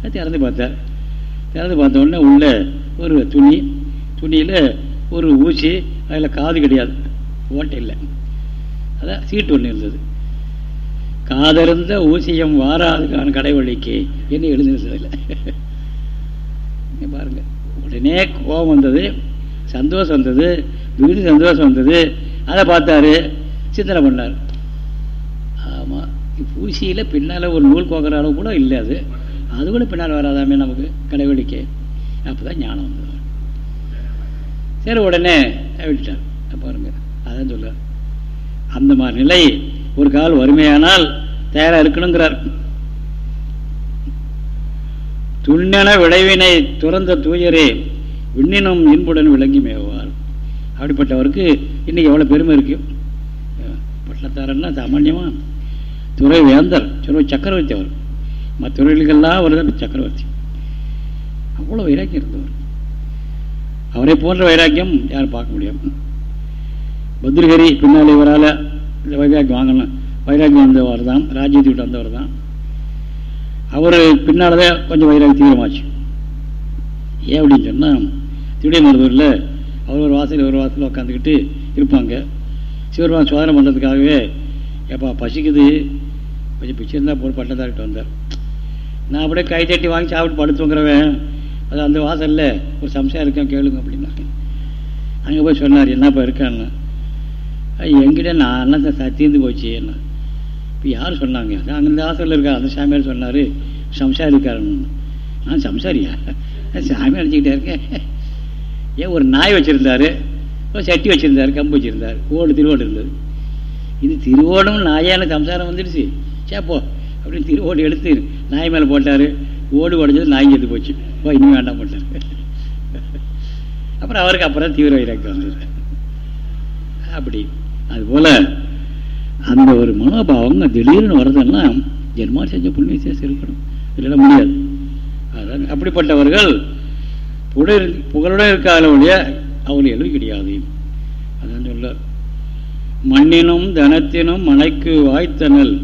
அது திறந்து பார்த்தேன் திறந்து பார்த்த உடனே உள்ள ஒரு துணி. துணியில் ஒரு ஊசி அதில் காது கிடையாது. ஓட்டை இல்லை. அதான் சீட்டு ஒன்று இருந்தது. காதறிந்த ஊசியம் வாராதுக்கான கடைவழிக்கு என்ன எழுதினதில்லை பாருங்க. உடனே கோபம் வந்தது சந்தோஷம் வந்தது மிகுதி சந்தோஷம் வந்தது. அதை பார்த்தாரு சிந்தனை பண்ணார். ஆமாம் ஊசியில் பின்னால் ஒரு நூல் கோக்குற அளவு கூட இல்லை அது. அது கூட பின்னால் வராதாமே நமக்கு கடைவெளிக்கு அப்போ தான் ஞானம் வந்தது. சரி உடனே விட்டுட்டார். பாருங்க. அதான் சொல்லுவார் அந்த மாதிரி நிலை ஒரு கால் வறுமையானால் தயாராக இருக்கணுங்கிறார். துண்ணென விளைவினை துறந்த தூயரே விண்ணினும் இன்புடன் விளங்கி மேவார் அப்படிப்பட்டவருக்கு இன்னைக்கு எவ்வளோ பெருமை இருக்கு. பட்டத்தாரன்னா சாமான்யமாக துறை வேந்தர் துறை சக்கரவர்த்தி அவர். மற்ற துறைகளுக்கெல்லாம் அவர் தான் சக்கரவர்த்தி. அவ்வளோ வைராக்கியம் இருந்தவர். அவரை போன்ற வைராக்கியம் யாரும் பார்க்க முடியும் பத்ரஹரி பின்னால் இவரால் இந்த வைராக்கியம் வாங்கணும் வைராக்கியம் வந்தவர் தான் ராஜ்யத்தை விட்டு வந்தவர் தான். அவர் பின்னால் தான் கொஞ்சம் வைராக்கியம் தீவிரமாச்சு. ஏன் அப்படின்னு சொன்னால் திருடியமருதூரில் அவர் ஒரு வாசல் ஒரு வாசலில் உட்காந்துக்கிட்டு இருப்பாங்க. சிவபெருமான் சோதனை பண்ணுறதுக்காகவே எப்பா பசிக்குது. கொஞ்சம் பிச்சை இருந்தால் போட்டு பட்டதாரிட்டு வந்தார். நான் அப்படியே கை தட்டி வாங்கி சாப்பிட்டு படுத்துங்கிறவன் அது அந்த வாசலில் ஒரு சம்சயம் இருக்கேன் கேளுங்க அப்படின்னாங்க அங்கே போய் சொன்னார் என்னப்பா இருக்கான்னு. எங்கிட்ட நான் அண்ணன் தீர்ந்து போச்சு. என்ன? இப்போ யார் சொன்னாங்க? அங்கே இந்த வாசலில் இருக்கா அந்த சாமியார் சொன்னார் சம்சாரி இருக்காருன்னு நான் சம்சாரியா? சாமி அடிச்சுக்கிட்டே இருக்கேன். ஏன் ஒரு நாய் வச்சுருந்தாரு ஒரு சட்டி வச்சுருந்தாரு கம்பு வச்சுருந்தார். ஓடு திருவோடு இருந்தது. இது திருவோடும் நாயான சம்சாரம் வந்துடுச்சு. சேப்போ அப்படின்னு திருவோடு எடுத்து நாய் மேலே போட்டார். ஓடு உடஞ்சது நாய் எடுத்து போச்சு. ஓ இன்னும் வேண்டாம் போட்டார். அப்புறம் அவருக்கு அப்புறம் தீவிர வைராக்கியம் வந்துடுறேன் அப்படி. அதுபோல் அந்த ஒரு மனோபாவம் திடீர்னு வர்றதுன்னா ஜென்மா செஞ்ச புண்ணிய விசேஷம் இருக்கணும். இல்லைன்னா முடியாது. அதான் அப்படிப்பட்டவர்கள் புகழ் புகழுடன் இருக்காத ஒழிய அவர்கள் கிடையாது. அதான் சொல்ல மண்ணினும் தனத்தினும் மனைக்கு வாய்த்தனல்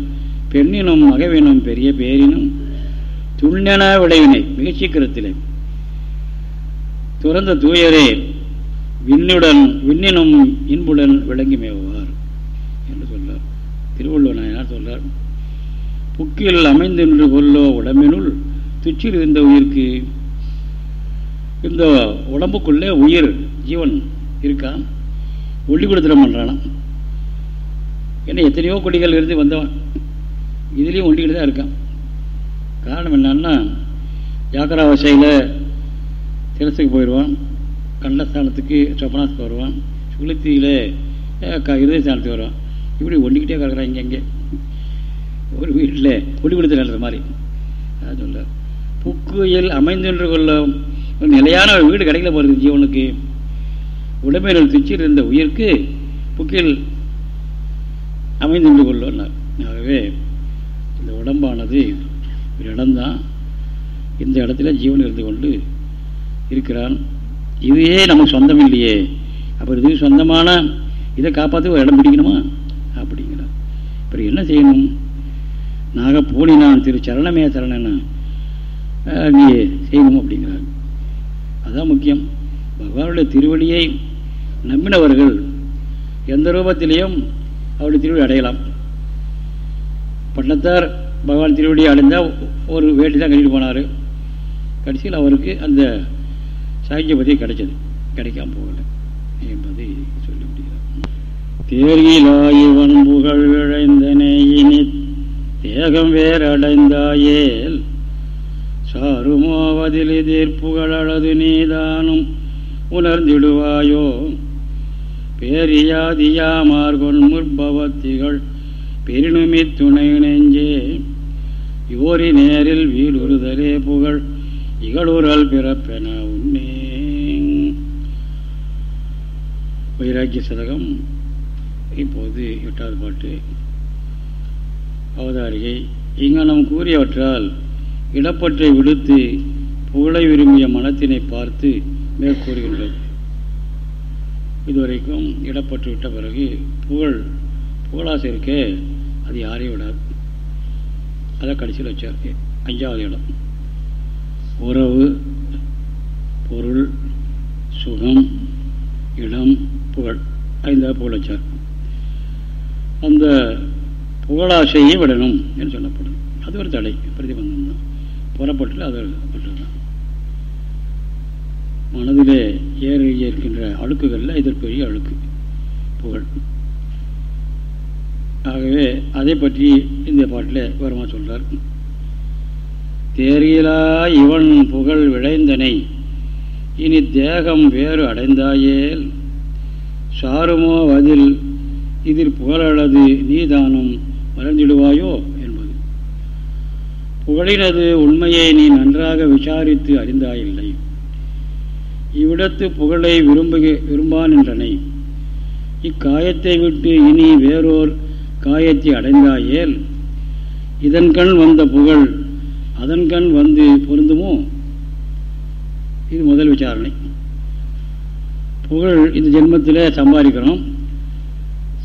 பெண்ணினும் மகவினும் பெரிய பேரினும் துண்ணென விளைவினை மிக சீக்கிரத்திலே. துறந்த தூயரே விண்ணுடன் விண்ணினும் இன்புடன் விளங்கி திருவள்ளுவர் நாயனார் சொல்றார்? புக்கில் அமைந்தின்று கொள்ளோ உடம்பினுள் துச்சில் இருந்த உயிருக்கு இந்த உடம்புக்குள்ளே உயிர் ஜீவன் இருக்கான் ஒளி கொடுத்துட பண்ணுறானா ஏன்னா எத்தனையோ கொடிகள் இருந்து வந்தவன். இதுலேயும் ஒண்டிக்கிட்டு தான் இருக்கான். காரணம் என்னன்னா ஜாக்கிராவசையில் திரசுக்கு போயிடுவான் கண்டஸ்தானத்துக்கு சொப்பனாஸ்க்கு வருவான் சுளுத்தியில் இருதயஸ்தானத்துக்கு வருவான். இப்படி ஒண்டிக்கிட்டே கிடக்குறான் இங்கே ஒரு வீட்டில் ஒளி கொடுத்து நடந்த மாதிரி. அதான் சொல்ல புக்குயில் அமைந்தென்று கொள்ள நிலையான ஒரு வீடு கிடைக்கல போகிறது ஜீவனுக்கு. உடமையில் திச்சில் இருந்த உயிருக்கு புக்கில் அமைந்து கொள்ளும் ஆகவே இந்த உடம்பானது ஒரு இடம்தான். இந்த இடத்துல ஜீவன் இருந்து கொண்டு இருக்கிறான். இதுவே நமக்கு சொந்தம் இல்லையே. அப்புறம் இது சொந்தமான இதை காப்பாற்ற ஒரு இடம் பிடிக்கணுமா? அப்படிங்கிறார். அப்புறம் என்ன செய்யணும்? நாக பூனினான் திரு சரணமே சரணனா நீ செய்யணும் அப்படிங்கிறார். அதுதான் முக்கியம். பகவானுடைய திருவடியை நம்பினவர்கள் எந்த ரூபத்திலையும் அவருடைய திருவடி அடையலாம். பட்டத்தார் பகவான் திருவடியை அடைந்தால் ஒரு வேட்டி தான் கட்டிட்டு போனார். கடைசியில் அவருக்கு அந்த சாகியபதி கிடைச்சது. கிடைக்காம போகலை. தேர்கிலாயிவன் புகழ் விழைந்தனே இனி தேகம் வேறடைந்தாயேல். சாருமோவதில் எதிர்ப்புகளது நீதானும் உணர்ந்திடுவாயோ? பேரியாதியாமார்கொன் முற்பவத்திகள் பெருணுமி துணை நெஞ்சே யோரி நேரில் வீடுறுதலே புகழ் இகழுறல் பிறப்பென உன்னே வைராக்கிய சதகம். இப்போது எட்டாவது பாட்டு. அவதாரிகை இங்கனம் கூறியவற்றால் இடப்பற்றை விடுத்து புகழை விரும்பிய மனத்தினை பார்த்து மேற்கூறுகின்றது இதுவரைக்கும் இடப்பற்று விட்ட பிறகு புகழ் புகழாசை இருக்கே அது யாரையும் விடாது. அதை கடைசியில் வச்சார் அஞ்சாவது இடம். உறவு பொருள் சுகம் இடம் புகழ். ஐந்தாவது புகழ் வச்சார். அந்த புகழாசையை விடணும் என்று சொல்லப்படும். அது ஒரு தடை பிரதிபந்தம் தான். புறப்பட்டு அது பட்டதுதான் மனதிலே ஏற இருக்கின்ற அழுக்குகளில் இதற்குரிய அழுக்கு புகழ். ஆகவே அதை பற்றி இந்த பாட்டில் விவரமாக சொல்கிறார் தேரியிலா இவன் புகழ் விளைந்தனை இனி தேகம் வேறு அடைந்தாயேல் சாருமோ அதில் இதில் புகழளது நீதானும் மறந்திடுவாயோ என்பது. புகழினது உண்மையை நீ நன்றாக விசாரித்து அறிந்தாயில்லை. இவ்விடத்து புகழை விரும்புக விரும்பான் என்றனை இக்காயத்தை விட்டு இனி வேறோர் காயத்தை அடைந்தாயேல் இதன் கண் வந்த புகழ் அதன் கண் வந்து பொருந்துமோ? இது முதல் விசாரணை. புகழ் இந்த ஜென்மத்தில் சம்பாதிக்கிறோம்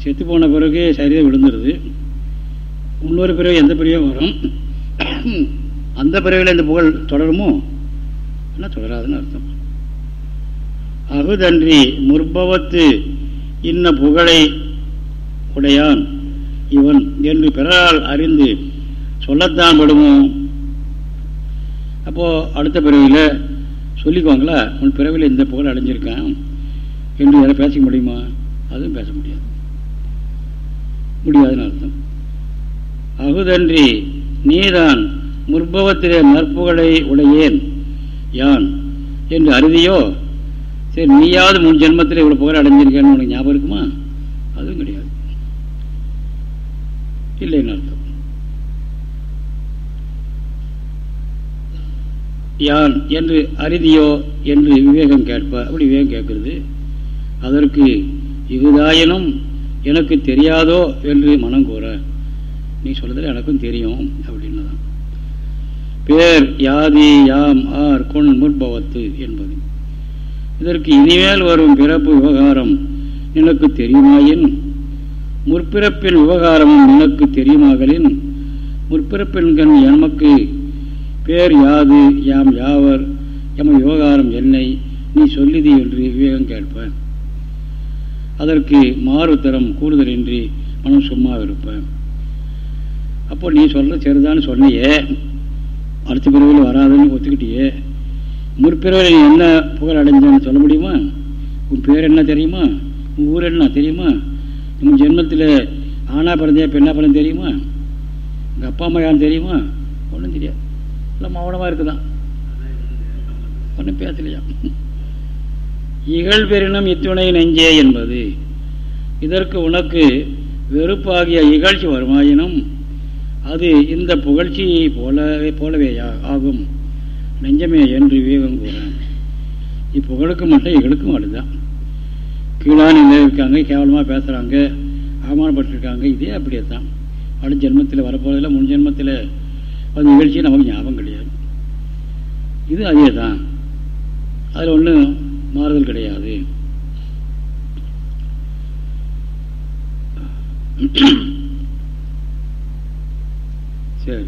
செத்து போன பிறகு சரியாக விழுந்துருது. இன்னொரு பிறகு எந்த பிரிவும் வரும். அந்த பிறவியில் இந்த புகழ் தொடருமோ? என்ன தொடராதுன்னு அர்த்தம். அகுதன்றி முற்பவத்து இன்ன புகழை உடையான் இவன் என்று பிறரால் அறிந்து சொல்லத்தான் படுமோ? அப்போது அடுத்த பிறவியில் சொல்லிக்குவாங்களா? உன் பிறவியில் இந்த புகழ் அடைஞ்சிருக்கான். என்று யாரும் பேச முடியுமா? அதுவும் பேச முடியாது. முடியாதுன்னு அர்த்தம். அகுதன்றி நீதான் முற்பவத்திலே நற்புகளை உடையேன். யான்? என்று அறுதியோ சரி நீயாவது முன் ஜென்மத்தில் இவ்வளோ புகழ் அடைஞ்சிருக்கேன்னு உனக்கு ஞாபகம் இருக்குமா? அதுவும் கிடையாது. இல்லைன்னு அர்த்தம். யான் என்று அரிதியோ என்று விவேகம் கேட்ப அப்படி விவேகம் கேட்கறது. அதற்கு இகுதாயினும் எனக்கு தெரியாதோ என்று மனம் கூற நீ சொல்றதில் எனக்கும் தெரியும் அப்படின்னு தான் பேர் யாதி யாம் ஆர் கொண் முற்பவத்து என்பது. இதற்கு இனிமேல் வரும் பிறப்பு விவகாரம் எனக்கு தெரியுமாயின்? முற்பிறப்பின் விவகாரமும் எனக்கு தெரியுமாகலின்? முற்பிறப்பின்கண் எமக்கு பேர் யாது யாம் யாவர் எம விவகாரம் என்னை நீ சொல்லிதி என்று விவேகம் கேட்பேன் அதற்கு மாறுதரம் கூடுதல் இன்றி மனம் சும்மா இருப்பேன் அப்போ நீ சொல்ற சரிதான்னு சொன்னியே. அடுத்த பிறவில் வராதுன்னு ஒத்துக்கிட்டியே. முற்பிறவில் நீ என்ன புகழ் அடைஞ்சன்னு சொல்ல முடியுமா? உன் பேர் என்ன தெரியுமா? உன் ஊர் என்ன தெரியுமா? உன் ஜென்மத்தில் ஆனா பிறந்தே பெண்ணா பிறந்த தெரியுமா? உங்கள் அப்பா அம்மா யாரும் தெரியுமா? ஒன்றும் தெரியாது. எல்லாம் மௌனமாக இருக்குதான். ஒன்றும் பேசலையா? இகழ் பெறினும் இத்துணை நெஞ்சே என்பது. இதற்கு உனக்கு வெறுப்பாகிய இகழ்ச்சி வருமாயினும் அது இந்த புகழ்ச்சியை போலவே போலவே ஆகும். நெஞ்சமே என்று விவேகம் கூறான். இப்புகழுக்கு மட்டும் இகழுக்கும் அடுதான் கீழான நிலை இருக்காங்க கேவலமாக பேசுகிறாங்க அவமானப்பட்டிருக்காங்க இதே அப்படியே தான். அடுத்த ஜென்மத்தில் வரப்போகிறதில்ல முன் ஜென்மத்தில் அந்த நிகழ்ச்சி நமக்கு ஞாபகம் கிடையாது. இது அதே தான். அதில் ஒன்றும் மாறுதல் கிடையாது. சரி.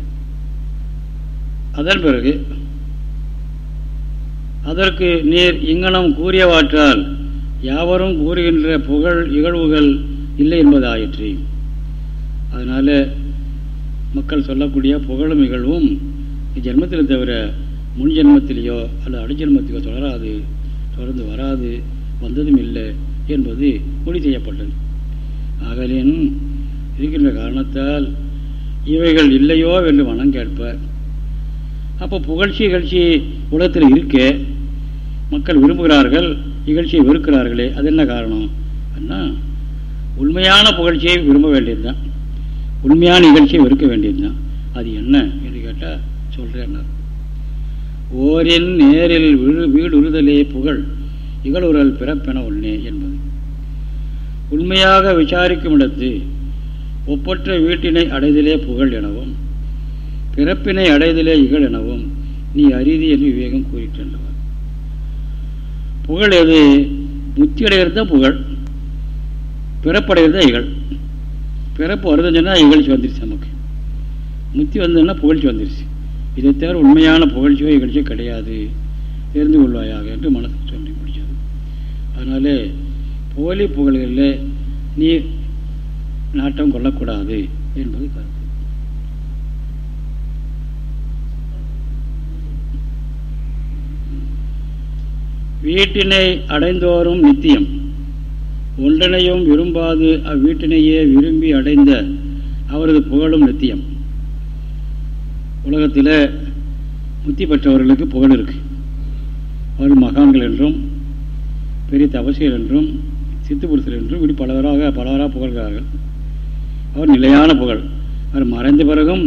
அதன் பிறகு அதற்கு நீர் இங்கனம் கூறியவாற்றால் யாவரும் கூறுகின்ற புகழ் இகழ்வுகள் இல்லை என்பதாயிற்று. அதனால் மக்கள் சொல்லக்கூடிய புகழும் இகழ்வும் ஜென்மத்தில் தவிர முன் ஜென்மத்திலேயோ அல்லது அடிஜென்மத்திலோ தொடராது. தொடர்ந்து வராது வந்ததும் இல்லை என்பது முடிவு செய்யப்பட்டது. ஆகலின் இருக்கின்ற காரணத்தால் இவைகள் இல்லையோ என்று மனம் கேட்பார். அப்போ புகழ்ச்சி இகழ்ச்சி உலகத்தில் இருக்க. மக்கள் விரும்புகிறார்கள் இகழ்ச்சியை வெறுக்கிறார்களே அது என்ன காரணம்? அண்ணா உண்மையான புகழ்ச்சியை விரும்ப வேண்டியதுதான். உண்மையான நிகழ்ச்சியை வெறுக்க வேண்டியதுதான். அது என்ன என்று கேட்டால் சொல்கிறேன் ஓரின் நேரில் விழு வீடுறுதலே புகழ். இகழுறல் பிறப்பென உள்ளே என்பது. உண்மையாக விசாரிக்கும் இடத்து ஒப்பற்ற வீட்டினை அடைதலே புகழ் எனவும் பிறப்பினை அடைதலே இகழ் எனவும் நீ அரிதி என்று விவேகம் கூறிட்டவர் புகழ் எது? முத்தி அடைகிறது தான் புகழ். பிறப்படைகிறது தான் இகழ். பிறப்பு வருதுன்னு சொன்னால் இகழ்ச்சி வந்துருச்சு நமக்கு. முத்தி வந்ததுன்னா புகழ்ச்சி வந்துருச்சு. இதை தவிர உண்மையான புகழ்ச்சியோ இகழ்ச்சியோ கிடையாது. தெரிந்து கொள்வாயாக என்று மனசு சொல்லி முடிச்சது அதனால போலி புகழ்களில் நீ நாட்டம் கொள்ளக்கூடாது என்பது கருத்து. வீட்டினை அடைந்தோறும் நித்தியம். ஒன்றனையும் விரும்பாது அவ்வீட்டினையே விரும்பி அடைந்த அவரது புகழும் நித்தியம். உலகத்தில் முத்தி பெற்றவர்களுக்கு புகழ் இருக்கு. அவர்கள் மகான்கள் என்றும் பெரிய தபசியல் என்றும் சித்து புருஷர் என்றும் இப்படி பலவராக பலவராக புகழ்கிறார்கள். அவர் நிலையான புகழ். அவர் மறைந்த பிறகும்